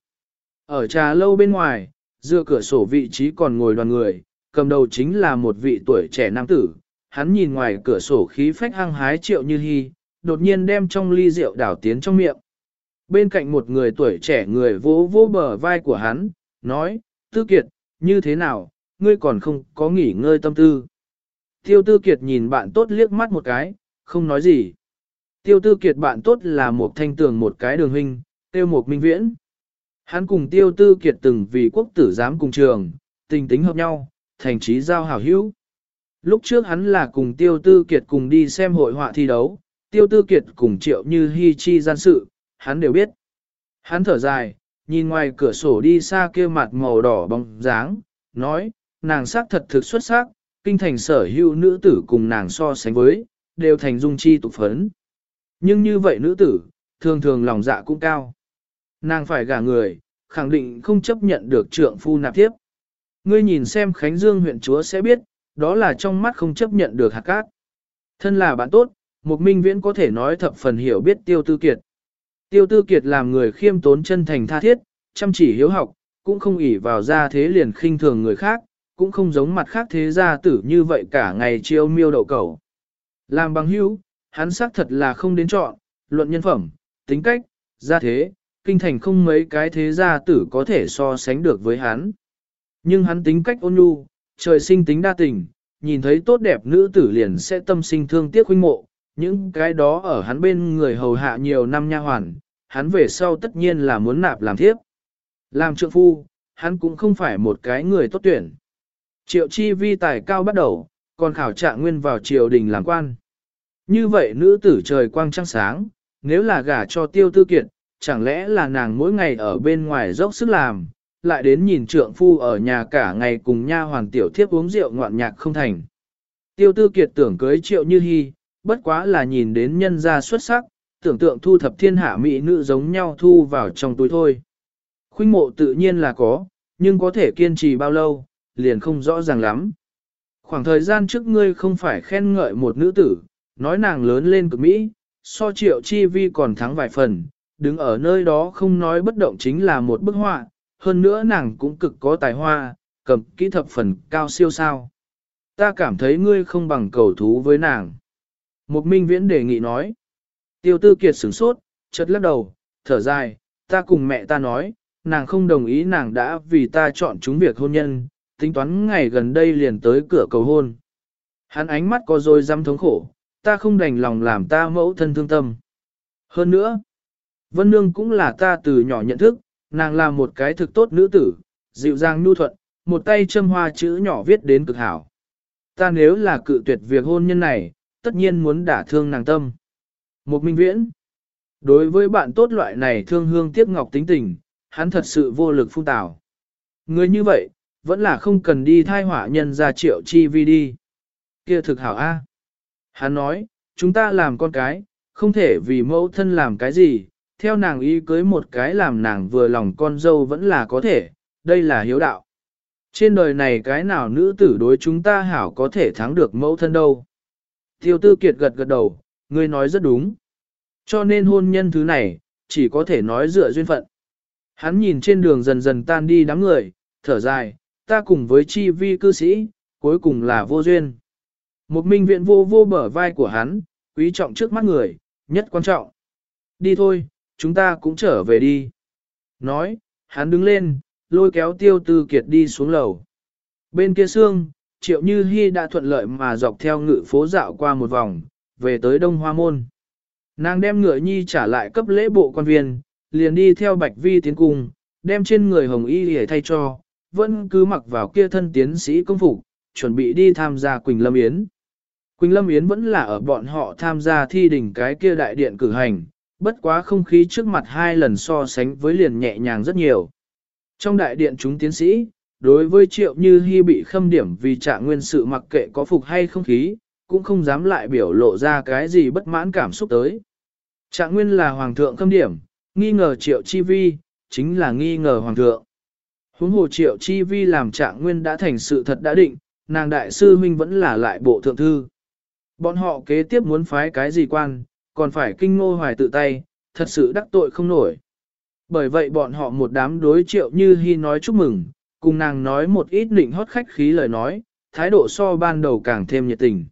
Ở trà lâu bên ngoài, dựa cửa sổ vị trí còn ngồi đoàn người, cầm đầu chính là một vị tuổi trẻ nam tử, hắn nhìn ngoài cửa sổ khí phách hăng hái triệu như hy, đột nhiên đem trong ly rượu đảo tiến trong miệng. Bên cạnh một người tuổi trẻ người vỗ vỗ bờ vai của hắn, nói, Tư Kiệt, như thế nào, ngươi còn không có nghỉ ngơi tâm tư. Tiêu Tư Kiệt nhìn bạn tốt liếc mắt một cái, không nói gì. Tiêu Tư Kiệt bạn tốt là một thanh tường một cái đường hình, tiêu một minh viễn. Hắn cùng Tiêu Tư Kiệt từng vì quốc tử giám cùng trường, tình tính hợp nhau, thành trí giao hảo hữu. Lúc trước hắn là cùng Tiêu Tư Kiệt cùng đi xem hội họa thi đấu, Tiêu Tư Kiệt cùng Triệu Như Hi chi gian sự, hắn đều biết. Hắn thở dài, nhìn ngoài cửa sổ đi xa kia mặt màu đỏ bóng dáng, nói, nàng sắc thật thực xuất sắc, kinh thành sở hữu nữ tử cùng nàng so sánh với, đều thành dung chi tục phấn. Nhưng như vậy nữ tử, thường thường lòng dạ cũng cao. Nàng phải gả người, khẳng định không chấp nhận được trượng phu nạp tiếp. Ngươi nhìn xem Khánh Dương huyện chúa sẽ biết, đó là trong mắt không chấp nhận được hạt cát. Thân là bạn tốt, một minh viễn có thể nói thập phần hiểu biết tiêu tư kiệt. Tiêu tư kiệt làm người khiêm tốn chân thành tha thiết, chăm chỉ hiếu học, cũng không ỷ vào ra thế liền khinh thường người khác, cũng không giống mặt khác thế gia tử như vậy cả ngày chiêu miêu đậu cầu. Làm bằng hữu, hắn xác thật là không đến chọn, luận nhân phẩm, tính cách, gia thế, kinh thành không mấy cái thế gia tử có thể so sánh được với hắn. Nhưng hắn tính cách ôn nhu, trời sinh tính đa tình, nhìn thấy tốt đẹp nữ tử liền sẽ tâm sinh thương tiếc huynh mộ, những cái đó ở hắn bên người hầu hạ nhiều năm nha hoàn, hắn về sau tất nhiên là muốn nạp làm thiếp. Làm trượng phu, hắn cũng không phải một cái người tốt tuyển. Triệu chi vi tài cao bắt đầu, còn khảo trạng nguyên vào triều đình làm quan. Như vậy nữ tử trời quang trăng sáng, nếu là gả cho tiêu tư kiệt, chẳng lẽ là nàng mỗi ngày ở bên ngoài dốc sức làm, lại đến nhìn trượng phu ở nhà cả ngày cùng nha hoàn tiểu thiếp uống rượu ngoạn nhạc không thành. Tiêu tư kiệt tưởng cưới triệu như hy, bất quá là nhìn đến nhân gia xuất sắc, tưởng tượng thu thập thiên hạ mỹ nữ giống nhau thu vào trong túi thôi. Khuynh mộ tự nhiên là có, nhưng có thể kiên trì bao lâu, liền không rõ ràng lắm. Khoảng thời gian trước ngươi không phải khen ngợi một nữ tử, nói nàng lớn lên cực Mỹ, so triệu chi vi còn thắng vài phần, đứng ở nơi đó không nói bất động chính là một bức họa, hơn nữa nàng cũng cực có tài hoa, cầm kỹ thập phần cao siêu sao. Ta cảm thấy ngươi không bằng cầu thú với nàng. Một minh viễn đề nghị nói. Tiêu tư kiệt sửng sốt, chợt lắc đầu, thở dài, ta cùng mẹ ta nói, nàng không đồng ý nàng đã vì ta chọn chúng việc hôn nhân, tính toán ngày gần đây liền tới cửa cầu hôn. Hắn ánh mắt có rồi dám thống khổ, ta không đành lòng làm ta mẫu thân thương tâm. Hơn nữa, Vân Nương cũng là ta từ nhỏ nhận thức, nàng là một cái thực tốt nữ tử, dịu dàng nhu thuận, một tay châm hoa chữ nhỏ viết đến cực hảo. Ta nếu là cự tuyệt việc hôn nhân này, tất nhiên muốn đả thương nàng tâm. Một minh viễn. Đối với bạn tốt loại này thương hương tiếc ngọc tính tình, hắn thật sự vô lực phung tào. Người như vậy, vẫn là không cần đi thai hỏa nhân ra triệu chi vi đi. Kia thực hảo A. Hắn nói, chúng ta làm con cái, không thể vì mẫu thân làm cái gì, theo nàng ý cưới một cái làm nàng vừa lòng con dâu vẫn là có thể, đây là hiếu đạo. Trên đời này cái nào nữ tử đối chúng ta hảo có thể thắng được mẫu thân đâu. Tiêu tư kiệt gật gật đầu, ngươi nói rất đúng. Cho nên hôn nhân thứ này, chỉ có thể nói dựa duyên phận. Hắn nhìn trên đường dần dần tan đi đám người, thở dài, ta cùng với chi vi cư sĩ, cuối cùng là vô duyên. Một minh viện vô vô bở vai của hắn, quý trọng trước mắt người, nhất quan trọng. Đi thôi, chúng ta cũng trở về đi. Nói, hắn đứng lên, lôi kéo tiêu tư kiệt đi xuống lầu. Bên kia xương, triệu như hy đã thuận lợi mà dọc theo ngự phố dạo qua một vòng, về tới Đông Hoa Môn. Nàng đem ngựa nhi trả lại cấp lễ bộ quan viên, liền đi theo bạch vi tiến cung, đem trên người hồng y để thay cho, vẫn cứ mặc vào kia thân tiến sĩ công phục, chuẩn bị đi tham gia Quỳnh Lâm Yến. Quỳnh Lâm Yến vẫn là ở bọn họ tham gia thi đỉnh cái kia đại điện cử hành, bất quá không khí trước mặt hai lần so sánh với liền nhẹ nhàng rất nhiều. Trong đại điện chúng tiến sĩ, đối với triệu như hy bị khâm điểm vì trạng nguyên sự mặc kệ có phục hay không khí, cũng không dám lại biểu lộ ra cái gì bất mãn cảm xúc tới. Trạng nguyên là hoàng thượng khâm điểm, nghi ngờ triệu chi vi, chính là nghi ngờ hoàng thượng. Huống hồ triệu chi vi làm trạng nguyên đã thành sự thật đã định, nàng đại sư huynh vẫn là lại bộ thượng thư. Bọn họ kế tiếp muốn phái cái gì quan, còn phải kinh ngô hoài tự tay, thật sự đắc tội không nổi. Bởi vậy bọn họ một đám đối triệu như hy nói chúc mừng, cùng nàng nói một ít định hót khách khí lời nói, thái độ so ban đầu càng thêm nhiệt tình.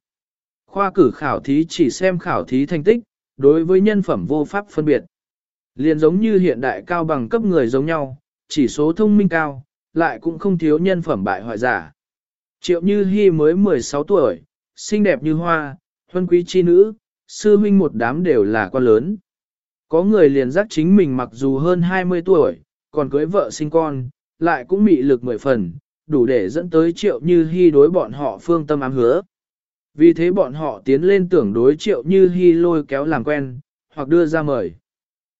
Khoa cử khảo thí chỉ xem khảo thí thành tích, đối với nhân phẩm vô pháp phân biệt. Liền giống như hiện đại cao bằng cấp người giống nhau, chỉ số thông minh cao, lại cũng không thiếu nhân phẩm bại hoại giả. Triệu Như Hi mới 16 tuổi, xinh đẹp như hoa, huân quý chi nữ, sư minh một đám đều là con lớn. Có người liền giác chính mình mặc dù hơn 20 tuổi, còn cưới vợ sinh con, lại cũng mị lực mười phần, đủ để dẫn tới triệu như hy đối bọn họ phương tâm ám hứa. Vì thế bọn họ tiến lên tưởng đối triệu như hy lôi kéo làm quen, hoặc đưa ra mời.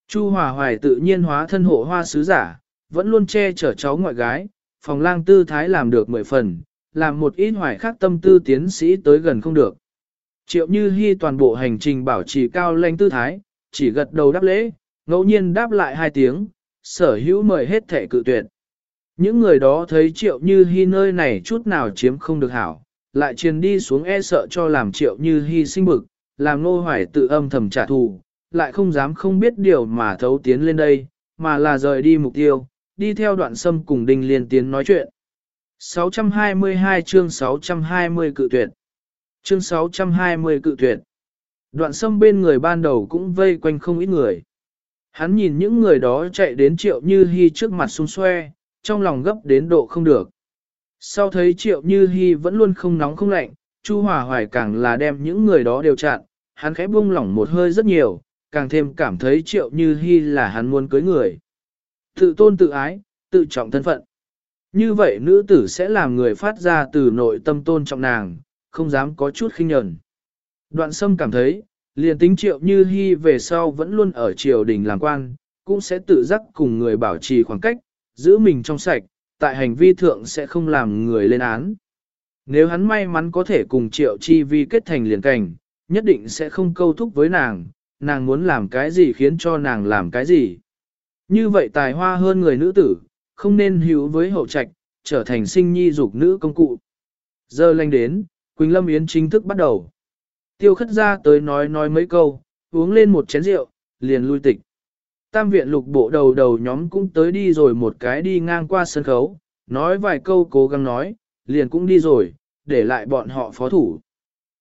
Chu Hòa Hoài tự nhiên hóa thân hộ hoa sứ giả, vẫn luôn che chở cháu ngoại gái, phòng lang tư thái làm được mười phần, làm một ít hoài khác tâm tư tiến sĩ tới gần không được. Triệu Như Hi toàn bộ hành trình bảo trì cao lãnh tư thái, chỉ gật đầu đáp lễ, ngẫu nhiên đáp lại hai tiếng, sở hữu mời hết thể cự tuyệt. Những người đó thấy Triệu Như Hi nơi này chút nào chiếm không được hảo, lại truyền đi xuống e sợ cho làm Triệu Như Hi sinh bực, làm nô hoài tự âm thầm trả thù, lại không dám không biết điều mà thấu tiến lên đây, mà là rời đi mục tiêu, đi theo đoạn sâm cùng Đinh Liên tiến nói chuyện. 622 chương 620 cự tuyệt. Chương 620 cự tuyệt. Đoạn sâm bên người ban đầu cũng vây quanh không ít người. Hắn nhìn những người đó chạy đến triệu như hy trước mặt xung xoe, trong lòng gấp đến độ không được. Sau thấy triệu như hy vẫn luôn không nóng không lạnh, Chu Hòa Hoài càng là đem những người đó đều chặn, hắn khẽ buông lỏng một hơi rất nhiều, càng thêm cảm thấy triệu như hy là hắn muốn cưới người. Tự tôn tự ái, tự trọng thân phận. Như vậy nữ tử sẽ làm người phát ra từ nội tâm tôn trọng nàng, không dám có chút khinh nhẫn. Đoạn sâm cảm thấy, liền tính triệu như hy về sau vẫn luôn ở triều đình làm quan, cũng sẽ tự giác cùng người bảo trì khoảng cách, giữ mình trong sạch, tại hành vi thượng sẽ không làm người lên án. Nếu hắn may mắn có thể cùng triệu chi vi kết thành liền cảnh, nhất định sẽ không câu thúc với nàng, nàng muốn làm cái gì khiến cho nàng làm cái gì. Như vậy tài hoa hơn người nữ tử, không nên hữu với hậu trạch, trở thành sinh nhi dục nữ công cụ. Giờ lành đến, Quỳnh Lâm Yến chính thức bắt đầu. Tiêu khất ra tới nói nói mấy câu, uống lên một chén rượu, liền lui tịch. Tam viện lục bộ đầu đầu nhóm cũng tới đi rồi một cái đi ngang qua sân khấu, nói vài câu cố gắng nói, liền cũng đi rồi, để lại bọn họ phó thủ.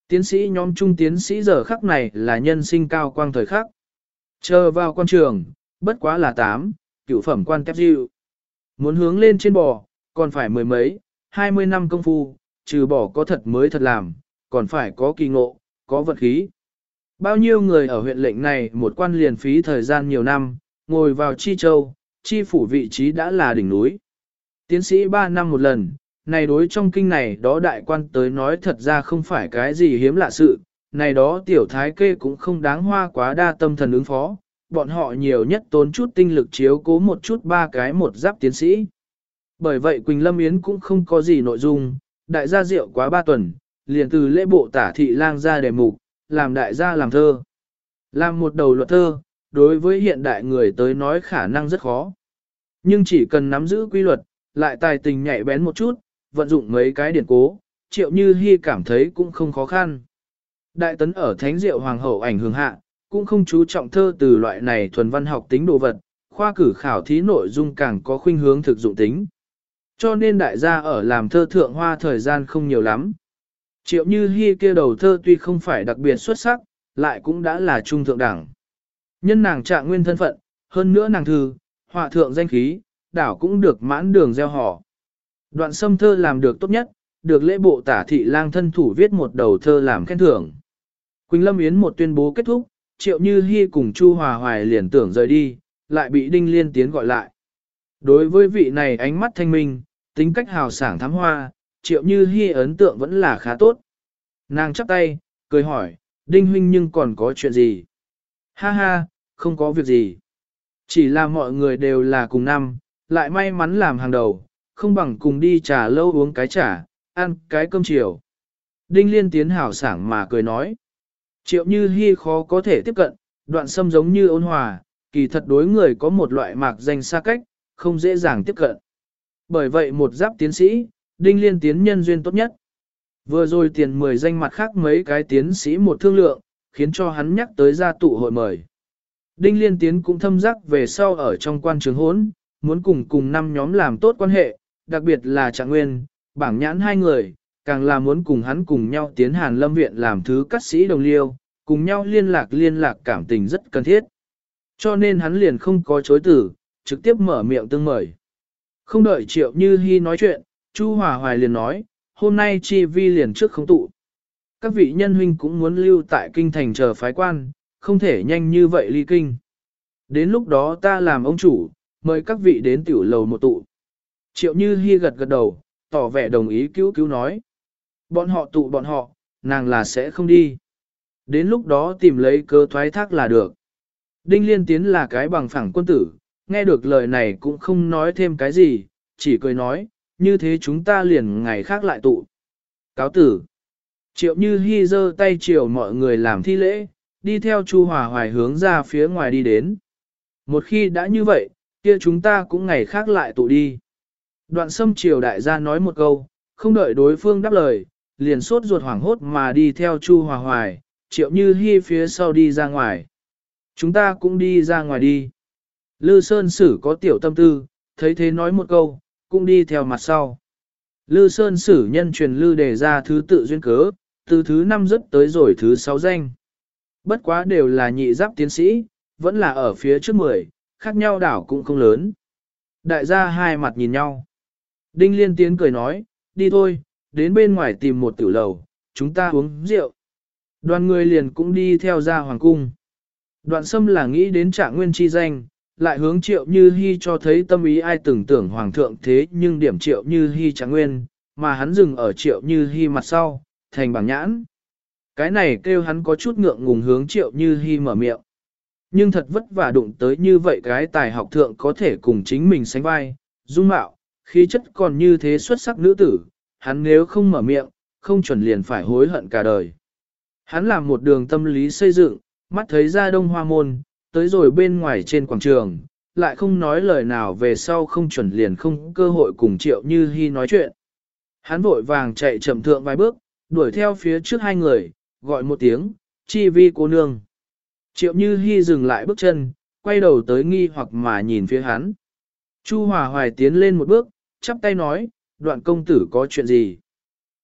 Tiến sĩ nhóm trung tiến sĩ giờ khắc này là nhân sinh cao quang thời khắc. Chờ vào quan trường, bất quá là tám, cựu phẩm quan tép diệu. Muốn hướng lên trên bò, còn phải mười mấy, hai mươi năm công phu, trừ bỏ có thật mới thật làm, còn phải có kỳ ngộ, có vật khí. Bao nhiêu người ở huyện lệnh này một quan liền phí thời gian nhiều năm, ngồi vào chi châu, chi phủ vị trí đã là đỉnh núi. Tiến sĩ 3 năm một lần, này đối trong kinh này đó đại quan tới nói thật ra không phải cái gì hiếm lạ sự, này đó tiểu thái kê cũng không đáng hoa quá đa tâm thần ứng phó, bọn họ nhiều nhất tốn chút tinh lực chiếu cố một chút ba cái một giáp tiến sĩ. Bởi vậy Quỳnh Lâm Yến cũng không có gì nội dung, đại gia rượu quá ba tuần, liền từ lễ bộ tả thị lang ra đề mục, làm đại gia làm thơ. Làm một đầu luật thơ, đối với hiện đại người tới nói khả năng rất khó. Nhưng chỉ cần nắm giữ quy luật, lại tài tình nhạy bén một chút, vận dụng mấy cái điển cố, triệu như hy cảm thấy cũng không khó khăn. Đại tấn ở thánh diệu hoàng hậu ảnh hưởng hạ, cũng không chú trọng thơ từ loại này thuần văn học tính đồ vật, khoa cử khảo thí nội dung càng có khuynh hướng thực dụng tính. Cho nên đại gia ở làm thơ thượng hoa thời gian không nhiều lắm. Triệu như Hi kia đầu thơ tuy không phải đặc biệt xuất sắc, lại cũng đã là trung thượng đẳng. Nhân nàng trạng nguyên thân phận, hơn nữa nàng thư, họa thượng danh khí, đảo cũng được mãn đường gieo họ. Đoạn sâm thơ làm được tốt nhất, được lễ bộ tả thị lang thân thủ viết một đầu thơ làm khen thưởng. Quỳnh Lâm Yến một tuyên bố kết thúc, triệu như Hi cùng Chu Hòa Hoài liền tưởng rời đi, lại bị Đinh Liên Tiến gọi lại. Đối với vị này ánh mắt thanh minh, tính cách hào sảng thám hoa, triệu như hy ấn tượng vẫn là khá tốt. Nàng chắp tay, cười hỏi, Đinh Huynh nhưng còn có chuyện gì? Ha ha, không có việc gì. Chỉ là mọi người đều là cùng năm, lại may mắn làm hàng đầu, không bằng cùng đi trà lâu uống cái trà, ăn cái cơm chiều. Đinh Liên tiến hảo sảng mà cười nói. Triệu như hy khó có thể tiếp cận, đoạn sâm giống như ôn hòa, kỳ thật đối người có một loại mạc danh xa cách, không dễ dàng tiếp cận. Bởi vậy một giáp tiến sĩ, đinh liên tiến nhân duyên tốt nhất. Vừa rồi tiền 10 danh mặt khác mấy cái tiến sĩ một thương lượng, khiến cho hắn nhắc tới gia tụ hội mời. Đinh liên tiến cũng thâm giác về sau ở trong quan trường hốn, muốn cùng cùng năm nhóm làm tốt quan hệ, đặc biệt là trạng nguyên, bảng nhãn hai người, càng là muốn cùng hắn cùng nhau tiến hàn lâm viện làm thứ cắt sĩ đồng liêu, cùng nhau liên lạc liên lạc cảm tình rất cần thiết. Cho nên hắn liền không có chối tử, trực tiếp mở miệng tương mời. Không đợi triệu như hy nói chuyện, Chu Hòa Hoài liền nói, hôm nay chi vi liền trước không tụ. Các vị nhân huynh cũng muốn lưu tại kinh thành chờ phái quan, không thể nhanh như vậy ly kinh. Đến lúc đó ta làm ông chủ, mời các vị đến tiểu lầu một tụ. Triệu Như Hi gật gật đầu, tỏ vẻ đồng ý cứu cứu nói. Bọn họ tụ bọn họ, nàng là sẽ không đi. Đến lúc đó tìm lấy cơ thoái thác là được. Đinh Liên Tiến là cái bằng phẳng quân tử, nghe được lời này cũng không nói thêm cái gì, chỉ cười nói, như thế chúng ta liền ngày khác lại tụ. Cáo tử. Triệu Như Hi giơ tay chiều mọi người làm thi lễ, đi theo Chu Hòa Hoài hướng ra phía ngoài đi đến. Một khi đã như vậy, kia chúng ta cũng ngày khác lại tụ đi. Đoạn sâm triều đại gia nói một câu, không đợi đối phương đáp lời, liền sốt ruột hoảng hốt mà đi theo Chu Hòa Hoài, triệu như hy phía sau đi ra ngoài. Chúng ta cũng đi ra ngoài đi. Lư Sơn Sử có tiểu tâm tư, thấy thế nói một câu, cũng đi theo mặt sau. Lư Sơn Sử nhân truyền Lư đề ra thứ tự duyên cớ, từ thứ năm rất tới rồi thứ sáu danh. Bất quá đều là nhị giáp tiến sĩ, vẫn là ở phía trước mười, khác nhau đảo cũng không lớn. Đại gia hai mặt nhìn nhau. Đinh Liên Tiến cười nói, đi thôi, đến bên ngoài tìm một tử lầu, chúng ta uống rượu. Đoàn người liền cũng đi theo ra hoàng cung. Đoạn sâm là nghĩ đến trạng nguyên chi danh, lại hướng triệu như hy cho thấy tâm ý ai tưởng tưởng hoàng thượng thế nhưng điểm triệu như hy chẳng nguyên, mà hắn dừng ở triệu như hy mặt sau, thành bảng nhãn. Cái này kêu hắn có chút ngượng ngùng hướng triệu như hy mở miệng. Nhưng thật vất vả đụng tới như vậy cái tài học thượng có thể cùng chính mình sánh vai, dung mạo, khí chất còn như thế xuất sắc nữ tử, hắn nếu không mở miệng, không chuẩn liền phải hối hận cả đời. Hắn làm một đường tâm lý xây dựng, mắt thấy ra đông hoa môn, tới rồi bên ngoài trên quảng trường, lại không nói lời nào về sau không chuẩn liền không cơ hội cùng triệu như hi nói chuyện. Hắn vội vàng chạy chậm thượng vài bước, đuổi theo phía trước hai người, gọi một tiếng, chi vi cô nương. Triệu như hi dừng lại bước chân, quay đầu tới nghi hoặc mà nhìn phía hắn. Chu Hòa Hoài tiến lên một bước, chắp tay nói, đoạn công tử có chuyện gì?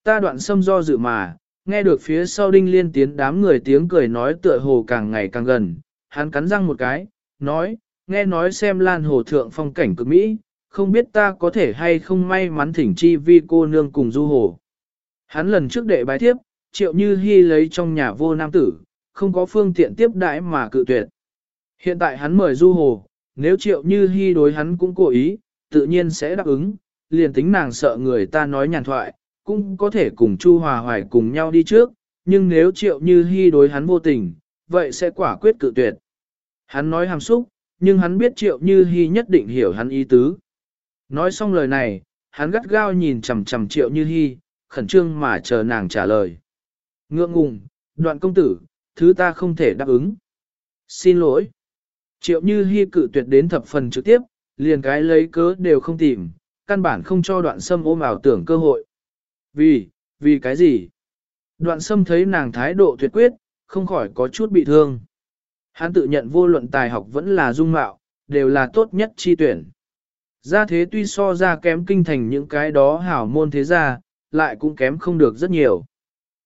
Ta đoạn xâm do dự mà, nghe được phía sau đinh liên tiến đám người tiếng cười nói tựa hồ càng ngày càng gần, hắn cắn răng một cái, nói, nghe nói xem lan hồ thượng phong cảnh cực mỹ, không biết ta có thể hay không may mắn thỉnh chi vi cô nương cùng du hồ. Hắn lần trước đệ bái tiếp, triệu như hy lấy trong nhà vô nam tử, không có phương tiện tiếp đãi mà cự tuyệt. Hiện tại hắn mời du hồ, nếu triệu như hy đối hắn cũng cố ý, tự nhiên sẽ đáp ứng, liền tính nàng sợ người ta nói nhàn thoại, cũng có thể cùng Chu Hòa Hoài cùng nhau đi trước, nhưng nếu triệu như hy đối hắn vô tình, vậy sẽ quả quyết cự tuyệt. Hắn nói hàm xúc, nhưng hắn biết triệu như hy nhất định hiểu hắn ý tứ. Nói xong lời này, hắn gắt gao nhìn chầm chầm triệu như hy, khẩn trương mà chờ nàng trả lời. Ngượng ngùng, đoạn công tử, thứ ta không thể đáp ứng. Xin lỗi. Triệu như hy cự tuyệt đến thập phần trực tiếp, liền cái lấy cớ đều không tìm, căn bản không cho đoạn sâm ôm ảo tưởng cơ hội. Vì, vì cái gì? Đoạn sâm thấy nàng thái độ tuyệt quyết, không khỏi có chút bị thương. Hắn tự nhận vô luận tài học vẫn là dung mạo, đều là tốt nhất chi tuyển. Gia thế tuy so ra kém kinh thành những cái đó hảo môn thế gia, lại cũng kém không được rất nhiều.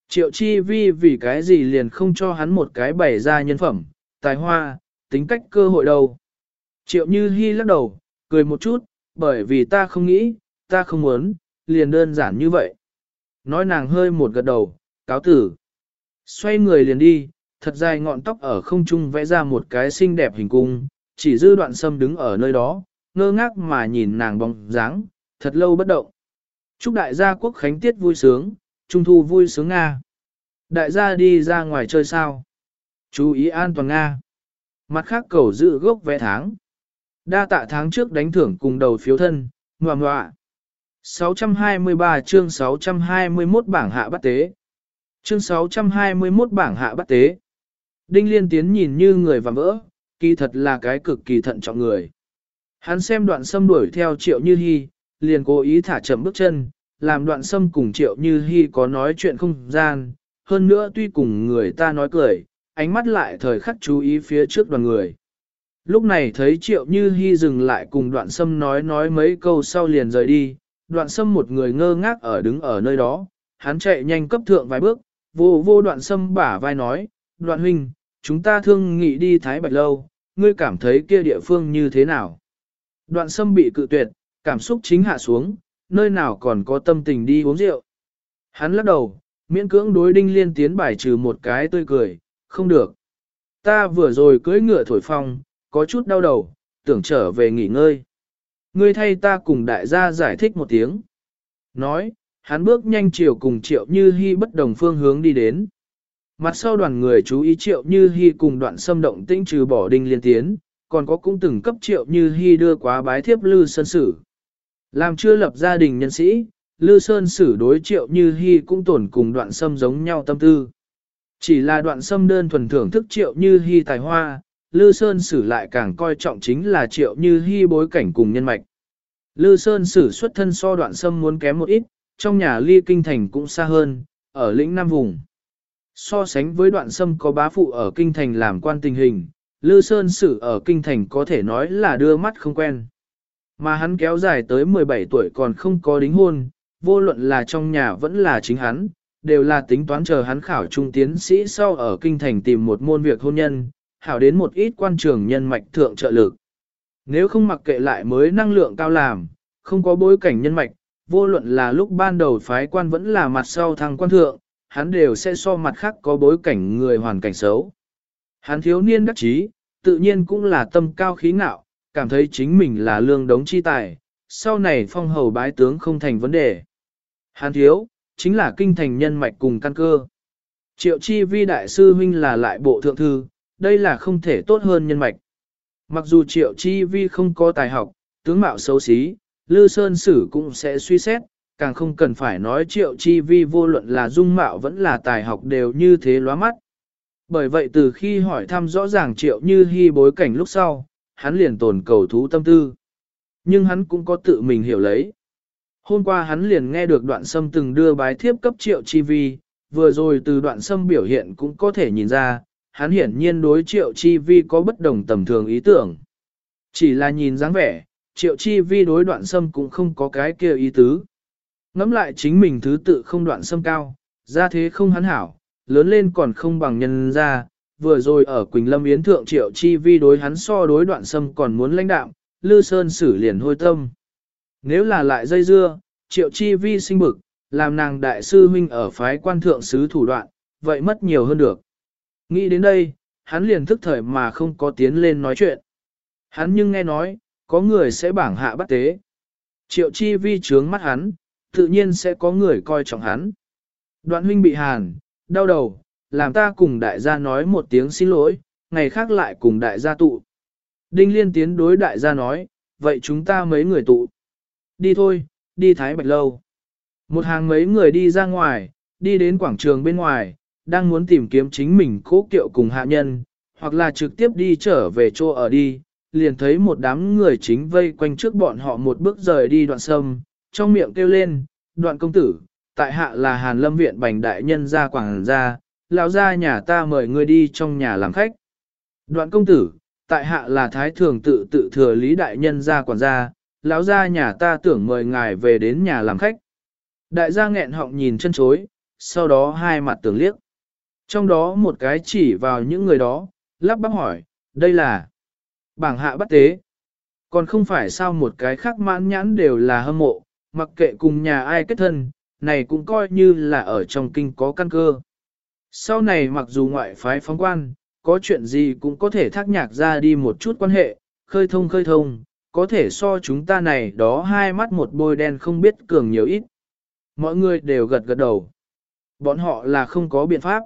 Triệu chi vi vì cái gì liền không cho hắn một cái bày ra nhân phẩm, tài hoa, tính cách cơ hội đâu. Triệu như hy lắc đầu, cười một chút, bởi vì ta không nghĩ, ta không muốn, liền đơn giản như vậy. Nói nàng hơi một gật đầu, cáo tử. Xoay người liền đi, thật dài ngọn tóc ở không trung vẽ ra một cái xinh đẹp hình cung, chỉ dư đoạn sâm đứng ở nơi đó, ngơ ngác mà nhìn nàng bóng dáng, thật lâu bất động. Chúc đại gia quốc khánh tiết vui sướng, trung thu vui sướng Nga. Đại gia đi ra ngoài chơi sao? Chú ý an toàn Nga. Mặt khác cầu giữ gốc vẽ tháng. Đa tạ tháng trước đánh thưởng cùng đầu phiếu thân, ngoà ngoạ. 623 chương 621 bảng hạ bắt tế. Chương 621 bảng hạ bắt tế. Đinh liên tiến nhìn như người và vỡ, kỳ thật là cái cực kỳ thận trọng người. Hắn xem đoạn sâm đuổi theo triệu như hy, liền cố ý thả chậm bước chân, làm đoạn sâm cùng triệu như hy có nói chuyện không gian, hơn nữa tuy cùng người ta nói cười, ánh mắt lại thời khắc chú ý phía trước đoàn người. Lúc này thấy triệu như hy dừng lại cùng đoạn sâm nói nói mấy câu sau liền rời đi, đoạn sâm một người ngơ ngác ở đứng ở nơi đó, hắn chạy nhanh cấp thượng vài bước, vô vô đoạn sâm bả vai nói, đoạn huynh, chúng ta thương nghị đi Thái Bạch Lâu, ngươi cảm thấy kia địa phương như thế nào? Đoạn sâm bị cự tuyệt, cảm xúc chính hạ xuống, nơi nào còn có tâm tình đi uống rượu. Hắn lắc đầu, miễn cưỡng đối đinh liên tiến bài trừ một cái tươi cười, không được. Ta vừa rồi cưỡi ngựa thổi phong, có chút đau đầu, tưởng trở về nghỉ ngơi. Ngươi thay ta cùng đại gia giải thích một tiếng. Nói, hắn bước nhanh chiều cùng triệu như hy bất đồng phương hướng đi đến. Mặt sau đoàn người chú ý triệu như hy cùng đoạn xâm động tĩnh trừ bỏ đinh liên tiến, còn có cũng từng cấp triệu như hy đưa quá bái thiếp lư sơn sử. Làm chưa lập gia đình nhân sĩ, lư sơn sử đối triệu như hy cũng tổn cùng đoạn xâm giống nhau tâm tư. Chỉ là đoạn xâm đơn thuần thưởng thức triệu như hy tài hoa, lư sơn sử lại càng coi trọng chính là triệu như hy bối cảnh cùng nhân mạch. Lư sơn sử xuất thân so đoạn xâm muốn kém một ít, trong nhà ly kinh thành cũng xa hơn, ở lĩnh Nam Vùng. So sánh với đoạn sâm có bá phụ ở kinh thành làm quan tình hình, Lư Sơn Sử ở kinh thành có thể nói là đưa mắt không quen. Mà hắn kéo dài tới 17 tuổi còn không có đính hôn, vô luận là trong nhà vẫn là chính hắn, đều là tính toán chờ hắn khảo trung tiến sĩ sau ở kinh thành tìm một môn việc hôn nhân, hảo đến một ít quan trường nhân mạch thượng trợ lực. Nếu không mặc kệ lại mới năng lượng cao làm, không có bối cảnh nhân mạch, vô luận là lúc ban đầu phái quan vẫn là mặt sau thăng quan thượng, hắn đều sẽ so mặt khác có bối cảnh người hoàn cảnh xấu. Hắn thiếu niên đắc chí, tự nhiên cũng là tâm cao khí ngạo, cảm thấy chính mình là lương đống chi tài, sau này phong hầu bái tướng không thành vấn đề. Hắn thiếu, chính là kinh thành nhân mạch cùng căn cơ. Triệu chi vi đại sư huynh là lại bộ thượng thư, đây là không thể tốt hơn nhân mạch. Mặc dù triệu chi vi không có tài học, tướng mạo xấu xí, Lư Sơn Sử cũng sẽ suy xét, càng không cần phải nói triệu chi vi vô luận là dung mạo vẫn là tài học đều như thế lóa mắt. Bởi vậy từ khi hỏi thăm rõ ràng triệu như hy bối cảnh lúc sau, hắn liền tồn cầu thú tâm tư. Nhưng hắn cũng có tự mình hiểu lấy. Hôm qua hắn liền nghe được đoạn sâm từng đưa bái thiếp cấp triệu chi vi, vừa rồi từ đoạn sâm biểu hiện cũng có thể nhìn ra, hắn hiển nhiên đối triệu chi vi có bất đồng tầm thường ý tưởng. Chỉ là nhìn dáng vẻ, triệu chi vi đối đoạn sâm cũng không có cái kia ý tứ. Ngắm lại chính mình thứ tự không đoạn sâm cao, ra thế không hắn hảo, lớn lên còn không bằng nhân ra, vừa rồi ở Quỳnh Lâm Yến Thượng Triệu Chi Vi đối hắn so đối đoạn sâm còn muốn lãnh đạm, Lư Sơn xử liền hôi tâm. Nếu là lại dây dưa, Triệu Chi Vi sinh bực, làm nàng đại sư huynh ở phái quan thượng sứ thủ đoạn, vậy mất nhiều hơn được. Nghĩ đến đây, hắn liền thức thời mà không có tiến lên nói chuyện. Hắn nhưng nghe nói, có người sẽ bảng hạ bắt tế. Triệu Chi Vi trướng mắt hắn, tự nhiên sẽ có người coi trọng hắn. Đoạn huynh bị hàn, đau đầu, làm ta cùng đại gia nói một tiếng xin lỗi, ngày khác lại cùng đại gia tụ. Đinh liên tiến đối đại gia nói, vậy chúng ta mấy người tụ. Đi thôi, đi Thái Bạch Lâu. Một hàng mấy người đi ra ngoài, đi đến quảng trường bên ngoài, đang muốn tìm kiếm chính mình cố kiệu cùng hạ nhân, hoặc là trực tiếp đi trở về chỗ ở đi, liền thấy một đám người chính vây quanh trước bọn họ một bước rời đi đoạn sâm, trong miệng kêu lên, đoạn công tử, tại hạ là Hàn Lâm Viện Bành Đại Nhân ra quảng gia, lão gia nhà ta mời ngươi đi trong nhà làm khách. Đoạn công tử, tại hạ là Thái Thường tự tự thừa Lý Đại Nhân ra quảng gia, lão gia nhà ta tưởng mời ngài về đến nhà làm khách. Đại gia nghẹn họng nhìn chân chối, sau đó hai mặt tưởng liếc. Trong đó một cái chỉ vào những người đó, lắp bắp hỏi, đây là bảng hạ bắt tế. Còn không phải sao một cái khác mãn nhãn đều là hâm mộ, mặc kệ cùng nhà ai kết thân, này cũng coi như là ở trong kinh có căn cơ. Sau này mặc dù ngoại phái phóng quan, có chuyện gì cũng có thể thác nhạc ra đi một chút quan hệ, khơi thông khơi thông, có thể so chúng ta này đó hai mắt một bôi đen không biết cường nhiều ít. Mọi người đều gật gật đầu. Bọn họ là không có biện pháp.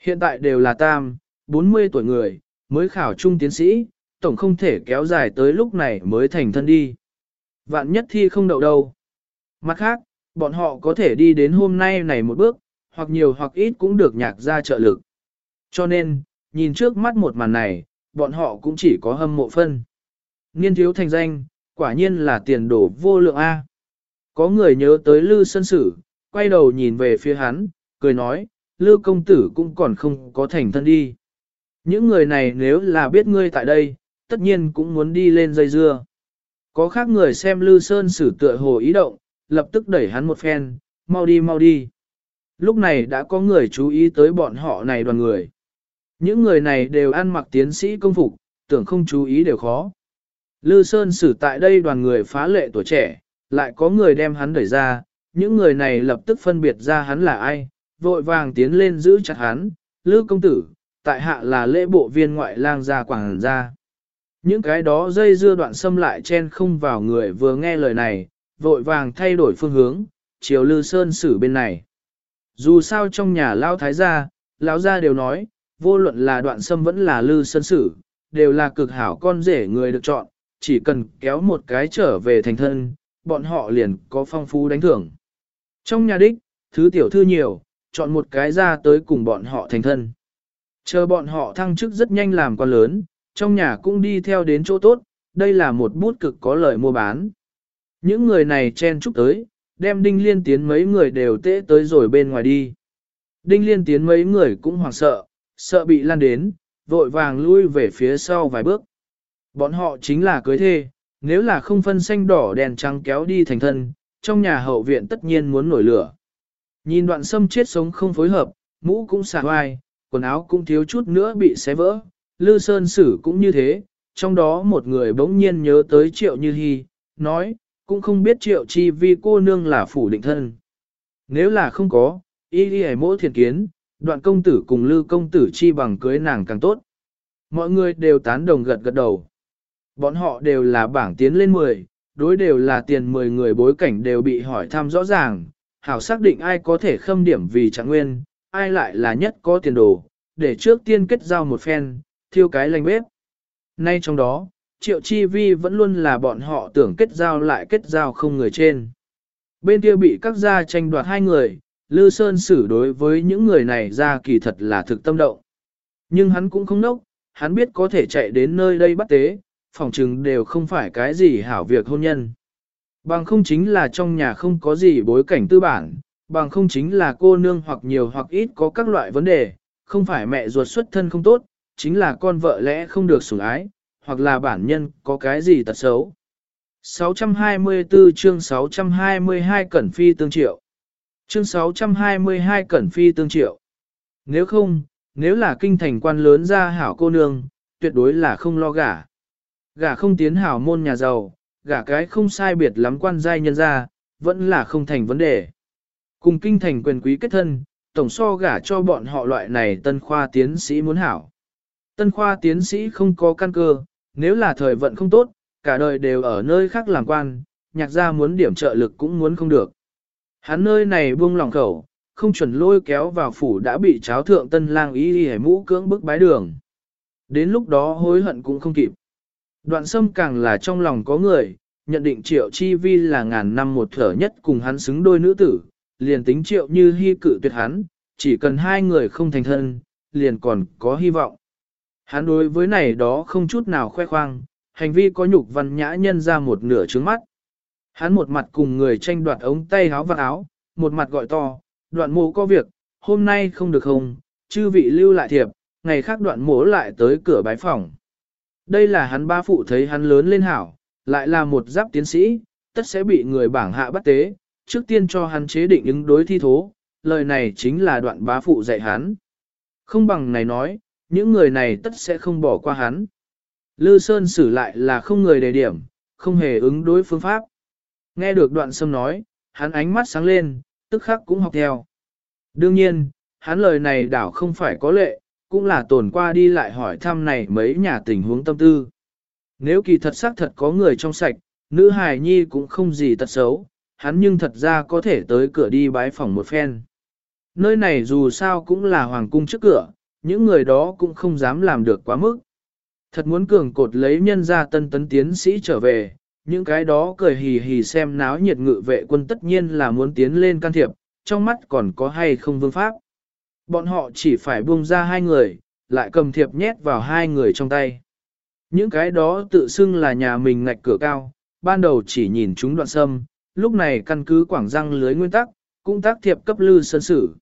Hiện tại đều là tam, 40 tuổi người, mới khảo trung tiến sĩ, tổng không thể kéo dài tới lúc này mới thành thân đi. Vạn nhất thi không đậu đâu. Mặt khác, bọn họ có thể đi đến hôm nay này một bước, hoặc nhiều hoặc ít cũng được nhạc ra trợ lực. Cho nên, nhìn trước mắt một màn này, bọn họ cũng chỉ có hâm mộ phân. Niên thiếu thành danh, quả nhiên là tiền đổ vô lượng A. Có người nhớ tới Lư Sân Sử, quay đầu nhìn về phía hắn, cười nói, Lư công tử cũng còn không có thành thân đi. Những người này nếu là biết ngươi tại đây, tất nhiên cũng muốn đi lên dây dưa. Có khác người xem Lư Sơn Sử tựa hồ ý động, lập tức đẩy hắn một phen, mau đi mau đi. Lúc này đã có người chú ý tới bọn họ này đoàn người. Những người này đều ăn mặc tiến sĩ công phục, tưởng không chú ý đều khó. Lư Sơn Sử tại đây đoàn người phá lệ tuổi trẻ, lại có người đem hắn đẩy ra, những người này lập tức phân biệt ra hắn là ai, vội vàng tiến lên giữ chặt hắn, Lư công tử, tại hạ là lễ bộ viên ngoại lang gia quảng gia. Những cái đó dây dưa đoạn xâm lại chen không vào người vừa nghe lời này, vội vàng thay đổi phương hướng, chiều Lư Sơn Sử bên này. Dù sao trong nhà lao thái gia, lão gia đều nói, vô luận là đoạn xâm vẫn là Lư Sơn Sử, đều là cực hảo con rể người được chọn, chỉ cần kéo một cái trở về thành thân, bọn họ liền có phong phú đánh thưởng. Trong nhà đích, thứ tiểu thư nhiều, chọn một cái ra tới cùng bọn họ thành thân. Chờ bọn họ thăng chức rất nhanh làm con lớn, trong nhà cũng đi theo đến chỗ tốt, đây là một bút cực có lợi mua bán. Những người này chen chúc tới, đem đinh liên tiến mấy người đều tễ tới rồi bên ngoài đi. Đinh liên tiến mấy người cũng hoảng sợ, sợ bị lan đến, vội vàng lui về phía sau vài bước. Bọn họ chính là cưới thê, nếu là không phân xanh đỏ đèn trắng kéo đi thành thân, trong nhà hậu viện tất nhiên muốn nổi lửa. Nhìn đoạn sâm chết sống không phối hợp, mũ cũng xả hoài, quần áo cũng thiếu chút nữa bị xé vỡ, Lư Sơn Sử cũng như thế, trong đó một người bỗng nhiên nhớ tới Triệu Như Hi, nói, cũng không biết Triệu Chi vì cô nương là phủ định thân. Nếu là không có, y đi mỗ thiền kiến, đoạn công tử cùng Lư công tử chi bằng cưới nàng càng tốt. Mọi người đều tán đồng gật gật đầu. Bọn họ đều là bảng tiến lên 10, đối đều là tiền 10 người bối cảnh đều bị hỏi thăm rõ ràng, hảo xác định ai có thể khâm điểm vì trạng nguyên, ai lại là nhất có tiền đồ, để trước tiên kết giao một phen, thiêu cái lành bếp. Nay trong đó, triệu chi vi vẫn luôn là bọn họ tưởng kết giao lại kết giao không người trên. Bên kia bị các gia tranh đoạt hai người, Lư Sơn xử đối với những người này ra kỳ thật là thực tâm động. Nhưng hắn cũng không nốc, hắn biết có thể chạy đến nơi đây bắt tế, phòng trừng đều không phải cái gì hảo việc hôn nhân. Bằng không chính là trong nhà không có gì bối cảnh tư bản, bằng không chính là cô nương hoặc nhiều hoặc ít có các loại vấn đề, không phải mẹ ruột xuất thân không tốt, chính là con vợ lẽ không được sủng ái, hoặc là bản nhân có cái gì tật xấu. 624 chương 622 Cẩn Phi Tương Triệu Chương 622 Cẩn Phi Tương Triệu Nếu không, nếu là kinh thành quan lớn ra hảo cô nương, tuyệt đối là không lo gả. Gả không tiến hảo môn nhà giàu, gả cái không sai biệt lắm quan giai nhân ra, vẫn là không thành vấn đề. Cùng kinh thành quyền quý kết thân, tổng so gả cho bọn họ loại này tân khoa tiến sĩ muốn hảo. Tân khoa tiến sĩ không có căn cơ, nếu là thời vận không tốt, cả đời đều ở nơi khác làm quan, nhạc gia muốn điểm trợ lực cũng muốn không được. Hắn nơi này buông lòng khẩu, không chuẩn lôi kéo vào phủ đã bị cháo thượng tân lang ý đi hẻ mũ cưỡng bức bái đường. Đến lúc đó hối hận cũng không kịp. Đoạn sâm càng là trong lòng có người, nhận định triệu chi vi là ngàn năm một thở nhất cùng hắn xứng đôi nữ tử, liền tính triệu như hy cự tuyệt hắn, chỉ cần hai người không thành thân, liền còn có hy vọng. Hắn đối với này đó không chút nào khoe khoang, hành vi có nhục văn nhã nhân ra một nửa trướng mắt. Hắn một mặt cùng người tranh đoạt ống tay áo và áo, một mặt gọi to, đoạn mộ có việc, hôm nay không được không, chư vị lưu lại thiệp, ngày khác đoạn mộ lại tới cửa bái phòng. Đây là hắn ba phụ thấy hắn lớn lên hảo, lại là một giáp tiến sĩ, tất sẽ bị người bảng hạ bắt tế, trước tiên cho hắn chế định ứng đối thi thố, lời này chính là đoạn bá phụ dạy hắn. Không bằng này nói, những người này tất sẽ không bỏ qua hắn. Lư Sơn xử lại là không người đề điểm, không hề ứng đối phương pháp. Nghe được đoạn sâm nói, hắn ánh mắt sáng lên, tức khắc cũng học theo. Đương nhiên, hắn lời này đảo không phải có lệ, cũng là tổn qua đi lại hỏi thăm này mấy nhà tình huống tâm tư. Nếu kỳ thật xác thật có người trong sạch, nữ hài nhi cũng không gì tật xấu, hắn nhưng thật ra có thể tới cửa đi bái phòng một phen. Nơi này dù sao cũng là hoàng cung trước cửa, những người đó cũng không dám làm được quá mức. Thật muốn cường cột lấy nhân gia tân tấn tiến sĩ trở về, những cái đó cười hì hì xem náo nhiệt ngự vệ quân tất nhiên là muốn tiến lên can thiệp, trong mắt còn có hay không vương pháp. Bọn họ chỉ phải buông ra hai người, lại cầm thiệp nhét vào hai người trong tay. Những cái đó tự xưng là nhà mình ngạch cửa cao, ban đầu chỉ nhìn chúng đoạn sâm, lúc này căn cứ quảng răng lưới nguyên tắc, cũng tác thiệp cấp lư sân sử.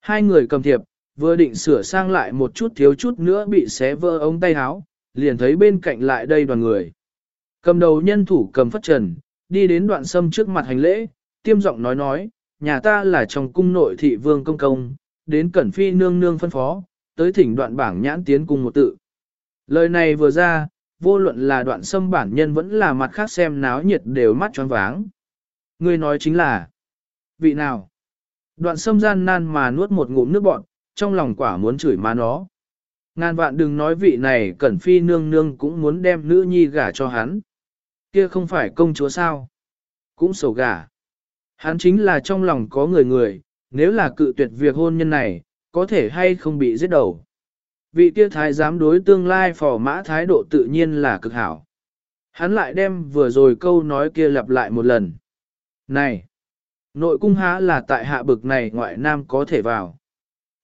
Hai người cầm thiệp, vừa định sửa sang lại một chút thiếu chút nữa bị xé vỡ ống tay áo, liền thấy bên cạnh lại đây đoàn người. Cầm đầu nhân thủ cầm phất trần, đi đến đoạn sâm trước mặt hành lễ, tiêm giọng nói nói, nhà ta là trong cung nội thị vương công công, đến cẩn phi nương nương phân phó, tới thỉnh đoạn bảng nhãn tiến cùng một tự. Lời này vừa ra, vô luận là đoạn sâm bản nhân vẫn là mặt khác xem náo nhiệt đều mắt tròn váng. Người nói chính là, vị nào? Đoạn sâm gian nan mà nuốt một ngụm nước bọn, trong lòng quả muốn chửi má nó. Ngàn vạn đừng nói vị này cẩn phi nương nương cũng muốn đem nữ nhi gả cho hắn. Kia không phải công chúa sao? Cũng sầu gả. Hắn chính là trong lòng có người người, nếu là cự tuyệt việc hôn nhân này, có thể hay không bị giết đầu. Vị kia thái giám đối tương lai phò mã thái độ tự nhiên là cực hảo. Hắn lại đem vừa rồi câu nói kia lặp lại một lần. Này! Nội cung há là tại hạ bực này ngoại nam có thể vào.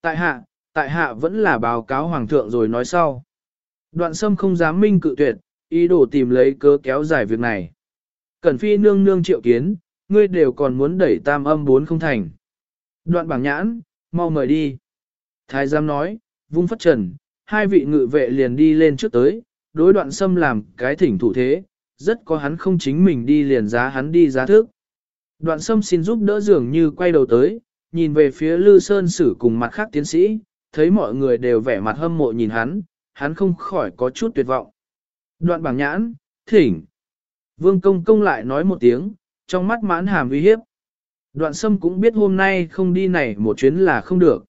Tại hạ, tại hạ vẫn là báo cáo hoàng thượng rồi nói sau. Đoạn sâm không dám minh cự tuyệt, ý đồ tìm lấy cớ kéo dài việc này. Cẩn phi nương nương triệu kiến, ngươi đều còn muốn đẩy tam âm bốn không thành. Đoạn bảng nhãn, mau mời đi. Thái giám nói, vung phất trần, hai vị ngự vệ liền đi lên trước tới, đối đoạn sâm làm cái thỉnh thủ thế, rất có hắn không chính mình đi liền giá hắn đi giá thức. Đoạn sâm xin giúp đỡ dường như quay đầu tới, nhìn về phía Lư Sơn Sử cùng mặt khác tiến sĩ, thấy mọi người đều vẻ mặt hâm mộ nhìn hắn, hắn không khỏi có chút tuyệt vọng. Đoạn bảng nhãn, thỉnh. Vương công công lại nói một tiếng, trong mắt mãn hàm uy hiếp. Đoạn sâm cũng biết hôm nay không đi này một chuyến là không được.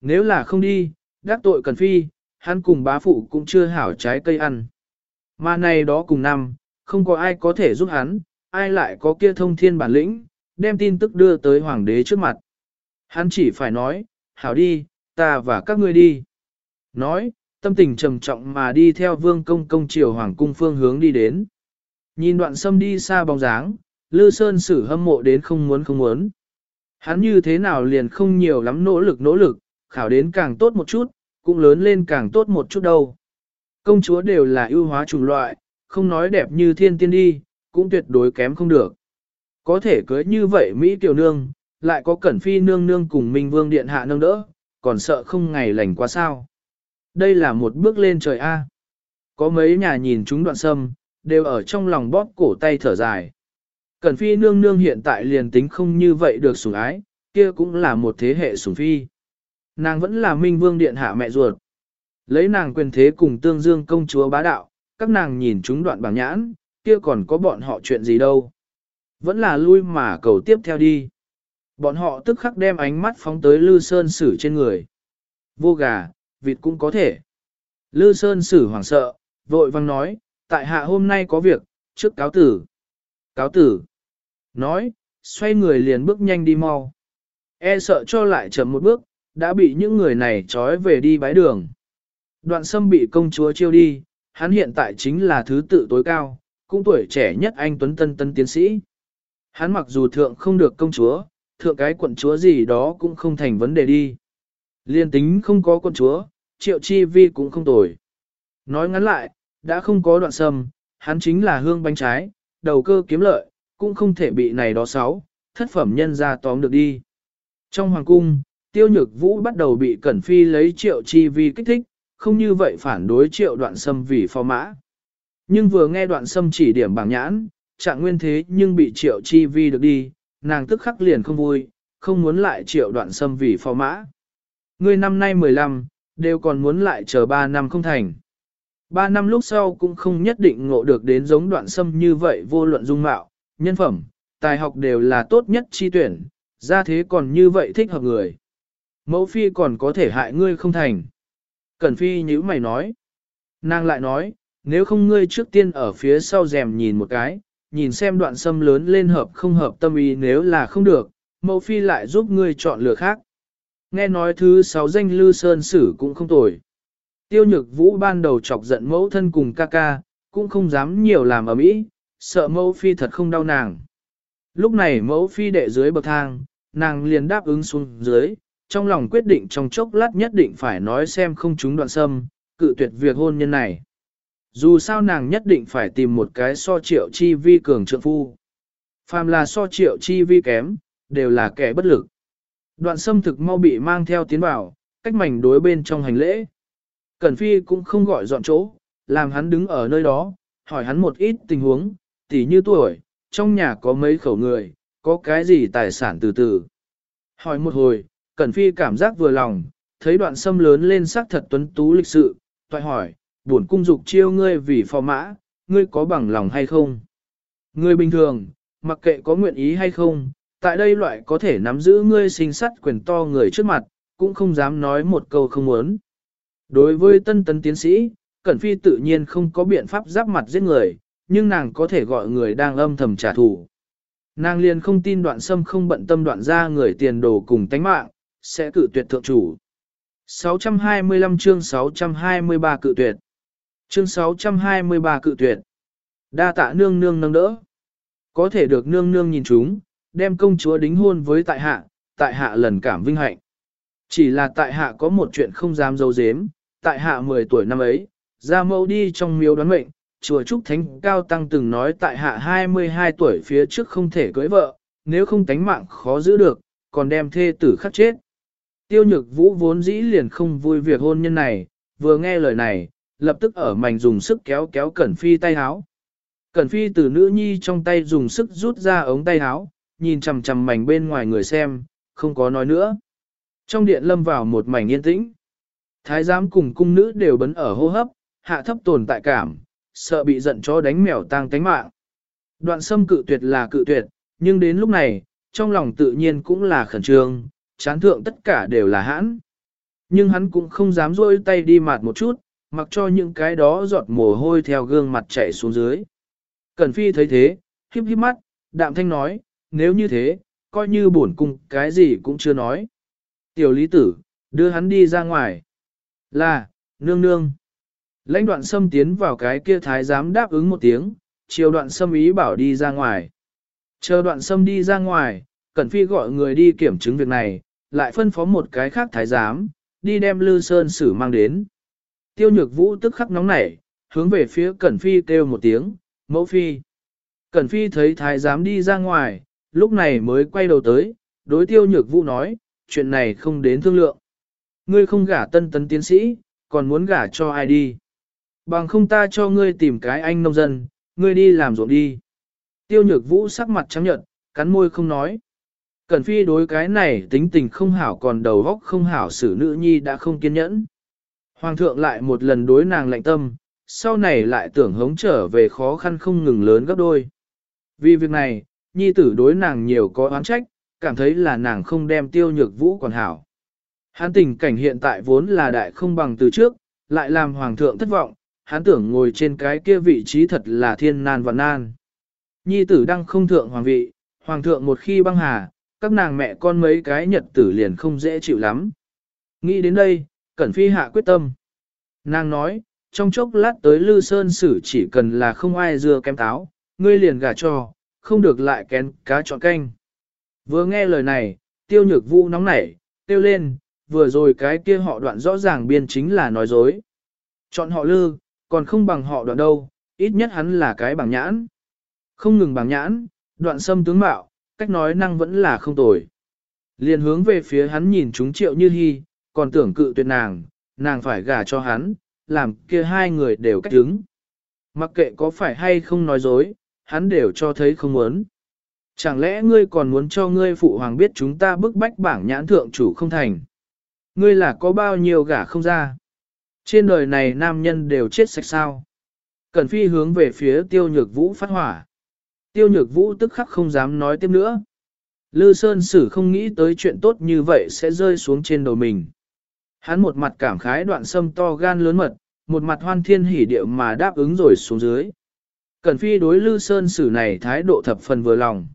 Nếu là không đi, đắc tội cần phi, hắn cùng bá phụ cũng chưa hảo trái cây ăn. Mà này đó cùng năm, không có ai có thể giúp hắn, ai lại có kia thông thiên bản lĩnh, đem tin tức đưa tới hoàng đế trước mặt. Hắn chỉ phải nói, hảo đi, ta và các ngươi đi. Nói, tâm tình trầm trọng mà đi theo vương công công triều hoàng cung phương hướng đi đến. Nhìn đoạn sâm đi xa bóng dáng, Lư Sơn sử hâm mộ đến không muốn không muốn. Hắn như thế nào liền không nhiều lắm nỗ lực nỗ lực, khảo đến càng tốt một chút, cũng lớn lên càng tốt một chút đâu. Công chúa đều là ưu hóa chủng loại, không nói đẹp như thiên tiên đi, cũng tuyệt đối kém không được. Có thể cưới như vậy Mỹ tiểu nương, lại có cẩn phi nương nương cùng Minh Vương Điện Hạ nâng đỡ, còn sợ không ngày lành quá sao. Đây là một bước lên trời A. Có mấy nhà nhìn chúng đoạn sâm, đều ở trong lòng bóp cổ tay thở dài. Cẩn phi nương nương hiện tại liền tính không như vậy được sủng ái, kia cũng là một thế hệ sủng phi. Nàng vẫn là minh vương điện hạ mẹ ruột. Lấy nàng quyền thế cùng tương dương công chúa bá đạo, các nàng nhìn chúng đoạn bằng nhãn, kia còn có bọn họ chuyện gì đâu. Vẫn là lui mà cầu tiếp theo đi. Bọn họ tức khắc đem ánh mắt phóng tới Lư Sơn Sử trên người. Vô gà, vịt cũng có thể. Lư Sơn Sử hoảng sợ, vội vang nói, tại hạ hôm nay có việc, trước cáo tử. Cáo tử. Nói, xoay người liền bước nhanh đi mau. E sợ cho lại chậm một bước, đã bị những người này trói về đi bái đường. Đoạn sâm bị công chúa chiêu đi, hắn hiện tại chính là thứ tự tối cao, cũng tuổi trẻ nhất anh Tuấn Tân Tân tiến sĩ. Hắn mặc dù thượng không được công chúa, thượng cái quận chúa gì đó cũng không thành vấn đề đi. Liên tính không có quận chúa, triệu chi vi cũng không tồi. Nói ngắn lại, đã không có đoạn sâm, hắn chính là hương bánh trái, đầu cơ kiếm lợi, cũng không thể bị này đó sáu, thất phẩm nhân ra tóm được đi. Trong hoàng cung, tiêu nhược vũ bắt đầu bị cẩn phi lấy triệu chi vi kích thích, không như vậy phản đối triệu đoạn sâm vì phò mã. Nhưng vừa nghe đoạn sâm chỉ điểm bảng nhãn, trạng nguyên thế nhưng bị triệu chi vi được đi, nàng tức khắc liền không vui, không muốn lại triệu đoạn sâm vì phò mã. Người năm nay 15, đều còn muốn lại chờ 3 năm không thành. 3 năm lúc sau cũng không nhất định ngộ được đến giống đoạn sâm như vậy vô luận dung mạo, nhân phẩm, tài học đều là tốt nhất chi tuyển, ra thế còn như vậy thích hợp người. Mẫu phi còn có thể hại ngươi không thành. Cẩn phi như mày nói. Nàng lại nói, nếu không ngươi trước tiên ở phía sau rèm nhìn một cái, nhìn xem đoạn sâm lớn lên hợp không hợp tâm ý nếu là không được, mẫu phi lại giúp ngươi chọn lựa khác. Nghe nói thứ sáu danh Lư Sơn Sử cũng không tồi. Tiêu nhược vũ ban đầu chọc giận mẫu thân cùng ca ca, cũng không dám nhiều làm ở mỹ, sợ mẫu phi thật không đau nàng. Lúc này mẫu phi đệ dưới bậc thang, nàng liền đáp ứng xuống dưới, trong lòng quyết định trong chốc lát nhất định phải nói xem không chúng đoạn sâm, cự tuyệt việc hôn nhân này. Dù sao nàng nhất định phải tìm một cái so triệu chi vi cường trượng phu. Phàm là so triệu chi vi kém, đều là kẻ bất lực. Đoạn Sâm thực mau bị mang theo tiến vào, cách mảnh đối bên trong hành lễ. Cẩn Phi cũng không gọi dọn chỗ, làm hắn đứng ở nơi đó, hỏi hắn một ít tình huống, tỉ như tuổi, trong nhà có mấy khẩu người, có cái gì tài sản từ từ. Hỏi một hồi, Cẩn Phi cảm giác vừa lòng, thấy đoạn sâm lớn lên sắc thật tuấn tú lịch sự, toại hỏi, buồn cung dục chiêu ngươi vì phò mã, ngươi có bằng lòng hay không? Ngươi bình thường, mặc kệ có nguyện ý hay không, tại đây loại có thể nắm giữ ngươi sinh sắt quyền to người trước mặt, cũng không dám nói một câu không muốn. Đối với tân tấn tiến sĩ, Cẩn Phi tự nhiên không có biện pháp giáp mặt giết người, nhưng nàng có thể gọi người đang âm thầm trả thù. Nàng liền không tin đoạn sâm không bận tâm đoạn ra người tiền đồ cùng tánh mạng, sẽ cự tuyệt thượng chủ. 625 chương 623 cự tuyệt. Chương 623 cự tuyệt. Đa tạ nương nương nâng đỡ. Có thể được nương nương nhìn chúng, đem công chúa đính hôn với tại hạ, tại hạ lần cảm vinh hạnh. Chỉ là tại hạ có một chuyện không dám dấu dếm, tại hạ 10 tuổi năm ấy, ra mẫu đi trong miếu đoán mệnh, chùa Trúc Thánh Cao Tăng từng nói tại hạ 22 tuổi phía trước không thể cưới vợ, nếu không tánh mạng khó giữ được, còn đem thê tử khắc chết. Tiêu nhược vũ vốn dĩ liền không vui việc hôn nhân này, vừa nghe lời này, lập tức ở mảnh dùng sức kéo kéo Cẩn Phi tay háo. Cẩn Phi từ nữ nhi trong tay dùng sức rút ra ống tay háo, nhìn chằm chằm mảnh bên ngoài người xem, không có nói nữa. Trong điện lâm vào một mảnh yên tĩnh. Thái giám cùng cung nữ đều bấn ở hô hấp, hạ thấp tồn tại cảm, sợ bị giận chó đánh mèo tang tánh mạng. Đoạn sâm cự tuyệt là cự tuyệt, nhưng đến lúc này, trong lòng tự nhiên cũng là khẩn trương, chán thượng tất cả đều là hãn. Nhưng hắn cũng không dám rôi tay đi mạt một chút, mặc cho những cái đó giọt mồ hôi theo gương mặt chảy xuống dưới. Cẩn phi thấy thế, híp híp mắt, đạm thanh nói, nếu như thế, coi như bổn cung cái gì cũng chưa nói. Tiểu lý tử, đưa hắn đi ra ngoài. Là, nương nương. Lãnh đoạn sâm tiến vào cái kia thái giám đáp ứng một tiếng, chiều đoạn sâm ý bảo đi ra ngoài. Chờ đoạn sâm đi ra ngoài, Cẩn Phi gọi người đi kiểm chứng việc này, lại phân phó một cái khác thái giám, đi đem Lư Sơn Sử mang đến. Tiêu nhược vũ tức khắc nóng nảy, hướng về phía Cẩn Phi kêu một tiếng, mẫu phi. Cẩn Phi thấy thái giám đi ra ngoài, lúc này mới quay đầu tới, đối tiêu nhược vũ nói, chuyện này không đến thương lượng. Ngươi không gả tân tấn tiến sĩ, còn muốn gả cho ai đi. Bằng không ta cho ngươi tìm cái anh nông dân, ngươi đi làm ruộng đi. Tiêu nhược vũ sắc mặt trắng nhợt, cắn môi không nói. Cẩn phi đối cái này tính tình không hảo còn đầu góc không hảo xử nữ nhi đã không kiên nhẫn. Hoàng thượng lại một lần đối nàng lạnh tâm, sau này lại tưởng hống trở về khó khăn không ngừng lớn gấp đôi. Vì việc này, nhi tử đối nàng nhiều có oán trách, cảm thấy là nàng không đem tiêu nhược vũ còn hảo. Hắn tình cảnh hiện tại vốn là đại không bằng từ trước, lại làm hoàng thượng thất vọng, hắn tưởng ngồi trên cái kia vị trí thật là thiên nan và nan. Nhi tử đang không thượng hoàng vị, hoàng thượng một khi băng hà, các nàng mẹ con mấy cái nhật tử liền không dễ chịu lắm. Nghĩ đến đây, Cẩn Phi hạ quyết tâm. Nàng nói, trong chốc lát tới Lư Sơn xử chỉ cần là không ai dưa kem táo, ngươi liền gả cho, không được lại kén cá chọn canh. Vừa nghe lời này, tiêu nhược vũ nóng nảy, tiêu lên, vừa rồi cái kia họ đoạn rõ ràng biên chính là nói dối. Chọn họ Lư, còn không bằng họ đoạn đâu, ít nhất hắn là cái bằng nhãn. Không ngừng bằng nhãn, đoạn xâm tướng mạo, cách nói năng vẫn là không tồi. Liền hướng về phía hắn nhìn chúng triệu như hy, còn tưởng cự tuyệt nàng, nàng phải gả cho hắn, làm kia hai người đều cách đứng. Mặc kệ có phải hay không nói dối, hắn đều cho thấy không muốn. Chẳng lẽ ngươi còn muốn cho ngươi phụ hoàng biết chúng ta bức bách bảng nhãn thượng chủ không thành? Ngươi là có bao nhiêu gả không ra? Trên đời này nam nhân đều chết sạch sao? Cẩn phi hướng về phía tiêu nhược vũ phát hỏa. Tiêu nhược vũ tức khắc không dám nói tiếp nữa. Lư Sơn Sử không nghĩ tới chuyện tốt như vậy sẽ rơi xuống trên đầu mình. Hắn một mặt cảm khái đoạn sâm to gan lớn mật, một mặt hoan thiên hỉ điệu mà đáp ứng rồi xuống dưới. Cẩn phi đối Lư Sơn Sử này thái độ thập phần vừa lòng.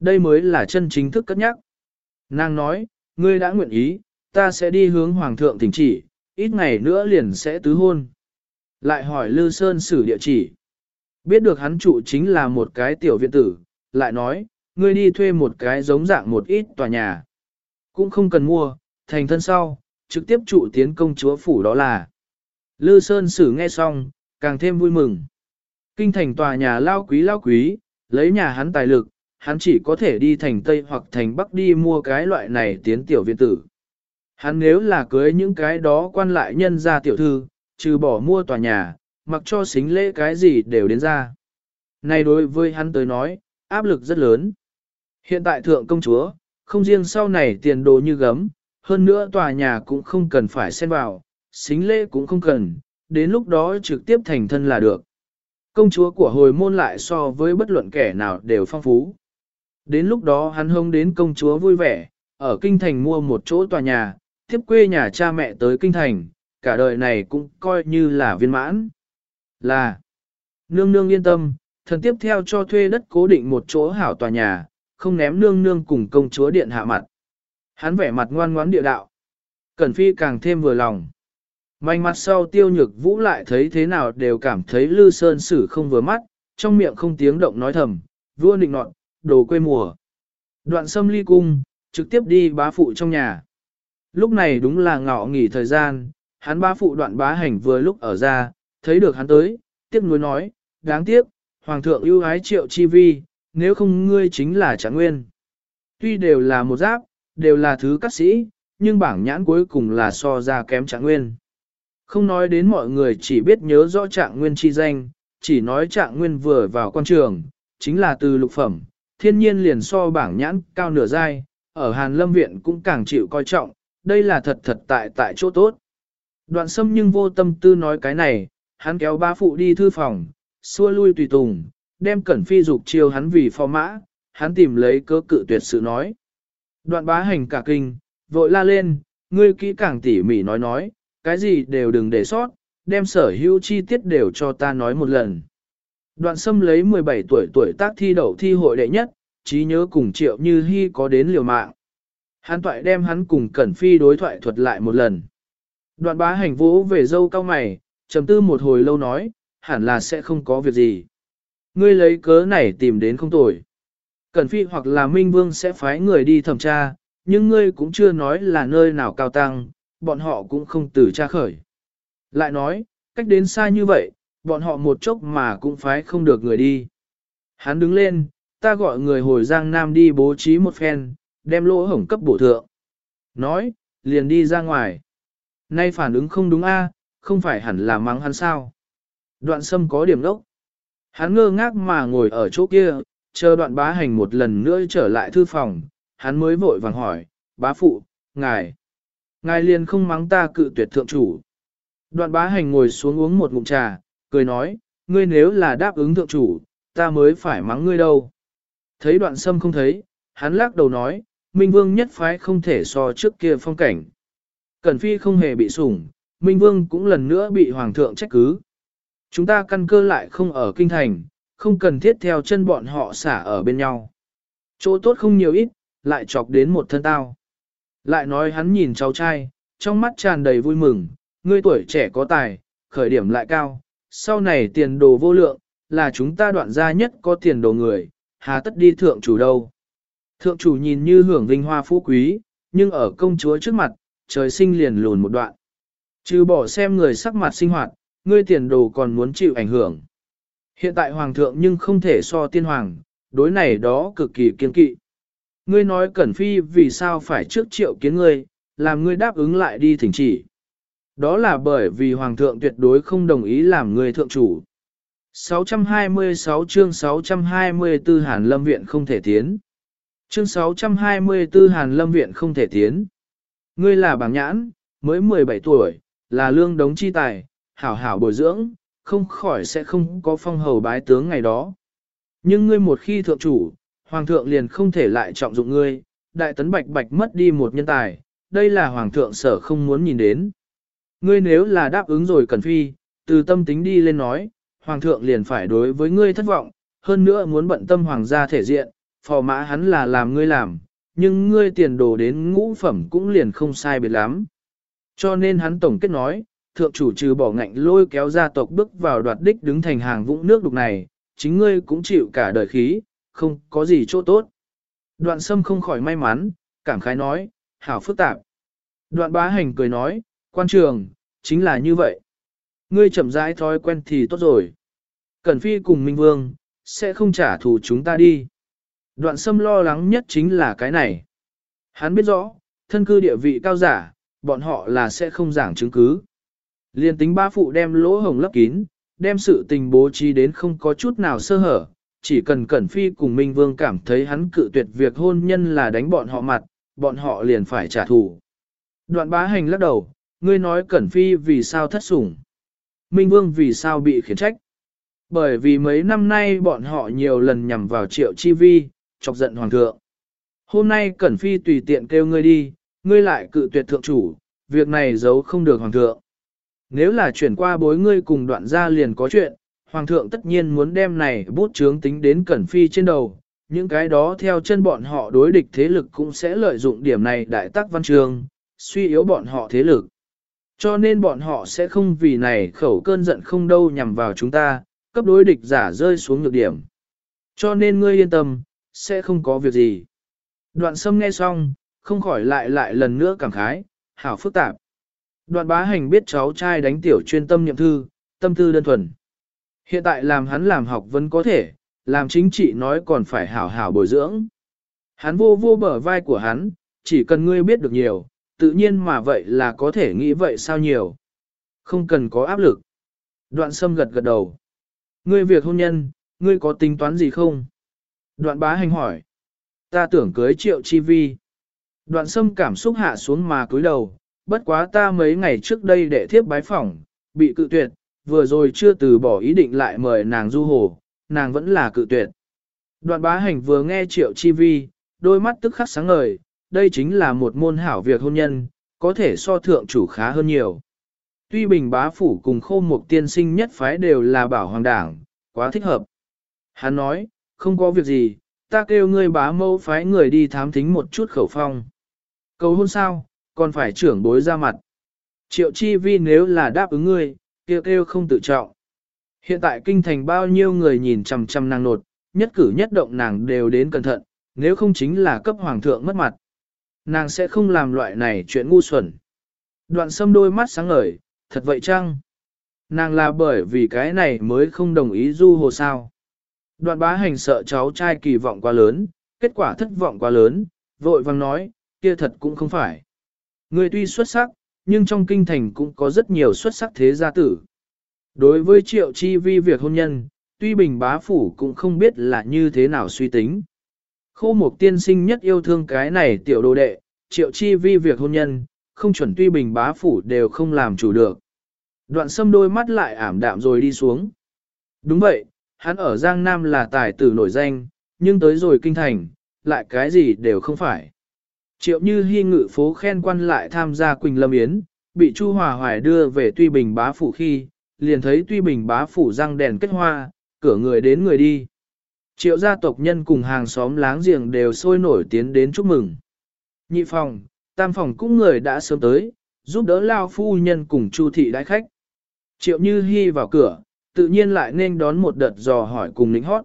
Đây mới là chân chính thức cất nhắc. Nàng nói, ngươi đã nguyện ý, ta sẽ đi hướng Hoàng thượng thỉnh chỉ, ít ngày nữa liền sẽ tứ hôn. Lại hỏi Lư Sơn Sử địa chỉ. Biết được hắn trụ chính là một cái tiểu viện tử, lại nói, ngươi đi thuê một cái giống dạng một ít tòa nhà. Cũng không cần mua, thành thân sau, trực tiếp trụ tiến công chúa phủ đó là. Lư Sơn Sử nghe xong, càng thêm vui mừng. Kinh thành tòa nhà lao quý lao quý, lấy nhà hắn tài lực, hắn chỉ có thể đi thành Tây hoặc thành Bắc đi mua cái loại này tiến tiểu viện tử. Hắn nếu là cưới những cái đó quan lại nhân ra tiểu thư, trừ bỏ mua tòa nhà, mặc cho xính lễ cái gì đều đến ra. Này đối với hắn tới nói, áp lực rất lớn. Hiện tại thượng công chúa, không riêng sau này tiền đồ như gấm, hơn nữa tòa nhà cũng không cần phải xen vào, xính lễ cũng không cần, đến lúc đó trực tiếp thành thân là được. Công chúa của hồi môn lại so với bất luận kẻ nào đều phong phú. Đến lúc đó hắn hông đến công chúa vui vẻ, ở kinh thành mua một chỗ tòa nhà, tiếp quê nhà cha mẹ tới kinh thành, cả đời này cũng coi như là viên mãn. Là, nương nương yên tâm, thần tiếp theo cho thuê đất cố định một chỗ hảo tòa nhà, không ném nương nương cùng công chúa điện hạ mặt. Hắn vẻ mặt ngoan ngoãn địa đạo. Cẩn phi càng thêm vừa lòng. Mạnh mặt sau tiêu nhược vũ lại thấy thế nào đều cảm thấy lư sơn sử không vừa mắt, trong miệng không tiếng động nói thầm, vua nịnh nọt, đồ quê mùa. Đoạn xâm ly cung, trực tiếp đi bá phụ trong nhà. Lúc này đúng là ngọ nghỉ thời gian, hắn bá phụ đoạn bá hành vừa lúc ở ra, thấy được hắn tới, tiếc nuối nói, đáng tiếc, hoàng thượng ưu ái triệu chi vi, nếu không ngươi chính là trạng nguyên. Tuy đều là một giáp, đều là thứ các sĩ, nhưng bảng nhãn cuối cùng là so ra kém trạng nguyên. Không nói đến mọi người chỉ biết nhớ rõ trạng nguyên chi danh, chỉ nói trạng nguyên vừa vào quan trường, chính là từ lục phẩm, thiên nhiên liền so bảng nhãn cao nửa giai, ở Hàn Lâm Viện cũng càng chịu coi trọng, đây là thật thật tại tại chỗ tốt. Đoạn sâm nhưng vô tâm tư nói cái này, hắn kéo ba phụ đi thư phòng, xua lui tùy tùng, đem cẩn phi dục chiêu hắn vì phò mã, hắn tìm lấy cớ cự tuyệt sự nói. Đoạn bá hành cả kinh, vội la lên, ngươi kỹ càng tỉ mỉ nói nói, cái gì đều đừng để sót, đem sở hữu chi tiết đều cho ta nói một lần. Đoạn sâm lấy 17 tuổi tuổi tác thi đậu thi hội đệ nhất, trí nhớ cùng triệu như hy có đến liều mạng. Hắn toại đem hắn cùng Cẩn Phi đối thoại thuật lại một lần. Đoạn bá hành vỗ về dâu cao mày, trầm tư một hồi lâu nói, hẳn là sẽ không có việc gì. Ngươi lấy cớ này tìm đến không tồi. Cẩn Phi hoặc là Minh Vương sẽ phái người đi thẩm tra, nhưng ngươi cũng chưa nói là nơi nào cao tăng, bọn họ cũng không từ tra khởi. Lại nói, cách đến xa như vậy, bọn họ một chốc mà cũng phái không được người đi. Hắn đứng lên, ta gọi người hồi Giang Nam đi bố trí một phen, đem lỗ hổng cấp bổ thượng. Nói, liền đi ra ngoài. Nay phản ứng không đúng a, không phải hẳn là mắng hắn sao. Đoạn sâm có điểm đốc. Hắn ngơ ngác mà ngồi ở chỗ kia, chờ đoạn bá hành một lần nữa trở lại thư phòng, hắn mới vội vàng hỏi, bá phụ, ngài, ngài liền không mắng ta cự tuyệt thượng chủ. Đoạn bá hành ngồi xuống uống một ngụm trà, cười nói, ngươi nếu là đáp ứng thượng chủ, ta mới phải mắng ngươi đâu. Thấy đoạn sâm không thấy, hắn lắc đầu nói, Minh Vương nhất phái không thể so trước kia phong cảnh. Cẩn Phi không hề bị sủng, Minh Vương cũng lần nữa bị Hoàng thượng trách cứ. Chúng ta căn cơ lại không ở kinh thành, không cần thiết theo chân bọn họ xả ở bên nhau. Chỗ tốt không nhiều ít, lại chọc đến một thân tao. Lại nói hắn nhìn cháu trai, trong mắt tràn đầy vui mừng, ngươi tuổi trẻ có tài, khởi điểm lại cao, sau này tiền đồ vô lượng, là chúng ta đoạn gia nhất có tiền đồ người, hà tất đi thượng chủ đâu. Thượng chủ nhìn như hưởng vinh hoa phú quý, nhưng ở công chúa trước mặt, trời sinh liền lùn một đoạn. Trừ bỏ xem người sắc mặt sinh hoạt, ngươi tiền đồ còn muốn chịu ảnh hưởng. Hiện tại hoàng thượng nhưng không thể so tiên hoàng, đối này đó cực kỳ kiên kỵ. Ngươi nói Cẩn Phi vì sao phải trước triệu kiến ngươi, làm ngươi đáp ứng lại đi thỉnh chỉ. Đó là bởi vì Hoàng thượng tuyệt đối không đồng ý làm ngươi thượng chủ. 626 chương 624 Hàn Lâm Viện không thể tiến. Chương 624 Hàn Lâm Viện không thể tiến. Ngươi là bảng nhãn, mới 17 tuổi, là lương đống chi tài, hảo hảo bồi dưỡng, không khỏi sẽ không có phong hầu bái tướng ngày đó. Nhưng ngươi một khi thượng chủ, hoàng thượng liền không thể lại trọng dụng ngươi, đại tấn bạch bạch mất đi một nhân tài, đây là hoàng thượng sở không muốn nhìn đến. Ngươi nếu là đáp ứng rồi cần phi, từ tâm tính đi lên nói, hoàng thượng liền phải đối với ngươi thất vọng, hơn nữa muốn bận tâm hoàng gia thể diện, phò mã hắn là làm ngươi làm, nhưng ngươi tiền đồ đến ngũ phẩm cũng liền không sai biệt lắm. Cho nên hắn tổng kết nói, thượng chủ trừ bỏ ngạnh lôi kéo gia tộc bước vào đoạt đích đứng thành hàng vũng nước đục này, chính ngươi cũng chịu cả đời khí, không có gì chỗ tốt. Đoạn sâm không khỏi may mắn, cảm khái nói, hảo phức tạp. Đoạn bá hành cười nói, quan trường, chính là như vậy. Ngươi chậm rãi thói quen thì tốt rồi. Cẩn Phi cùng Minh Vương, sẽ không trả thù chúng ta đi. Đoạn sâm lo lắng nhất chính là cái này. Hắn biết rõ, thân cư địa vị cao giả, bọn họ là sẽ không giảng chứng cứ. Liên tính ba phụ đem lỗ hồng lấp kín, đem sự tình bố trí đến không có chút nào sơ hở, chỉ cần Cẩn Phi cùng Minh Vương cảm thấy hắn cự tuyệt việc hôn nhân là đánh bọn họ mặt, bọn họ liền phải trả thù. Đoạn bá hành lắc đầu, ngươi nói Cẩn Phi vì sao thất sủng. Minh Vương vì sao bị khiển trách. Bởi vì mấy năm nay bọn họ nhiều lần nhằm vào triệu chi vi, chọc giận hoàng thượng. Hôm nay Cẩn Phi tùy tiện kêu ngươi đi, ngươi lại cự tuyệt thượng chủ, việc này giấu không được hoàng thượng. Nếu là chuyển qua bối ngươi cùng đoạn gia liền có chuyện, hoàng thượng tất nhiên muốn đem này bút chướng tính đến Cẩn Phi trên đầu, những cái đó theo chân bọn họ đối địch thế lực cũng sẽ lợi dụng điểm này đại tác văn trường, suy yếu bọn họ thế lực. Cho nên bọn họ sẽ không vì này khẩu cơn giận không đâu nhằm vào chúng ta, cấp đối địch giả rơi xuống nhược điểm. Cho nên ngươi yên tâm, sẽ không có việc gì. Đoạn sâm nghe xong, không khỏi lại lại lần nữa cảm khái, hảo phức tạp. Đoạn bá hành biết cháu trai đánh tiểu chuyên tâm nhậm thư, tâm tư đơn thuần. Hiện tại làm hắn làm học vẫn có thể, làm chính trị nói còn phải hảo hảo bồi dưỡng. Hắn vô vô bờ vai của hắn, chỉ cần ngươi biết được nhiều, tự nhiên mà vậy là có thể nghĩ vậy sao nhiều. Không cần có áp lực. Đoạn sâm gật gật đầu. Ngươi việc hôn nhân, ngươi có tính toán gì không? Đoạn bá hành hỏi. Ta tưởng cưới triệu chi vi. Đoạn sâm cảm xúc hạ xuống mà cúi đầu, bất quá ta mấy ngày trước đây đệ thiếp bái phỏng, bị cự tuyệt, vừa rồi chưa từ bỏ ý định lại mời nàng du hồ, nàng vẫn là cự tuyệt. Đoạn bá hành vừa nghe triệu chi vi, đôi mắt tức khắc sáng ngời, đây chính là một môn hảo việc hôn nhân, có thể so thượng chủ khá hơn nhiều. Tuy bình bá phủ cùng khô một tiên sinh nhất phái đều là bảo hoàng đảng, quá thích hợp. Hắn nói, không có việc gì, ta kêu ngươi bá mâu phái người đi thám thính một chút khẩu phong. Cầu hôn sao, còn phải trưởng bối ra mặt. Triệu chi vi nếu là đáp ứng ngươi, kêu kêu không tự trọng. Hiện tại kinh thành bao nhiêu người nhìn chằm chằm nàng nột, nhất cử nhất động nàng đều đến cẩn thận, nếu không chính là cấp hoàng thượng mất mặt. Nàng sẽ không làm loại này chuyện ngu xuẩn. Đoạn sâm đôi mắt sáng ngời, thật vậy chăng? Nàng là bởi vì cái này mới không đồng ý du hồ sao. Đoạn bá hành sợ cháu trai kỳ vọng quá lớn, kết quả thất vọng quá lớn, vội vang nói, kia thật cũng không phải. Người tuy xuất sắc, nhưng trong kinh thành cũng có rất nhiều xuất sắc thế gia tử. Đối với triệu chi vi việc hôn nhân, tuy bình bá phủ cũng không biết là như thế nào suy tính. Khô một tiên sinh nhất yêu thương cái này tiểu đồ đệ, triệu chi vi việc hôn nhân, không chuẩn tuy bình bá phủ đều không làm chủ được. Đoạn sâm đôi mắt lại ảm đạm rồi đi xuống. Đúng vậy, hắn ở Giang Nam là tài tử nổi danh, nhưng tới rồi kinh thành, lại cái gì đều không phải. Triệu như hy ngự phố khen quan lại tham gia Quỳnh Lâm Yến, bị Chu Hòa Hoài đưa về Tuy Bình bá phủ khi, liền thấy Tuy Bình bá phủ răng đèn kết hoa, cửa người đến người đi. Triệu gia tộc nhân cùng hàng xóm láng giềng đều sôi nổi tiến đến chúc mừng. Nhị phòng, tam phòng cũng người đã sớm tới, giúp đỡ lao phu nhân cùng chu thị đái khách. Triệu như hy vào cửa, tự nhiên lại nên đón một đợt dò hỏi cùng lính hót.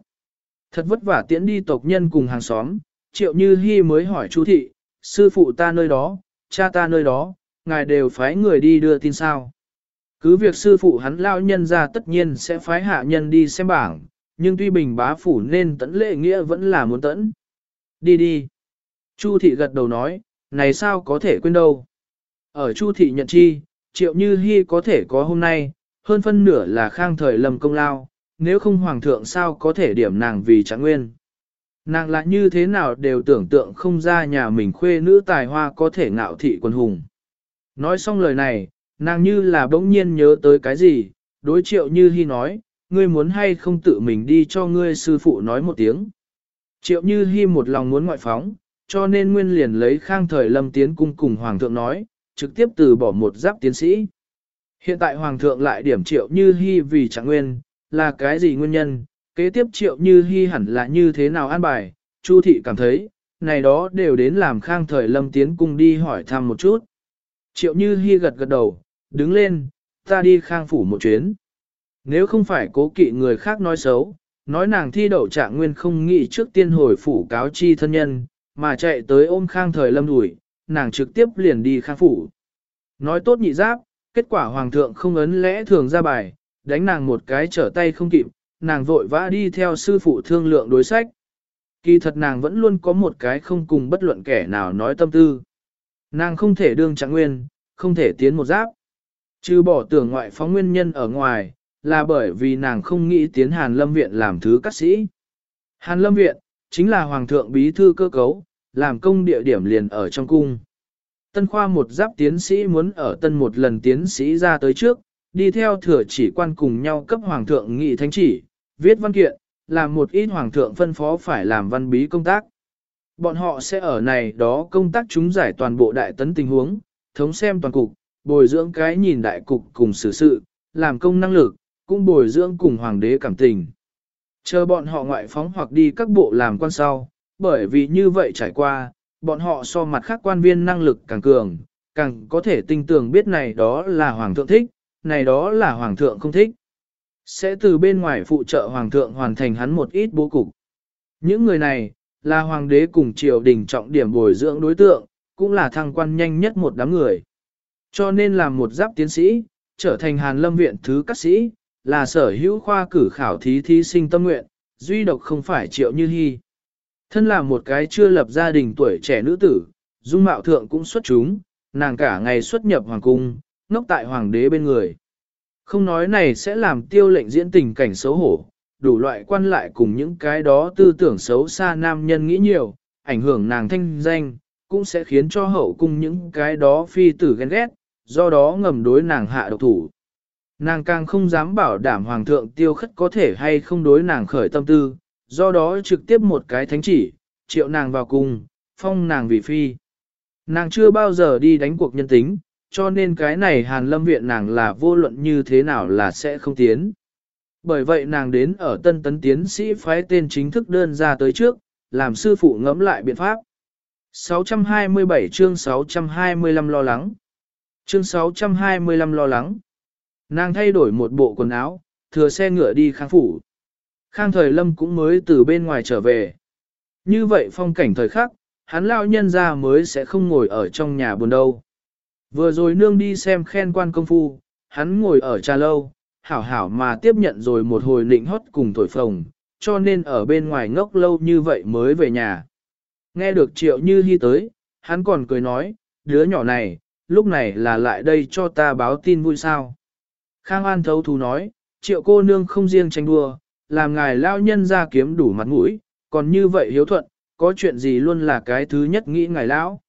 Thật vất vả tiễn đi tộc nhân cùng hàng xóm, triệu như hy mới hỏi chu thị, sư phụ ta nơi đó, cha ta nơi đó, ngài đều phái người đi đưa tin sao. Cứ việc sư phụ hắn lao nhân ra tất nhiên sẽ phái hạ nhân đi xem bảng, nhưng tuy bình bá phủ nên tẫn lệ nghĩa vẫn là muốn tẫn. Đi đi. Chu thị gật đầu nói, này sao có thể quên đâu. Ở Chu thị nhận chi, triệu như hy có thể có hôm nay, hơn phân nửa là khang thời lầm công lao, nếu không hoàng thượng sao có thể điểm nàng vì trạng nguyên. Nàng lại như thế nào đều tưởng tượng không ra nhà mình khuê nữ tài hoa có thể ngạo thị quân hùng. Nói xong lời này, nàng như là bỗng nhiên nhớ tới cái gì, đối triệu như hy nói, ngươi muốn hay không tự mình đi cho ngươi sư phụ nói một tiếng. Triệu như hy một lòng muốn ngoại phóng, cho nên nguyên liền lấy khang thời lâm tiến cung cùng hoàng thượng nói, trực tiếp từ bỏ một giáp tiến sĩ. Hiện tại hoàng thượng lại điểm triệu như hy vì chẳng nguyên, là cái gì nguyên nhân, kế tiếp triệu như hy hẳn là như thế nào an bài, Chu thị cảm thấy, này đó đều đến làm khang thời lâm tiến cung đi hỏi thăm một chút. Triệu như hy gật gật đầu, đứng lên, ta đi khang phủ một chuyến. Nếu không phải cố kỵ người khác nói xấu, nói nàng thi đậu trạng nguyên không nghĩ trước tiên hồi phủ cáo chi thân nhân, mà chạy tới ôm khang thời lâm đuổi, nàng trực tiếp liền đi khang phủ. Nói tốt nhị giáp, Kết quả hoàng thượng không ấn lẽ thường ra bài, đánh nàng một cái trở tay không kịp, nàng vội vã đi theo sư phụ thương lượng đối sách. Kỳ thật nàng vẫn luôn có một cái không cùng bất luận kẻ nào nói tâm tư. Nàng không thể đương trạng nguyên, không thể tiến một giáp. Chứ bỏ tưởng ngoại phóng nguyên nhân ở ngoài, là bởi vì nàng không nghĩ tiến Hàn Lâm Viện làm thứ cắt sĩ. Hàn Lâm Viện, chính là Hoàng thượng bí thư cơ cấu, làm công địa điểm liền ở trong cung. Tân khoa một giáp tiến sĩ muốn ở tân một lần tiến sĩ ra tới trước, đi theo thừa chỉ quan cùng nhau cấp Hoàng thượng nghị thánh chỉ, viết văn kiện, làm một ít Hoàng thượng phân phó phải làm văn bí công tác. Bọn họ sẽ ở này đó công tác chúng giải toàn bộ đại tấn tình huống, thống xem toàn cục, bồi dưỡng cái nhìn đại cục cùng xử sự, làm công năng lực, cũng bồi dưỡng cùng hoàng đế cảm tình. Chờ bọn họ ngoại phóng hoặc đi các bộ làm quan sau, bởi vì như vậy trải qua, bọn họ so mặt khác quan viên năng lực càng cường, càng có thể tinh tường biết này đó là hoàng thượng thích, này đó là hoàng thượng không thích. Sẽ từ bên ngoài phụ trợ hoàng thượng hoàn thành hắn một ít bố cục. Những người này, là hoàng đế cùng triều đình trọng điểm bồi dưỡng đối tượng, cũng là thăng quan nhanh nhất một đám người. Cho nên làm một giáp tiến sĩ, trở thành hàn lâm viện thứ các sĩ, là sở hữu khoa cử khảo thí thí sinh tâm nguyện, duy độc không phải triệu như hy. Thân là một cái chưa lập gia đình tuổi trẻ nữ tử, dung mạo thượng cũng xuất chúng, nàng cả ngày xuất nhập hoàng cung, ngốc tại hoàng đế bên người. Không nói này sẽ làm tiêu lệnh diễn tình cảnh xấu hổ, đủ loại quan lại cùng những cái đó tư tưởng xấu xa nam nhân nghĩ nhiều, ảnh hưởng nàng thanh danh, cũng sẽ khiến cho hậu cung những cái đó phi tử ghen ghét, do đó ngầm đối nàng hạ độc thủ. Nàng càng không dám bảo đảm hoàng thượng tiêu khất có thể hay không đối nàng khởi tâm tư, do đó trực tiếp một cái thánh chỉ, triệu nàng vào cung, phong nàng vì phi. Nàng chưa bao giờ đi đánh cuộc nhân tính, cho nên cái này hàn lâm viện nàng là vô luận như thế nào là sẽ không tiến. Bởi vậy nàng đến ở tân tấn tiến sĩ phái tên chính thức đơn ra tới trước, làm sư phụ ngẫm lại biện pháp. 627 chương 625 lo lắng. Chương 625 lo lắng. Nàng thay đổi một bộ quần áo, thừa xe ngựa đi khang phủ. Khang thời lâm cũng mới từ bên ngoài trở về. Như vậy phong cảnh thời khắc, hắn lao nhân ra mới sẽ không ngồi ở trong nhà buồn đâu. Vừa rồi nương đi xem khen quan công phu, hắn ngồi ở trà lâu, hảo hảo mà tiếp nhận rồi một hồi nịnh hót cùng thổi phồng, cho nên ở bên ngoài ngốc lâu như vậy mới về nhà. Nghe được triệu như hy tới, hắn còn cười nói, đứa nhỏ này, lúc này là lại đây cho ta báo tin vui sao. Khang An thấu thú nói, triệu cô nương không riêng tranh đua, làm ngài lao nhân ra kiếm đủ mặt mũi, còn như vậy hiếu thuận, có chuyện gì luôn là cái thứ nhất nghĩ ngài lão.